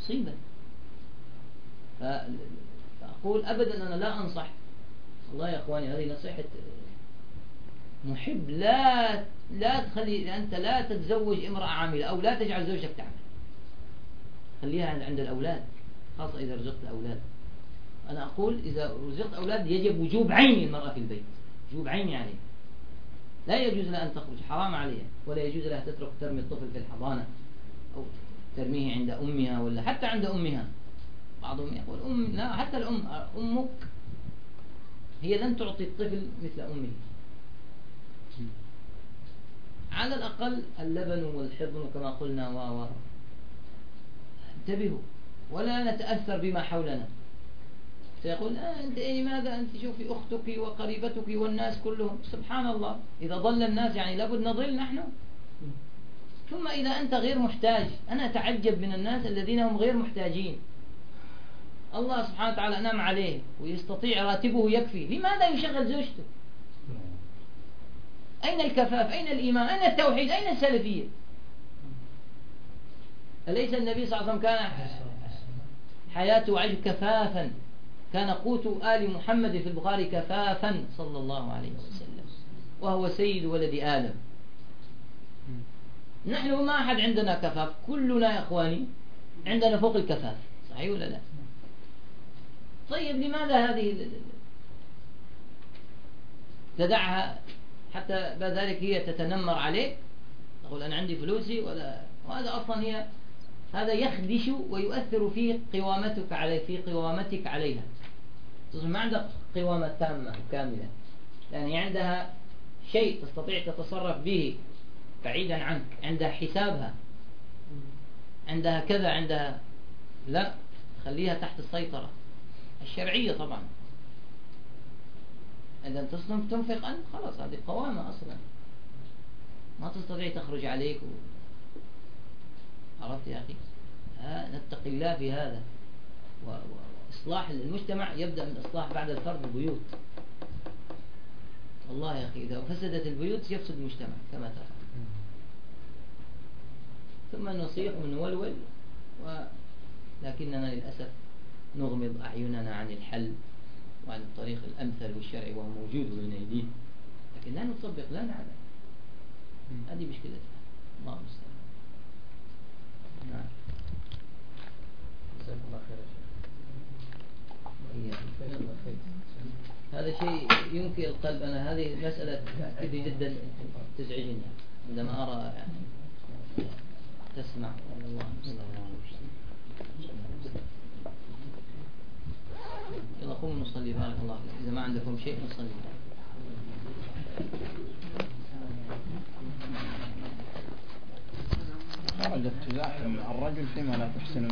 Speaker 1: مصيبة. فأقول أبدا أنا لا أنصح. والله يا أخواني هذه نصيحة محب. لا لا تخلي أنت لا تتزوج امرأة عاملة أو لا تجعل زوجك تعمل. خليها عند الأولاد خاصة إذا رزقت أولاد. أنا أقول إذا رزقت أولاد يجب وجوب عيني المرأة في البيت. وجوب عيني عليها. لا يجوز لها أن تخرج حرام عليها. ولا يجوز لها تترك ترمي الطفل في الحضانة. أو ترميه عند أمها ولا حتى عند أمها. بعضهم يقول أم لا حتى الأم أمك هي لن تعطي الطفل مثل أمه. على الأقل اللبن والحضن كما قلنا و انتبهوا ولا نتأثر بما حولنا. سيقول آه أنت إيه لماذا أنت؟ شوفي أختك وقريبتك والناس كلهم. سبحان الله إذا ضل الناس يعني لابد نضل نحن. ثم إذا أنت غير محتاج أنا أتعجب من الناس الذين هم غير محتاجين. الله سبحانه وتعالى أنعم عليه ويستطيع راتبه يكفي لماذا يشغل زوجته؟ أين الكفاف؟ أين الإيمان؟ أين التوحيد؟ أين السلفية؟ أليس النبي صلى الله عليه وسلم كان حياته وعيش كفافا؟ كان قوت آل محمد في البخاري كفافا صلى الله عليه وسلم. وهو سيد ولد آدم. نحن ما أحد عندنا كفاف كلنا يا إخواني عندنا فوق الكفاف صحيح ولا لا؟ طيب لماذا هذه تدعها حتى بعد ذلك هي تتنمر عليك؟ تقول أنا عندي فلوسي ولا وهذا أصلا هي هذا يخدش ويؤثر في قوامتك عليه في قوامتك عليها. تصبح ما عندك قوامة تامة كاملة يعني عندها شيء تستطيع تتصرف به. بعيدا عنك عندها حسابها. عندها كذا عندها لا خليها تحت السيطرة. الشرعية طبعا. إذا تصنف تنفق أنت خلاص هذه قوامة أصلا. ما تستطيع تخرج عليك و... عرفت يا أخي؟ ها نتقي الله في هذا. و... وإصلاح المجتمع يبدأ من إصلاح بعد الفرد البيوت. والله يا أخي إذا فسدت البيوت يفسد المجتمع كما ترى ثم نصيح ونولول ولكننا للأسف نغمض أعيننا عن الحل وعن الطريق الأمثل والشرعي وهو موجود بين أيدينا لكن لا نطبق لا نعلم. هذه مشكلتنا. الله المستعان. نعم.
Speaker 2: جزاك الله خير
Speaker 1: هذا شيء ينكي القلب. أنا هذه مسألة كثير جدا تزعجني عندما أرى يعني. تسمع. يلا قوموا نصلي بارك الله إذا ما عندكم شيء نصلي.
Speaker 5: خرج اتجاه الرجل فيما لا تحسن